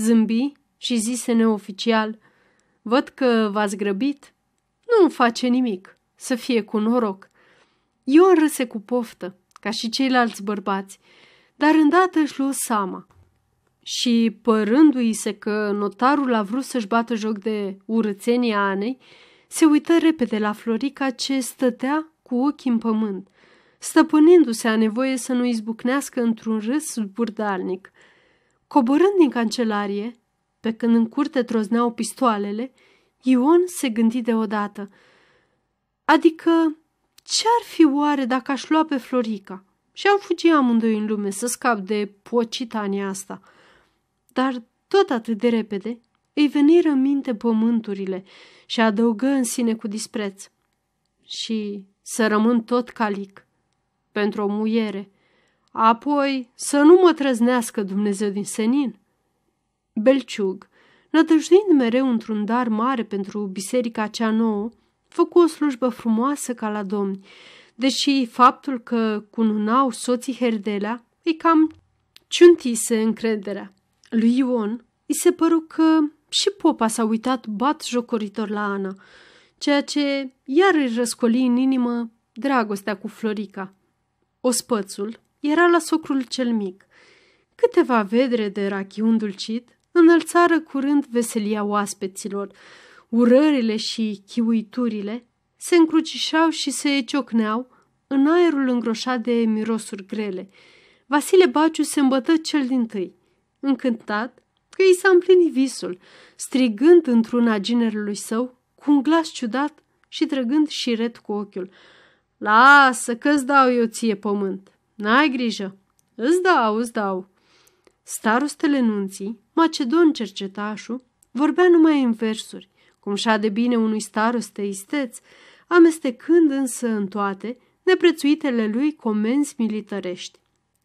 zâmbi și zise neoficial, Văd că v-ați grăbit? Nu face nimic, să fie cu noroc. Ion râse cu poftă, ca și ceilalți bărbați, dar îndată își luă seama. Și, părându-i se că notarul a vrut să-și bată joc de urățenia Anei, se uită repede la Florica ce stătea cu ochii în pământ, stăpânindu-se a nevoie să nu izbucnească într-un râs zburdalnic. Coborând din cancelarie, pe când în curte trozneau pistoalele, Ion se gândi deodată. Adică, ce-ar fi oare dacă aș lua pe Florica? Și am fugit amândoi în lume să scap de pocitania asta. Dar tot atât de repede îi veniră în minte pământurile și adăugă în sine cu dispreț. Și să rămân tot calic pentru o muiere. Apoi să nu mă trăznească Dumnezeu din senin. Belciug, nădăjduind mereu într-un dar mare pentru biserica cea nouă, făcu o slujbă frumoasă ca la domni, deși faptul că cununau soții Herdelea îi cam ciuntise încrederea. Lui Ion îi se păru că și popa s-a uitat bat jocoritor la Ana, ceea ce iar îi răscoli în inimă dragostea cu Florica. Ospățul era la socrul cel mic. Câteva vedre de rachiun dulcit înălțară curând veselia oaspeților. Urările și chiuiturile se încrucișau și se ciocneau în aerul îngroșat de mirosuri grele. Vasile Baciu se îmbătă cel din tâi, încântat că i s-a împlinit visul, strigând într-una ginerului său cu un glas ciudat și trăgând șiret cu ochiul. Lasă că-ți dau eu ție pământ. N-ai grijă. Îți dau, îți dau. Starostele nunții, Macedon cercetașul, vorbea numai în versuri, cum și de bine unui staroste isteț, amestecând însă în toate neprețuitele lui comenzi militărești.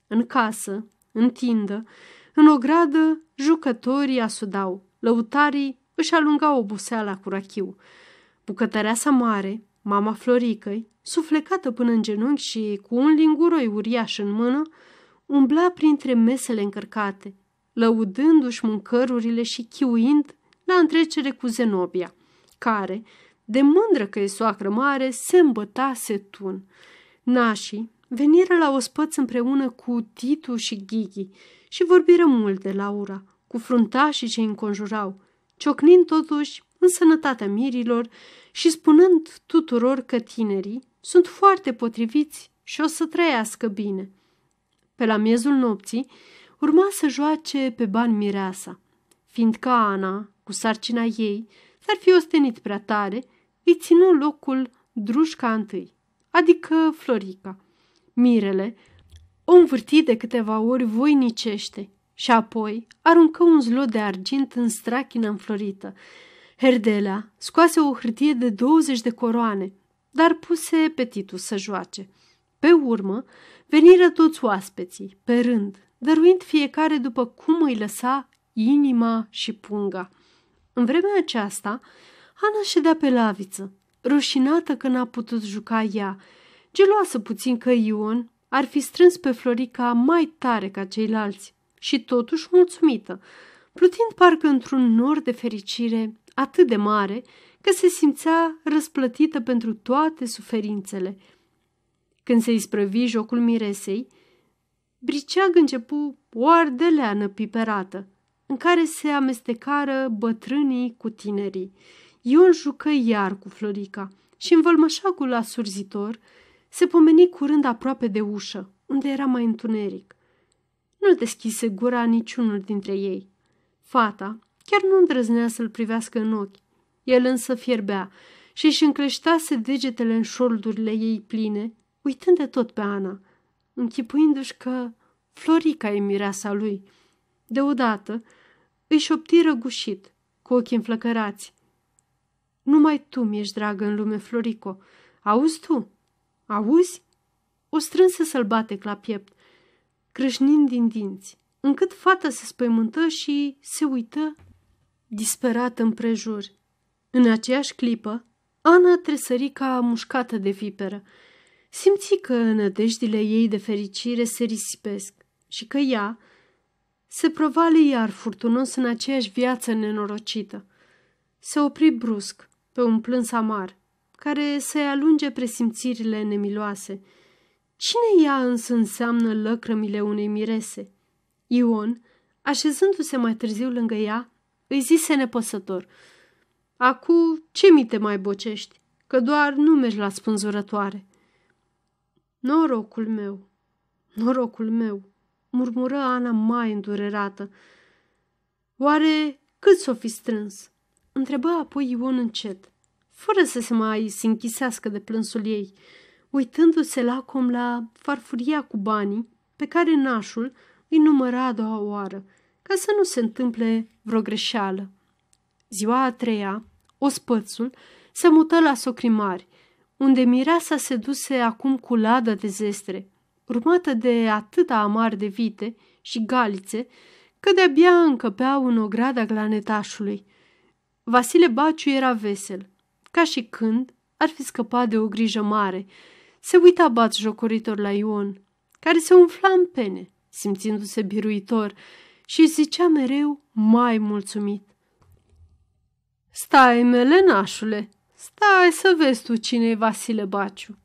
În casă, în tindă, în ogradă, jucătorii asudau, lăutarii își alungau oboseala cu rachiu. Bucătăreasa mare, mama Floricăi, suflecată până în genunchi și cu un linguroi uriaș în mână, umbla printre mesele încărcate, lăudându-și mâncărurile și chiuind la întrecere cu Zenobia, care, de mândră că e soacră mare, se îmbăta setun. Nașii veniră la ospăț împreună cu Titu și Ghighi și vorbiră mult de Laura, cu fruntașii ce înconjurau, ciocnind totuși în sănătatea mirilor și spunând tuturor că tinerii sunt foarte potriviți și o să trăiască bine. Pe la miezul nopții urma să joace pe bani mireasa, fiindcă Ana, cu sarcina ei, s-ar fi ostenit prea tare, îi ținu locul drușca întâi, adică Florica. Mirele o învârti de câteva ori voinicește și apoi aruncă un zlot de argint în strachina înflorită. Herdelea scoase o hârtie de 20 de coroane, dar puse pe Titu să joace. Pe urmă, veniră toți oaspeții, pe rând, dăruind fiecare după cum îi lăsa inima și punga. În vremea aceasta, Ana ședea pe laviță, rușinată că n-a putut juca ea, geloasă puțin că Ion ar fi strâns pe Florica mai tare ca ceilalți și totuși mulțumită, plutind parcă într-un nor de fericire atât de mare că se simțea răsplătită pentru toate suferințele. Când se isprăvi jocul miresei, Briceag începu o ardeleană piperată, în care se amestecară bătrânii cu tinerii. Ion jucă iar cu Florica și în vălmășagul asurzitor se pomeni curând aproape de ușă, unde era mai întuneric. Nu deschise gura niciunul dintre ei. Fata chiar nu îndrăznea să-l privească în ochi. El însă fierbea și își încleștase degetele în șoldurile ei pline, uitând de tot pe Ana, închipuindu-și că Florica e mireasa lui. Deodată își șopti răgușit, cu ochii înflăcărați. Numai tu mi-ești dragă în lume, Florico. Auzi tu? Auzi? O strânse sălbatec la piept, crâșnind din dinți, încât fata se spăimântă și se uită disperată împrejur. În aceeași clipă, Ana tresări ca mușcată de viperă. Simți că nădejdile ei de fericire se risipesc și că ea se provale iar furtunos în aceeași viață nenorocită. Se opri brusc pe un plâns amar, care să-i alunge presimțirile nemiloase. Cine ea însă înseamnă lăcrămile unei mirese? Ion, așezându-se mai târziu lângă ea, îi zise nepăsător. Acu, ce mi te mai bocești? Că doar nu mergi la spânzurătoare. Norocul meu, norocul meu, murmură Ana mai îndurerată. Oare cât s-o fi strâns? Întrebă apoi Ion încet, fără să se mai se închisească de plânsul ei, uitându-se lacom la farfuria cu banii pe care nașul îi număra a doua oară, ca să nu se întâmple vreo greșeală. Ziua a treia, ospățul se mută la socrimari, unde mireasa se duse acum cu ladă de zestre, urmată de atâta amar de vite și galițe, că de-abia încăpeau în ograda glanetașului. Vasile Baciu era vesel, ca și când ar fi scăpat de o grijă mare. Se uita bat jocoritor la Ion, care se umfla în pene, simțindu-se biruitor, și zicea mereu mai mulțumit. Stai, melenașule, stai să vezi tu cine e Vasile Baciu.